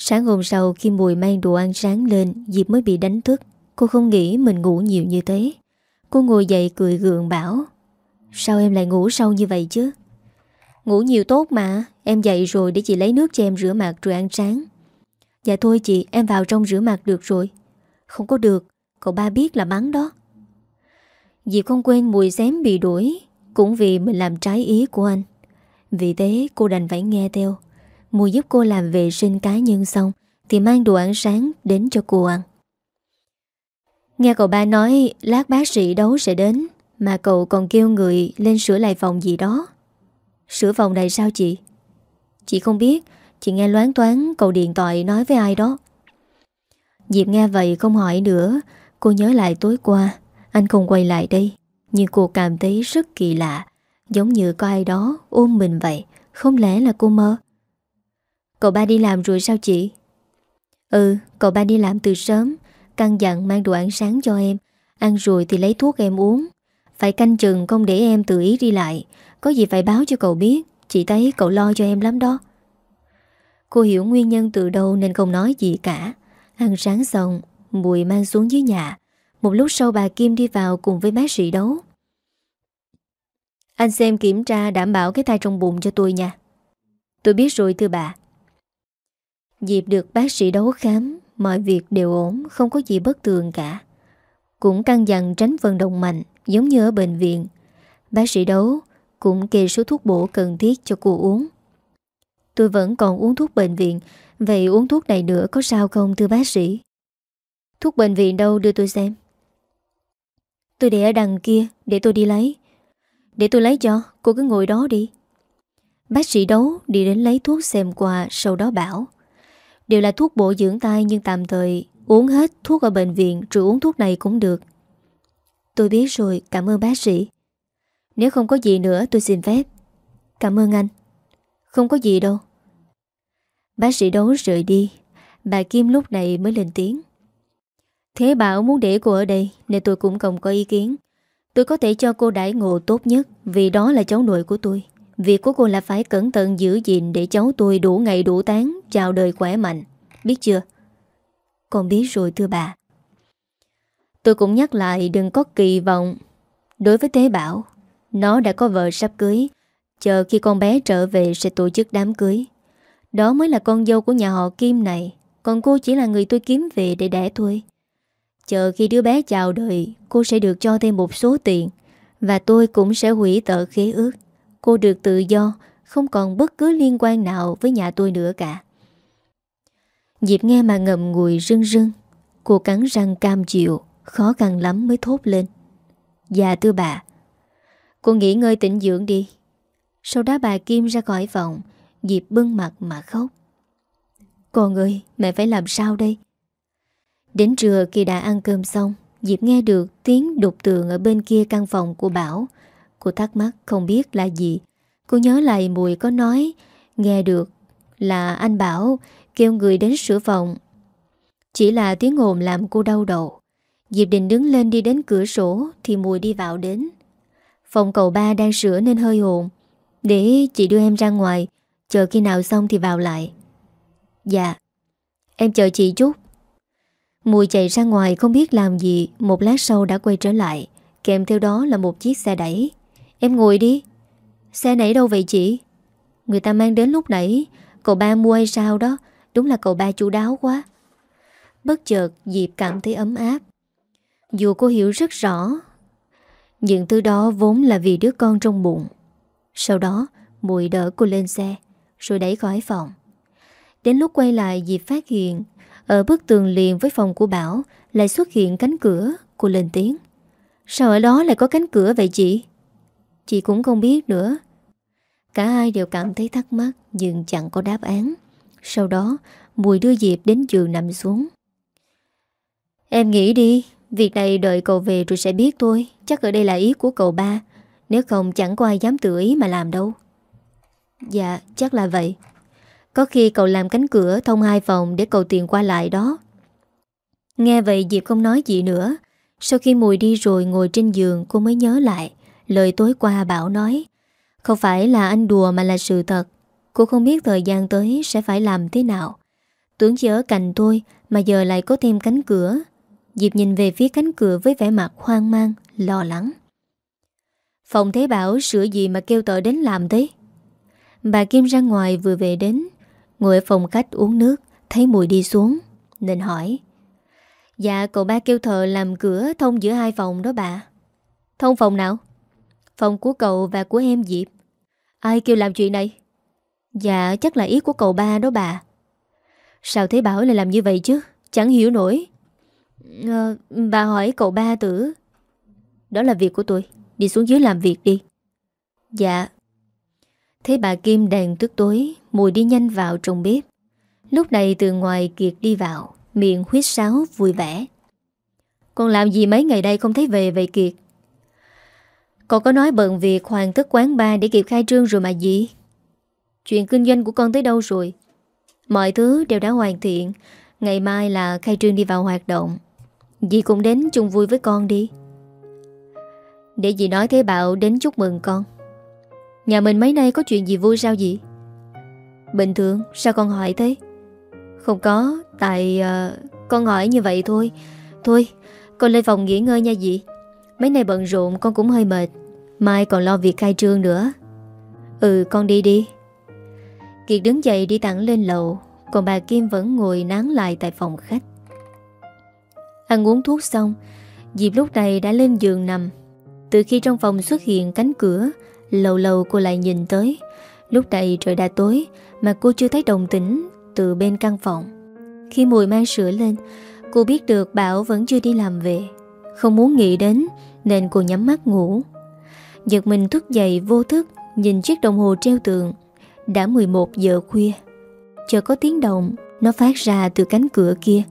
Sáng hôm sau, khi mùi mang đồ ăn sáng lên, Diệp mới bị đánh thức. Cô không nghĩ mình ngủ nhiều như thế. Cô ngồi dậy cười gượng bảo, Sao em lại ngủ sâu như vậy chứ? Ngủ nhiều tốt mà, Em dậy rồi để chị lấy nước cho em rửa mặt rồi ăn sáng. Dạ thôi chị, Em vào trong rửa mặt được rồi. Không có được, Cậu ba biết là bắn đó. Diệp không quên mùi xém bị đuổi, Cũng vì mình làm trái ý của anh. Vì thế, cô đành phải nghe theo mua giúp cô làm vệ sinh cá nhân xong, Thì mang đồ ăn sáng đến cho cô ăn. Nghe cậu ba nói, Lát bác sĩ đấu sẽ đến, Mà cậu còn kêu người lên sửa lại phòng gì đó. Sửa phòng này sao chị? Chị không biết, Chị nghe loán toán cậu điện thoại nói với ai đó. Diệp nghe vậy không hỏi nữa, Cô nhớ lại tối qua, Anh không quay lại đây, Nhưng cô cảm thấy rất kỳ lạ, Giống như có ai đó ôm mình vậy, Không lẽ là cô mơ? Cậu ba đi làm rồi sao chị? Ừ cậu ba đi làm từ sớm. Căn dặn mang đồ ăn sáng cho em. Ăn rồi thì lấy thuốc em uống. Phải canh chừng không để em tự ý đi lại. Có gì phải báo cho cậu biết. Chị thấy cậu lo cho em lắm đó. Cô hiểu nguyên nhân từ đâu nên không nói gì cả. Ăn sáng xong, Mùi mang xuống dưới nhà. Một lúc sau bà Kim đi vào cùng với bác sĩ đấu. Anh xem kiểm tra đảm bảo cái thai trong bụng cho tôi nha. Tôi biết rồi thưa bà. Dịp được bác sĩ đấu khám, Mọi việc đều ổn, Không có gì bất thường cả. Cũng căng dặn tránh vận động mạnh, Giống như ở bệnh viện. Bác sĩ đấu cũng kê số thuốc bổ cần thiết cho cô uống. Tôi vẫn còn uống thuốc bệnh viện, Vậy uống thuốc này nữa có sao không, thưa bác sĩ? Thuốc bệnh viện đâu, đưa tôi xem. Tôi để ở đằng kia, Để tôi đi lấy. Để tôi lấy cho, Cô cứ ngồi đó đi. Bác sĩ đấu đi đến lấy thuốc xem qua, Sau đó bảo. Đều là thuốc bổ dưỡng tai nhưng tạm thời Uống hết thuốc ở bệnh viện Rồi uống thuốc này cũng được. Tôi biết rồi, cảm ơn bác sĩ. Nếu không có gì nữa, tôi xin phép. Cảm ơn anh. Không có gì đâu. Bác sĩ đấu rời đi. Bà Kim lúc này mới lên tiếng. Thế bảo muốn để cô ở đây, Nên tôi cũng không có ý kiến. Tôi có thể cho cô đãi ngộ tốt nhất, Vì đó là cháu nội của tôi. Việc của cô là phải cẩn thận giữ gìn Để cháu tôi đủ ngày đủ tháng Chào đời khỏe mạnh. Biết chưa? Con biết rồi, thưa bà. Tôi cũng nhắc lại, đừng có kỳ vọng. Đối với Tế Bảo, Nó đã có vợ sắp cưới. Chờ khi con bé trở về sẽ tổ chức đám cưới. Đó mới là con dâu của nhà họ Kim này. Còn cô chỉ là người tôi kiếm về để đẻ thôi Chờ khi đứa bé chào đời, Cô sẽ được cho thêm một số tiền Và tôi cũng sẽ hủy tợ khế ước. Cô được tự do, Không còn bất cứ liên quan nào với nhà tôi nữa cả. Diệp nghe mà ngậm ngùi rưng rưng, Cô cắn răng cam chịu, Khó khăn lắm mới thốt lên. Dạ thưa bà, Cô nghỉ ngơi tĩnh dưỡng đi. Sau đó bà Kim ra khỏi phòng, Diệp bưng mặt mà khóc. Con ơi, mẹ phải làm sao đây? Đến trưa khi đã ăn cơm xong, Diệp nghe được tiếng đục tường Ở bên kia căn phòng của Bảo. Cô thắc mắc không biết là gì. Cô nhớ lại mùi có nói, Nghe được là anh Bảo Kêu người đến sửa phòng. Chỉ là tiếng ồn làm cô đau đầu. Diệp định đứng lên đi đến cửa sổ Thì mùi đi vào đến. Phòng cậu ba đang sửa nên hơi ồn. Để chị đưa em ra ngoài, Chờ khi nào xong thì vào lại. Dạ Em chờ chị chút. Mùi chạy ra ngoài không biết làm gì, Một lát sau đã quay trở lại. Kèm theo đó là một chiếc xe đẩy. Em ngồi đi. Xe nãy đâu vậy chị? Người ta mang đến lúc nãy. Cậu ba mua hay sao đó? Đúng là cậu ba chú đáo quá. Bất chợt, Diệp cảm thấy ấm áp. Dù cô hiểu rất rõ, Những thứ đó vốn là vì đứa con trong bụng. Sau đó, Mùi đỡ cô lên xe, Rồi đẩy khỏi phòng. Đến lúc quay lại, Diệp phát hiện, Ở bức tường liền với phòng của Bảo Lại xuất hiện cánh cửa. Cô lên tiếng. Sao ở đó lại có cánh cửa vậy chị? Chị cũng không biết nữa. Cả hai đều cảm thấy thắc mắc, Nhưng chẳng có đáp án. Sau đó, Mùi đưa Diệp đến giường nằm xuống. Em nghĩ đi, Việc này đợi cậu về rồi sẽ biết thôi. Chắc ở đây là ý của cậu ba. Nếu không, chẳng có ai dám tự ý mà làm đâu. Dạ chắc là vậy. Có khi cậu làm cánh cửa thông hai phòng Để cậu tiền qua lại đó. Nghe vậy, Diệp không nói gì nữa. Sau khi Mùi đi rồi ngồi trên giường, Cô mới nhớ lại. Lời tối qua Bảo nói, Không phải là anh đùa mà là sự thật. Cô không biết thời gian tới sẽ phải làm thế nào. Tưởng chỉ ở cạnh tôi Mà giờ lại có thêm cánh cửa. Diệp nhìn về phía cánh cửa với vẻ mặt hoang mang, Lo lắng. Phòng Thế Bảo sửa gì mà kêu tợ đến làm thế? Bà Kim ra ngoài vừa về đến, Ngồi ở phòng khách uống nước, Thấy mùi đi xuống, Nên hỏi Dạ cậu ba kêu thợ làm cửa thông giữa hai phòng đó bà. Thông phòng nào? Phòng của cậu và của em Diệp. Ai kêu làm chuyện này? Dạ chắc là ý của cậu ba đó bà. Sao thế Bảo lại làm như vậy chứ? Chẳng hiểu nổi. À, Bà hỏi cậu ba tử. Đó là việc của tôi. Đi xuống dưới làm việc đi. Dạ. Thấy bà Kim đèn tức tối Mùi đi nhanh vào trong bếp. Lúc này từ ngoài Kiệt đi vào Miệng huyết sáo vui vẻ. Con làm gì mấy ngày đây không thấy về vậy Kiệt? Cậu có nói bận việc hoàn tất quán ba để kịp khai trương rồi mà gì? Chuyện kinh doanh của con tới đâu rồi? Mọi thứ đều đã hoàn thiện. Ngày mai là khai trương đi vào hoạt động. Dì cũng đến chung vui với con đi. Để dì nói thế Bảo đến chúc mừng con. Nhà mình mấy nay có chuyện gì vui sao dì? Bình thường sao con hỏi thế? Không có Tại uh, con hỏi như vậy thôi. Thôi con lên phòng nghỉ ngơi nha dì. Mấy nay bận rộn, con cũng hơi mệt. Mai còn lo việc khai trương nữa. Ừ con đi đi. Kiệt đứng dậy đi thẳng lên lầu, Còn bà Kim vẫn ngồi nán lại tại phòng khách. Ăn uống thuốc xong, Diệp lúc này đã lên giường nằm. Từ khi trong phòng xuất hiện cánh cửa Lâu lâu cô lại nhìn tới. Lúc này trời đã tối, Mà cô chưa thấy đồng tĩnh Từ bên căn phòng. Khi mùi mang sữa lên, Cô biết được Bảo vẫn chưa đi làm về. Không muốn nghĩ đến nên cô nhắm mắt ngủ. Giật mình thức dậy vô thức, Nhìn chiếc đồng hồ treo tường. Đã 11 giờ khuya. Chờ có tiếng động, Nó phát ra từ cánh cửa kia.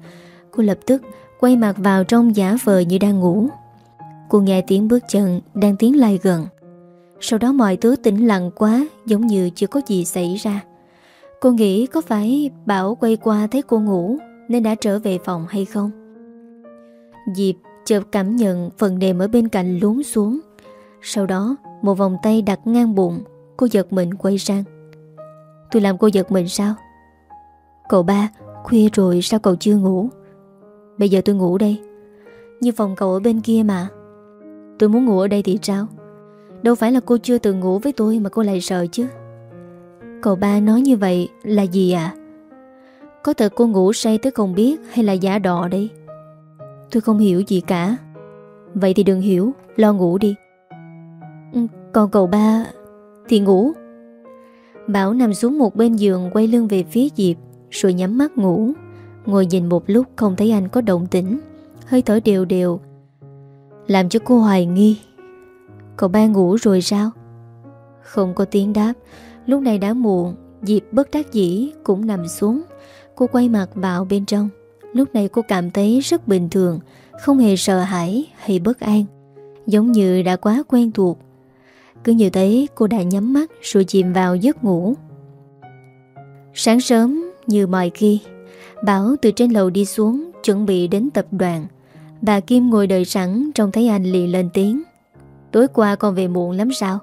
Cô lập tức quay mặt vào trong giả vờ như đang ngủ. Cô nghe tiếng bước chân Đang tiến lại gần. Sau đó mọi thứ tĩnh lặng quá, Giống như chưa có gì xảy ra. Cô nghĩ có phải Bảo quay qua thấy cô ngủ Nên đã trở về phòng hay không? Diệp chợt cảm nhận Phần đệm ở bên cạnh lún xuống. Sau đó, một vòng tay đặt ngang bụng, Cô giật mình quay sang. Tôi làm cô giật mình sao? Cậu ba, Khuya rồi sao cậu chưa ngủ? Bây giờ tôi ngủ đây. Như phòng cậu ở bên kia mà. Tôi muốn ngủ ở đây thì sao? Đâu phải là cô chưa từng ngủ với tôi Mà cô lại sợ chứ. Cậu ba nói như vậy là gì à Có thật cô ngủ say tới không biết Hay là giả đọ đây? Tôi không hiểu gì cả. Vậy thì đừng hiểu, Lo ngủ đi. Ừ, còn cậu ba Thì ngủ. Bảo nằm xuống một bên giường Quay lưng về phía Diệp, Rồi nhắm mắt ngủ. Ngồi nhìn một lúc không thấy anh có động tĩnh. Hơi thở đều đều. Làm cho cô hoài nghi. Cậu ba ngủ rồi sao? Không có tiếng đáp. Lúc này đã muộn, Diệp bất đắc dĩ cũng nằm xuống. Cô quay mặt vào bên trong. Lúc này cô cảm thấy rất bình thường, Không hề sợ hãi hay bất an, Giống như đã quá quen thuộc. Cứ như thế, cô đã nhắm mắt Rồi chìm vào giấc ngủ. Sáng sớm như mọi khi, Bảo từ trên lầu đi xuống Chuẩn bị đến tập đoàn. Bà Kim ngồi đợi sẵn Trông thấy anh liền lên tiếng. Tối qua con về muộn lắm sao?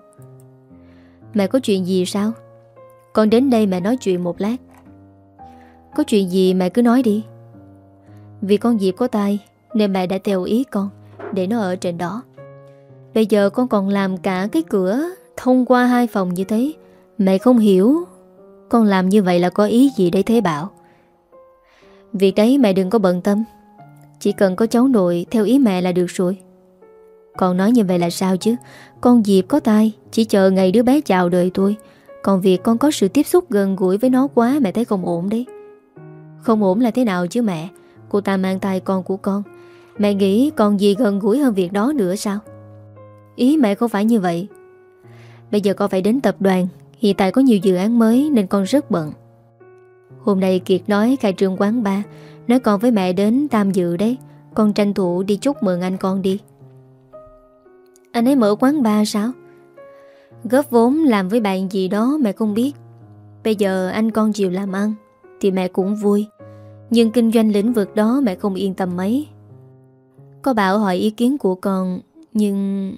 Mẹ có chuyện gì sao? Con đến đây mẹ nói chuyện một lát. Có chuyện gì mẹ cứ nói đi. Vì con Diệp có tay, Nên mẹ đã theo ý con, Để nó ở trên đó. Bây giờ con còn làm cả cái cửa Thông qua hai phòng như thế. Mẹ không hiểu Con làm như vậy là có ý gì đấy thế bảo. Việc đấy mẹ đừng có bận tâm. Chỉ cần có cháu nội theo ý mẹ là được rồi. Con nói như vậy là sao chứ? Con Diệp có tai Chỉ chờ ngày đứa bé chào đời tôi Còn việc con có sự tiếp xúc gần gũi với nó quá, Mẹ thấy không ổn đấy. Không ổn là thế nào chứ mẹ? Cô ta mang tay con của con. Mẹ nghĩ còn gì gần gũi hơn việc đó nữa sao? Ý mẹ không phải như vậy. Bây giờ con phải đến tập đoàn. Hiện tại có nhiều dự án mới nên con rất bận. Hôm nay Kiệt nói khai trương quán ba Nói con với mẹ đến tam dự đấy. Con tranh thủ đi chúc mừng anh con đi. Anh ấy mở quán ba sao? Góp vốn làm với bạn gì đó mẹ không biết. Bây giờ anh con chịu làm ăn, Thì mẹ cũng vui. Nhưng kinh doanh lĩnh vực đó mẹ không yên tâm mấy Có bảo hỏi ý kiến của con Nhưng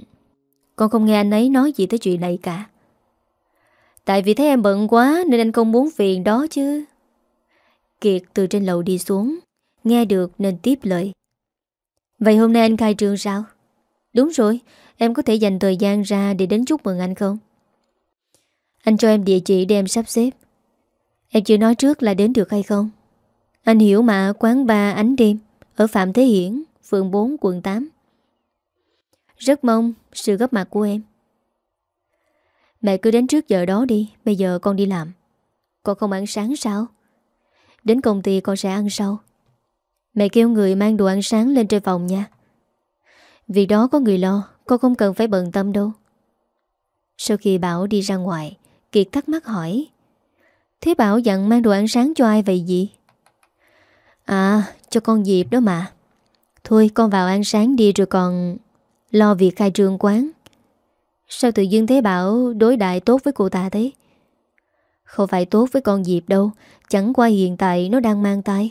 Con không nghe anh ấy nói gì tới chuyện này cả Tại vì thấy em bận quá Nên anh không muốn phiền đó chứ Kiệt từ trên lầu đi xuống Nghe được nên tiếp lời Vậy hôm nay anh khai trương sao? Đúng rồi, em có thể dành thời gian ra Để đến chúc mừng anh không? Anh cho em địa chỉ để em sắp xếp Em chưa nói trước là đến được hay không? Anh hiểu mà, quán ba, ánh đêm, Ở Phạm Thế Hiển, Phường 4 quận 8 Rất mong sự góp mặt của em. Mẹ cứ đến trước giờ đó đi, Bây giờ con đi làm. Con không ăn sáng sao? Đến công ty con sẽ ăn sau. Mẹ kêu người mang đồ ăn sáng lên trên phòng nha. Việc đó có người lo, Con không cần phải bận tâm đâu. Sau khi Bảo đi ra ngoài, Kiệt thắc mắc hỏi, Thế Bảo dặn mang đồ ăn sáng cho ai vậy gì À cho con Diệp đó mà. Thôi, con vào ăn sáng đi rồi còn Lo việc khai trương quán. Sao tự dưng thế Bảo đối đại tốt với cô ta thế? Không phải tốt với con Diệp đâu, Chẳng qua hiện tại nó đang mang tay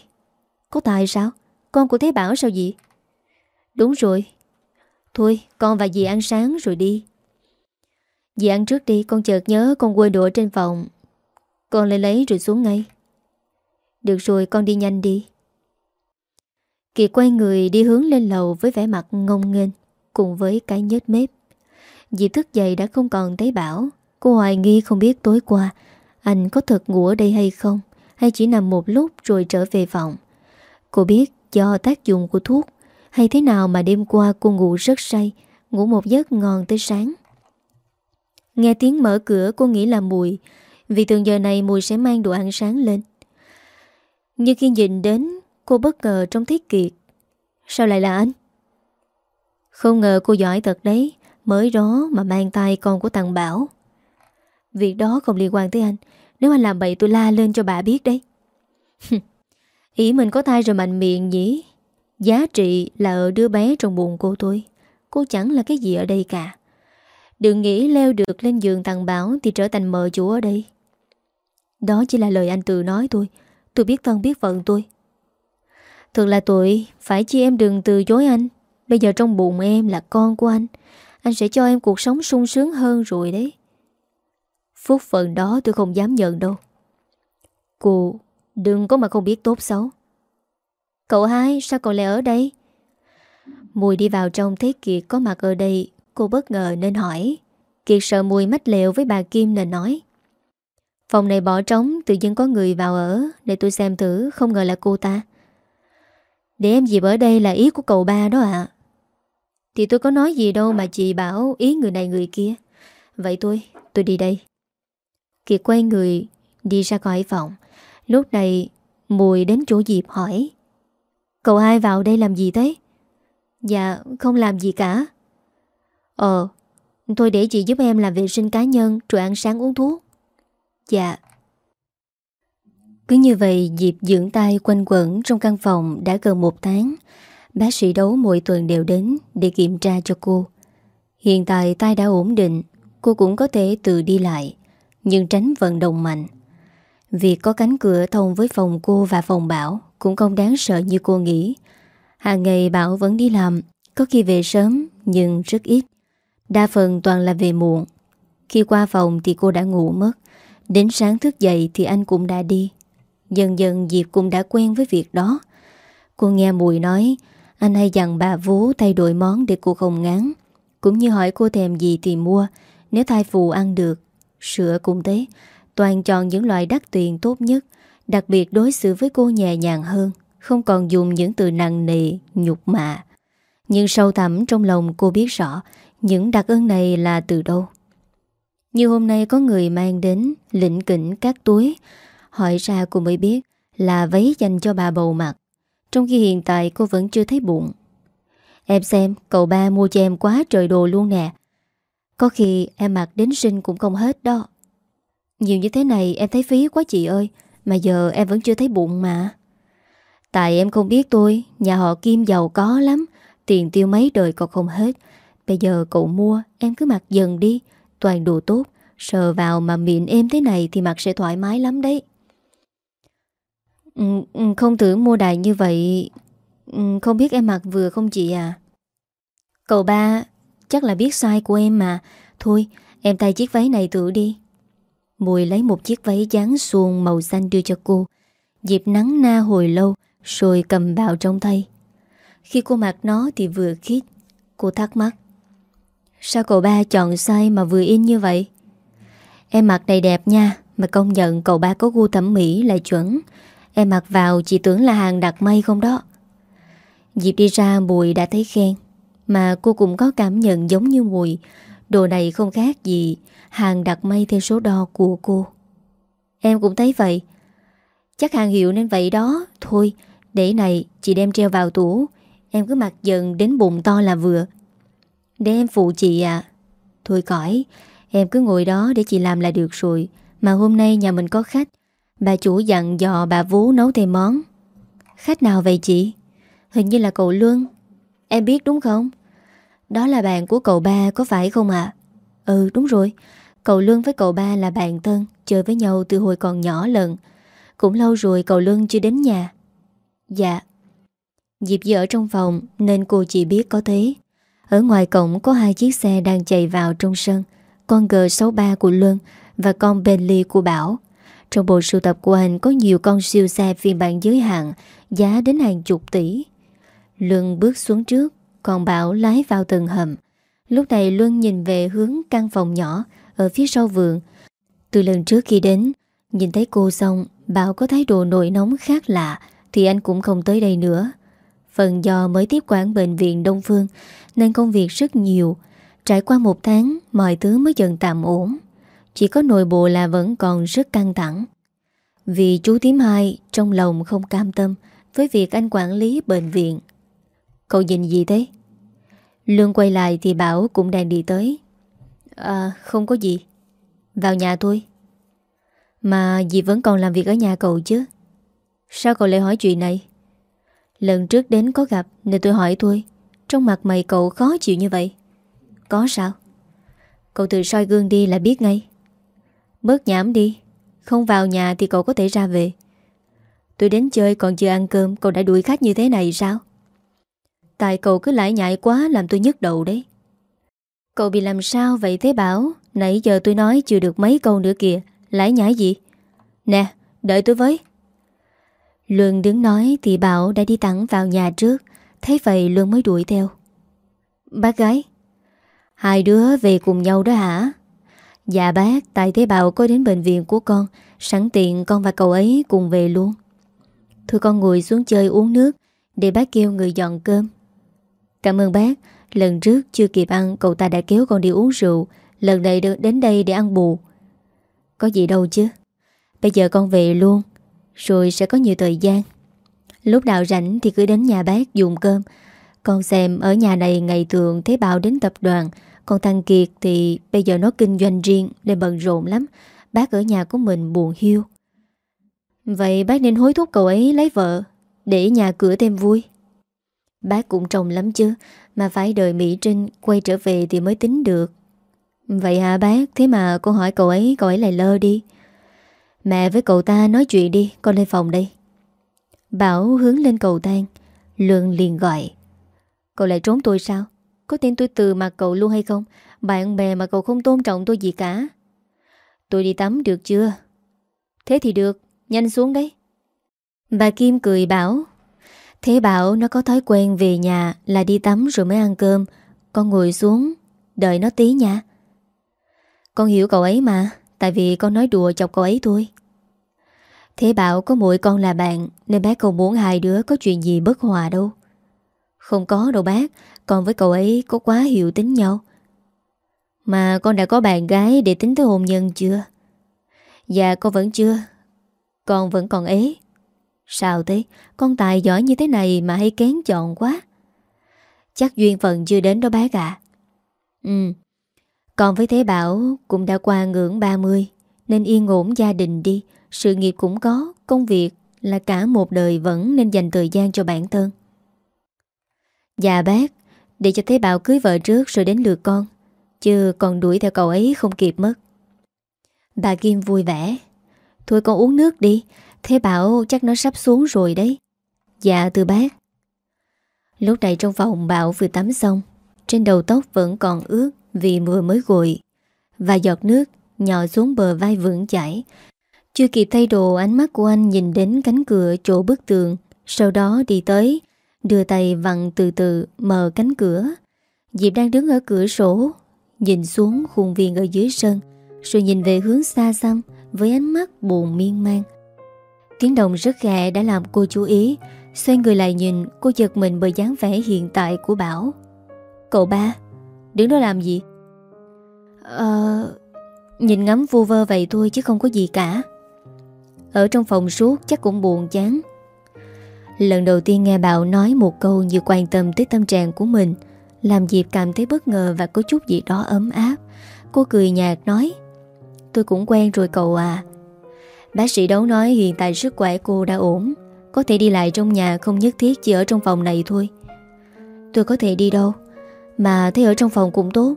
Có tài sao? Con của Thế Bảo sao gì Đúng rồi. Thôi, con và dì ăn sáng rồi đi. Dì ăn trước đi, Con chợt nhớ con quên đồ trên phòng. Con lên lấy rồi xuống ngay. Được rồi, con đi nhanh đi. Kiệt quay người đi hướng lên lầu Với vẻ mặt ngông nghênh, Cùng với cái nhết mép. Dịp thức dậy đã không còn thấy Bảo. Cô hoài nghi không biết tối qua, Anh có thật ngủ ở đây hay không, Hay chỉ nằm một lúc rồi trở về phòng. Cô biết do tác dụng của thuốc, Hay thế nào mà đêm qua cô ngủ rất say, Ngủ một giấc ngon tới sáng. Nghe tiếng mở cửa, cô nghĩ là mùi, Vì thường giờ này mùi sẽ mang đồ ăn sáng lên. Nhưng khi nhìn đến Cô bất ngờ trong thiết Kiệt Sao lại là anh? Không ngờ cô giỏi thật đấy, Mới đó mà mang tay con của thằng Bảo. Việc đó không liên quan tới anh, Nếu anh làm bậy tôi la lên cho bà biết đấy. Ý mình có thai rồi mạnh miệng nhỉ? Giá trị là ở đứa bé trong bụng cô tôi Cô chẳng là cái gì ở đây cả. Đừng nghĩ leo được lên giường thằng Bảo Thì trở thành mờ chủ ở đây. Đó chỉ là lời anh tự nói thôi, Tôi biết thân biết phận tôi. Thật là tội Phải chi em đừng từ chối anh. Bây giờ trong bụng em là con của anh. Anh sẽ cho em cuộc sống sung sướng hơn rồi đấy. Phúc phận đó tôi không dám nhận đâu. Cô, Đừng có mà không biết tốt xấu. Cậu hai, sao cậu lại ở đây? Mùi đi vào trong thấy Kiệt có mặt ở đây. Cô bất ngờ nên hỏi. Kiệt sợ mùi mách lẹo với bà Kim nên nói. Phòng này bỏ trống, Tự dưng có người vào ở. Để tôi xem thử, không ngờ là cô ta. Để em dịp ở đây là ý của cậu ba đó ạ. Thì tôi có nói gì đâu mà chị bảo ý người này người kia. Vậy tôi, tôi đi đây. Kiệt quay người Đi ra khỏi phòng. Lúc này Mùi đến chỗ Diệp hỏi Cậu hai vào đây làm gì thế? Dạ không làm gì cả. Ờ Thôi để chị giúp em làm vệ sinh cá nhân Rồi ăn sáng uống thuốc. Dạ. Cứ như vậy, dịp dưỡng tay quanh quẩn Trong căn phòng đã gần một tháng, Bác sĩ đấu mỗi tuần đều đến Để kiểm tra cho cô. Hiện tại tay đã ổn định, Cô cũng có thể tự đi lại, Nhưng tránh vận động mạnh. Việc có cánh cửa thông với phòng cô và phòng Bảo Cũng không đáng sợ như cô nghĩ. Hàng ngày Bảo vẫn đi làm, Có khi về sớm nhưng rất ít. Đa phần toàn là về muộn. Khi qua phòng thì cô đã ngủ mất, Đến sáng thức dậy thì anh cũng đã đi. Dần dần Diệp cũng đã quen với việc đó. Cô nghe Mùi nói, Anh hay dặn bà vú thay đổi món để cô không ngán. Cũng như hỏi cô thèm gì thì mua, Nếu thai phụ ăn được. Sữa cũng thế, Toàn chọn những loại đắt tiền tốt nhất, Đặc biệt đối xử với cô nhẹ nhàng hơn, Không còn dùng những từ nặng nề, Nhục mạ. Nhưng sâu thẳm trong lòng cô biết rõ, Những đặc ơn này là từ đâu. Như hôm nay có người mang đến Lĩnh kỉnh các túi Hỏi ra cô mới biết Là váy dành cho bà bầu mặc Trong khi hiện tại cô vẫn chưa thấy bụng. Em xem, cậu ba mua cho em quá trời đồ luôn nè. Có khi em mặc đến sinh cũng không hết đó. Nhiều như thế này em thấy phí quá chị ơi, Mà giờ em vẫn chưa thấy bụng mà. Tại em không biết tôi, Nhà họ Kim giàu có lắm, Tiền tiêu mấy đời còn không hết. Bây giờ cậu mua, em cứ mặc dần đi, Toàn đồ tốt. Sờ vào mà miệng em thế này Thì mặc sẽ thoải mái lắm đấy. Ừ, ừ, không tưởng mua đại như vậy. Ừ, không biết em mặc vừa không chị à? Cậu ba, Chắc là biết sai của em mà. Thôi, em tay chiếc váy này thử đi. Mùi lấy một chiếc váy dáng xuồng màu xanh đưa cho cô. Dịp nắng na hồi lâu, Rồi cầm vào trong tay Khi cô mặc nó thì vừa khít, Cô thắc mắc. Sao cậu ba chọn sai mà vừa in như vậy? Em mặc này đẹp nha, Mà công nhận cậu ba có gu thẩm mỹ là chuẩn. Em mặc vào chỉ tưởng là hàng đặt may không đó. Dịp đi ra Bùi đã thấy khen. Mà cô cũng có cảm nhận giống như Bùi, Đồ này không khác gì Hàng đặt may theo số đo của cô. Em cũng thấy vậy. Chắc hàng hiệu nên vậy đó. Thôi để này chị đem treo vào tủ. Em cứ mặc dần đến bụng to là vừa. Để em phụ chị à Thôi cõi Em cứ ngồi đó để chị làm là được rồi. Mà hôm nay nhà mình có khách. Bà chủ dặn dò bà Vú nấu thêm món Khách nào vậy chị? Hình như là cậu Luân Em biết đúng không? Đó là bạn của cậu ba, có phải không ạ? À? Ừ đúng rồi Cậu Luân với cậu ba là bạn thân, Chơi với nhau từ hồi còn nhỏ lần Cũng lâu rồi cậu Luân chưa đến nhà Dạ Dịp giờ ở trong phòng, Nên cô chỉ biết có thế Ở ngoài cổng có hai chiếc xe đang chạy vào trong sân Con G63 của Luân Và con Bentley của Bảo trong bộ sưu tập của anh Có nhiều con siêu xe phiên bản giới hạn, Giá đến hàng chục tỷ. Luân bước xuống trước, Còn Bảo lái vào tầng hầm. Lúc này Luân nhìn về hướng căn phòng nhỏ, Ở phía sau vườn. Từ lần trước khi đến, Nhìn thấy cô xong, Bảo có thái độ nổi nóng khác lạ, Thì anh cũng không tới đây nữa. Phần do mới tiếp quản bệnh viện Đông Phương, Nên công việc rất nhiều. Trải qua một tháng, Mọi thứ mới dần tạm ổn. Chỉ có nội bộ là vẫn còn rất căng thẳng. Vì chú tím hai Trong lòng không cam tâm Với việc anh quản lý bệnh viện. Cậu nhìn gì thế? Lương quay lại thì Bảo cũng đang đi tới. À không có gì. Vào nhà thôi. Mà dì vẫn còn làm việc ở nhà cậu chứ? Sao cậu lại hỏi chuyện này? Lần trước đến có gặp Nên tôi hỏi thôi. Trong mặt mày cậu khó chịu như vậy. Có sao? Cậu tự soi gương đi là biết ngay. Bớt nhảm đi. Không vào nhà thì cậu có thể ra về. Tôi đến chơi còn chưa ăn cơm, Cậu đã đuổi khách như thế này sao? Tại cậu cứ lại nhại quá Làm tôi nhức đầu đấy. Cậu bị làm sao vậy thế Bảo? Nãy giờ tôi nói chưa được mấy câu nữa kìa. Lãi nhãi gì? Nè, đợi tôi với. Luân đứng nói thì Bảo đã đi thẳng vào nhà trước. Thấy vậy Luân mới đuổi theo. Bác gái, Hai đứa về cùng nhau đó hả? Dạ bác Tại thế bào có đến bệnh viện của con. Sẵn tiện con và cậu ấy cùng về luôn. Thôi con ngồi xuống chơi uống nước Để bác kêu người dọn cơm. Cảm ơn bác. Lần trước chưa kịp ăn, cậu ta đã kéo con đi uống rượu. Lần này đến đây để ăn bù. Có gì đâu chứ. Bây giờ con về luôn, Rồi sẽ có nhiều thời gian. Lúc nào rảnh thì cứ đến nhà bác dùng cơm. Con xem ở nhà này ngày thường Thế Bảo đến tập đoàn còn thằng Kiệt thì bây giờ nó kinh doanh riêng Nên bận rộn lắm. Bác ở nhà của mình buồn hiu. Vậy bác nên hối thúc cậu ấy lấy vợ, Để nhà cửa thêm vui. Bác cũng trông lắm chứ, Mà phải đợi Mỹ Trinh quay trở về thì mới tính được. Vậy hả bác? Thế mà con hỏi cậu ấy Cậu ấy lại lơ đi. Mẹ với cậu ta nói chuyện đi, Con lên phòng đây. Bảo hướng lên cầu thang, lương liền gọi. Cậu lại trốn tôi sao? Có tin tôi từ mặt cậu luôn hay không? Bạn bè mà cậu không tôn trọng tôi gì cả. Tôi đi tắm được chưa? Thế thì được, Nhanh xuống đấy. Bà Kim cười bảo, Thế bảo nó có thói quen về nhà là đi tắm rồi mới ăn cơm. Con ngồi xuống, Đợi nó tí nha. Con hiểu cậu ấy mà, Tại vì con nói đùa chọc cậu ấy thôi. Thế bảo có mỗi con là bạn, Nên bác không muốn hai đứa có chuyện gì bất hòa đâu. Không có đâu bác con với cậu ấy có quá hiểu tính nhau Mà con đã có bạn gái để tính tới hôn nhân chưa? Dạ con vẫn chưa Con vẫn còn ế Sao thế? Con tài giỏi như thế này mà hay kén chọn quá. Chắc duyên phận chưa đến đó bác ạ. Ừ. Còn với Thế Bảo cũng đã qua ngưỡng 30 nên yên ổn gia đình đi. Sự nghiệp cũng có, công việc là cả một đời vẫn nên dành thời gian cho bản thân. Dạ bác, để cho Thế Bảo cưới vợ trước rồi đến lượt con. Chứ còn đuổi theo cậu ấy không kịp mất. Bà Kim vui vẻ. Thôi con uống nước đi, Thế bảo chắc nó sắp xuống rồi đấy Dạ từ bác Lúc này trong phòng Bảo vừa tắm xong Trên đầu tóc vẫn còn ướt Vì mưa mới gội Và giọt nước nhỏ xuống bờ vai vững chảy Chưa kịp thay đồ Ánh mắt của anh nhìn đến cánh cửa chỗ bức tường Sau đó đi tới Đưa tay vặn từ từ mở cánh cửa. Diệp đang đứng ở cửa sổ, Nhìn xuống khuôn viên ở dưới sân, Rồi nhìn về hướng xa xăm Với ánh mắt buồn miên man. Tiếng động rất ghẹ đã làm cô chú ý, Xoay người lại nhìn, Cô giật mình bởi dáng vẻ hiện tại của Bảo. Cậu ba, Đứng đó làm gì? Ờ Nhìn ngắm vu vơ vậy thôi chứ không có gì cả. Ở trong phòng suốt chắc cũng buồn chán Lần đầu tiên nghe Bảo nói một câu như quan tâm tới tâm trạng của mình, Làm Diệp cảm thấy bất ngờ và có chút gì đó ấm áp. Cô cười nhạt nói, Tôi cũng quen rồi cậu à. Bác sĩ đấu nói hiện tại sức khỏe cô đã ổn, Có thể đi lại trong nhà không nhất thiết chỉ ở trong phòng này thôi. Tôi có thể đi đâu, Mà thấy ở trong phòng cũng tốt.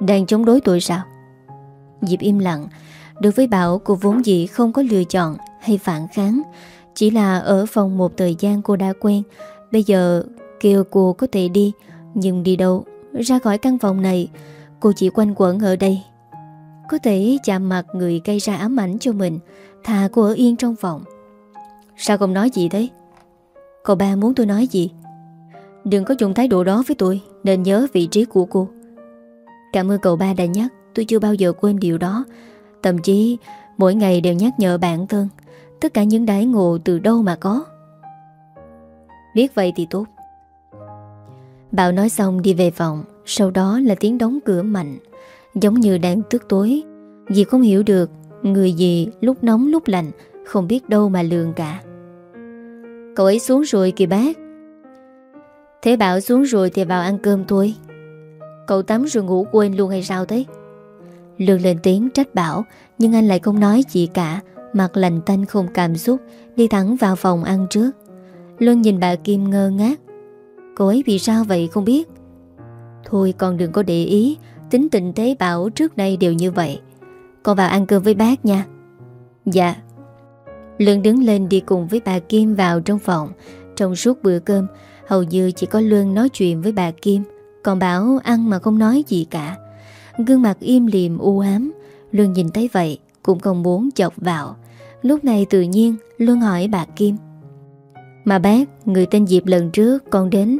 Đang chống đối tôi sao? Diệp im lặng, Đối với Bảo cô vốn dĩ không có lựa chọn Hay phản kháng chỉ là ở phòng một thời gian cô đã quen. Bây giờ kêu cô có thể đi, Nhưng đi đâu? Ra khỏi căn phòng này, Cô chỉ quanh quẩn ở đây. Có thể chạm mặt người gây ra ám ảnh cho mình, Thà cô ở yên trong phòng. Sao không nói gì thế? Cậu ba muốn tôi nói gì? Đừng có dùng thái độ đó với tôi, Nên nhớ vị trí của cô. Cảm ơn cậu ba đã nhắc, Tôi chưa bao giờ quên điều đó. Thậm chí, mỗi ngày đều nhắc nhở bản thân. Tất cả những đãi ngộ từ đâu mà có? Biết vậy thì tốt. Bảo nói xong đi về phòng, Sau đó là tiếng đóng cửa mạnh, Giống như đang tức tối. Dì không hiểu được Người gì lúc nóng lúc lạnh, Không biết đâu mà lường cả. Cậu ấy xuống rồi kìa bác. Thế Bảo xuống rồi thì vào ăn cơm thôi. Cậu tắm rồi ngủ quên luôn hay sao thế? Lương lên tiếng trách Bảo, Nhưng anh lại không nói gì cả Mặt lành tanh không cảm xúc, Đi thẳng vào phòng ăn trước. Luân nhìn bà Kim ngơ ngác. Cô ấy vì sao vậy không biết? Thôi con đừng có để ý, Tính tình tế Bảo trước đây đều như vậy. Con vào ăn cơm với bác nha. Dạ. Luân đứng lên đi cùng với bà Kim vào trong phòng. Trong suốt bữa cơm, Hầu như chỉ có Luân nói chuyện với bà Kim. Còn Bảo ăn mà không nói gì cả. Gương mặt im liềm u ám. Luân nhìn thấy vậy cũng không muốn chọc vào. Lúc này tự nhiên Luân hỏi bà Kim. Mà bác Người tên Diệp lần trước con đến.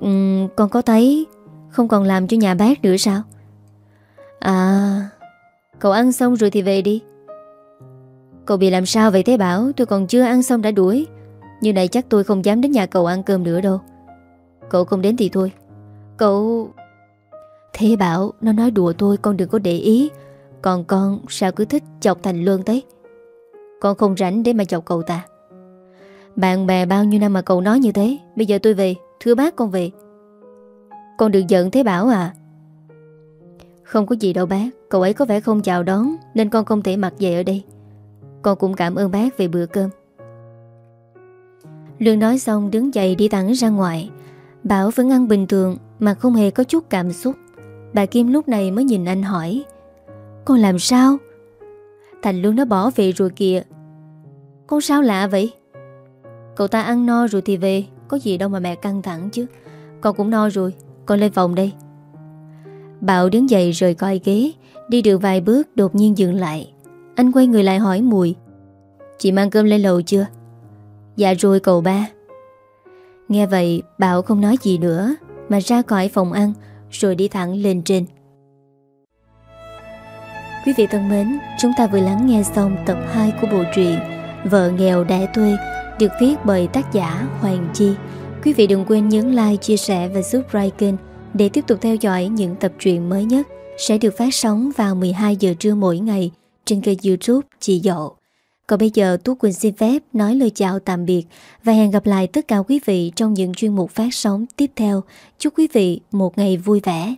Um, Con có thấy Không còn làm cho nhà bác nữa sao? À Cậu ăn xong rồi thì về đi. Cậu bị làm sao vậy thế Bảo? Tôi còn chưa ăn xong đã đuổi. Như này chắc tôi không dám đến nhà cậu ăn cơm nữa đâu. Cậu không đến thì thôi. Cậu Thế bảo nó nói đùa tôi con đừng có để ý. Còn con sao cứ thích chọc thành lương thế Con không rảnh để mà chọc cậu ta. Bạn bè bao nhiêu năm mà cậu nói như thế, Bây giờ tôi về, Thưa bác con về. Con đừng giận thế bảo à. Không có gì đâu bác, Cậu ấy có vẻ không chào đón, Nên con không thể mặc về ở đây. Con cũng cảm ơn bác về bữa cơm. Lương nói xong đứng dậy đi thẳng ra ngoài. Bảo vẫn ăn bình thường Mà không hề có chút cảm xúc. Bà Kim lúc này mới nhìn anh hỏi con làm sao? Thành Luân nó bỏ về rồi kìa. Con sao lạ vậy? Cậu ta ăn no rồi thì về, Có gì đâu mà mẹ căng thẳng chứ. Con cũng no rồi, Con lên phòng đây. Bảo đứng dậy rời coi ghế, Đi được vài bước đột nhiên dừng lại. Anh quay người lại hỏi Mùi, Chị mang cơm lên lầu chưa? Dạ rồi cậu ba. Nghe vậy, Bảo không nói gì nữa, Mà ra khỏi phòng ăn, rồi đi thẳng lên trên. Quý vị thân mến, chúng ta vừa lắng nghe xong tập 2 của bộ truyện Vợ nghèo đẻ thuê được viết bởi tác giả Hoàng Chi. Quý vị đừng quên nhấn like, chia sẻ và subscribe kênh để tiếp tục theo dõi những tập truyện mới nhất sẽ được phát sóng vào 12 giờ trưa mỗi ngày trên kênh youtube Chị Dậu. Còn bây giờ Tú Quỳnh xin phép nói lời chào tạm biệt và hẹn gặp lại tất cả quý vị trong những chuyên mục phát sóng tiếp theo. Chúc quý vị một ngày vui vẻ.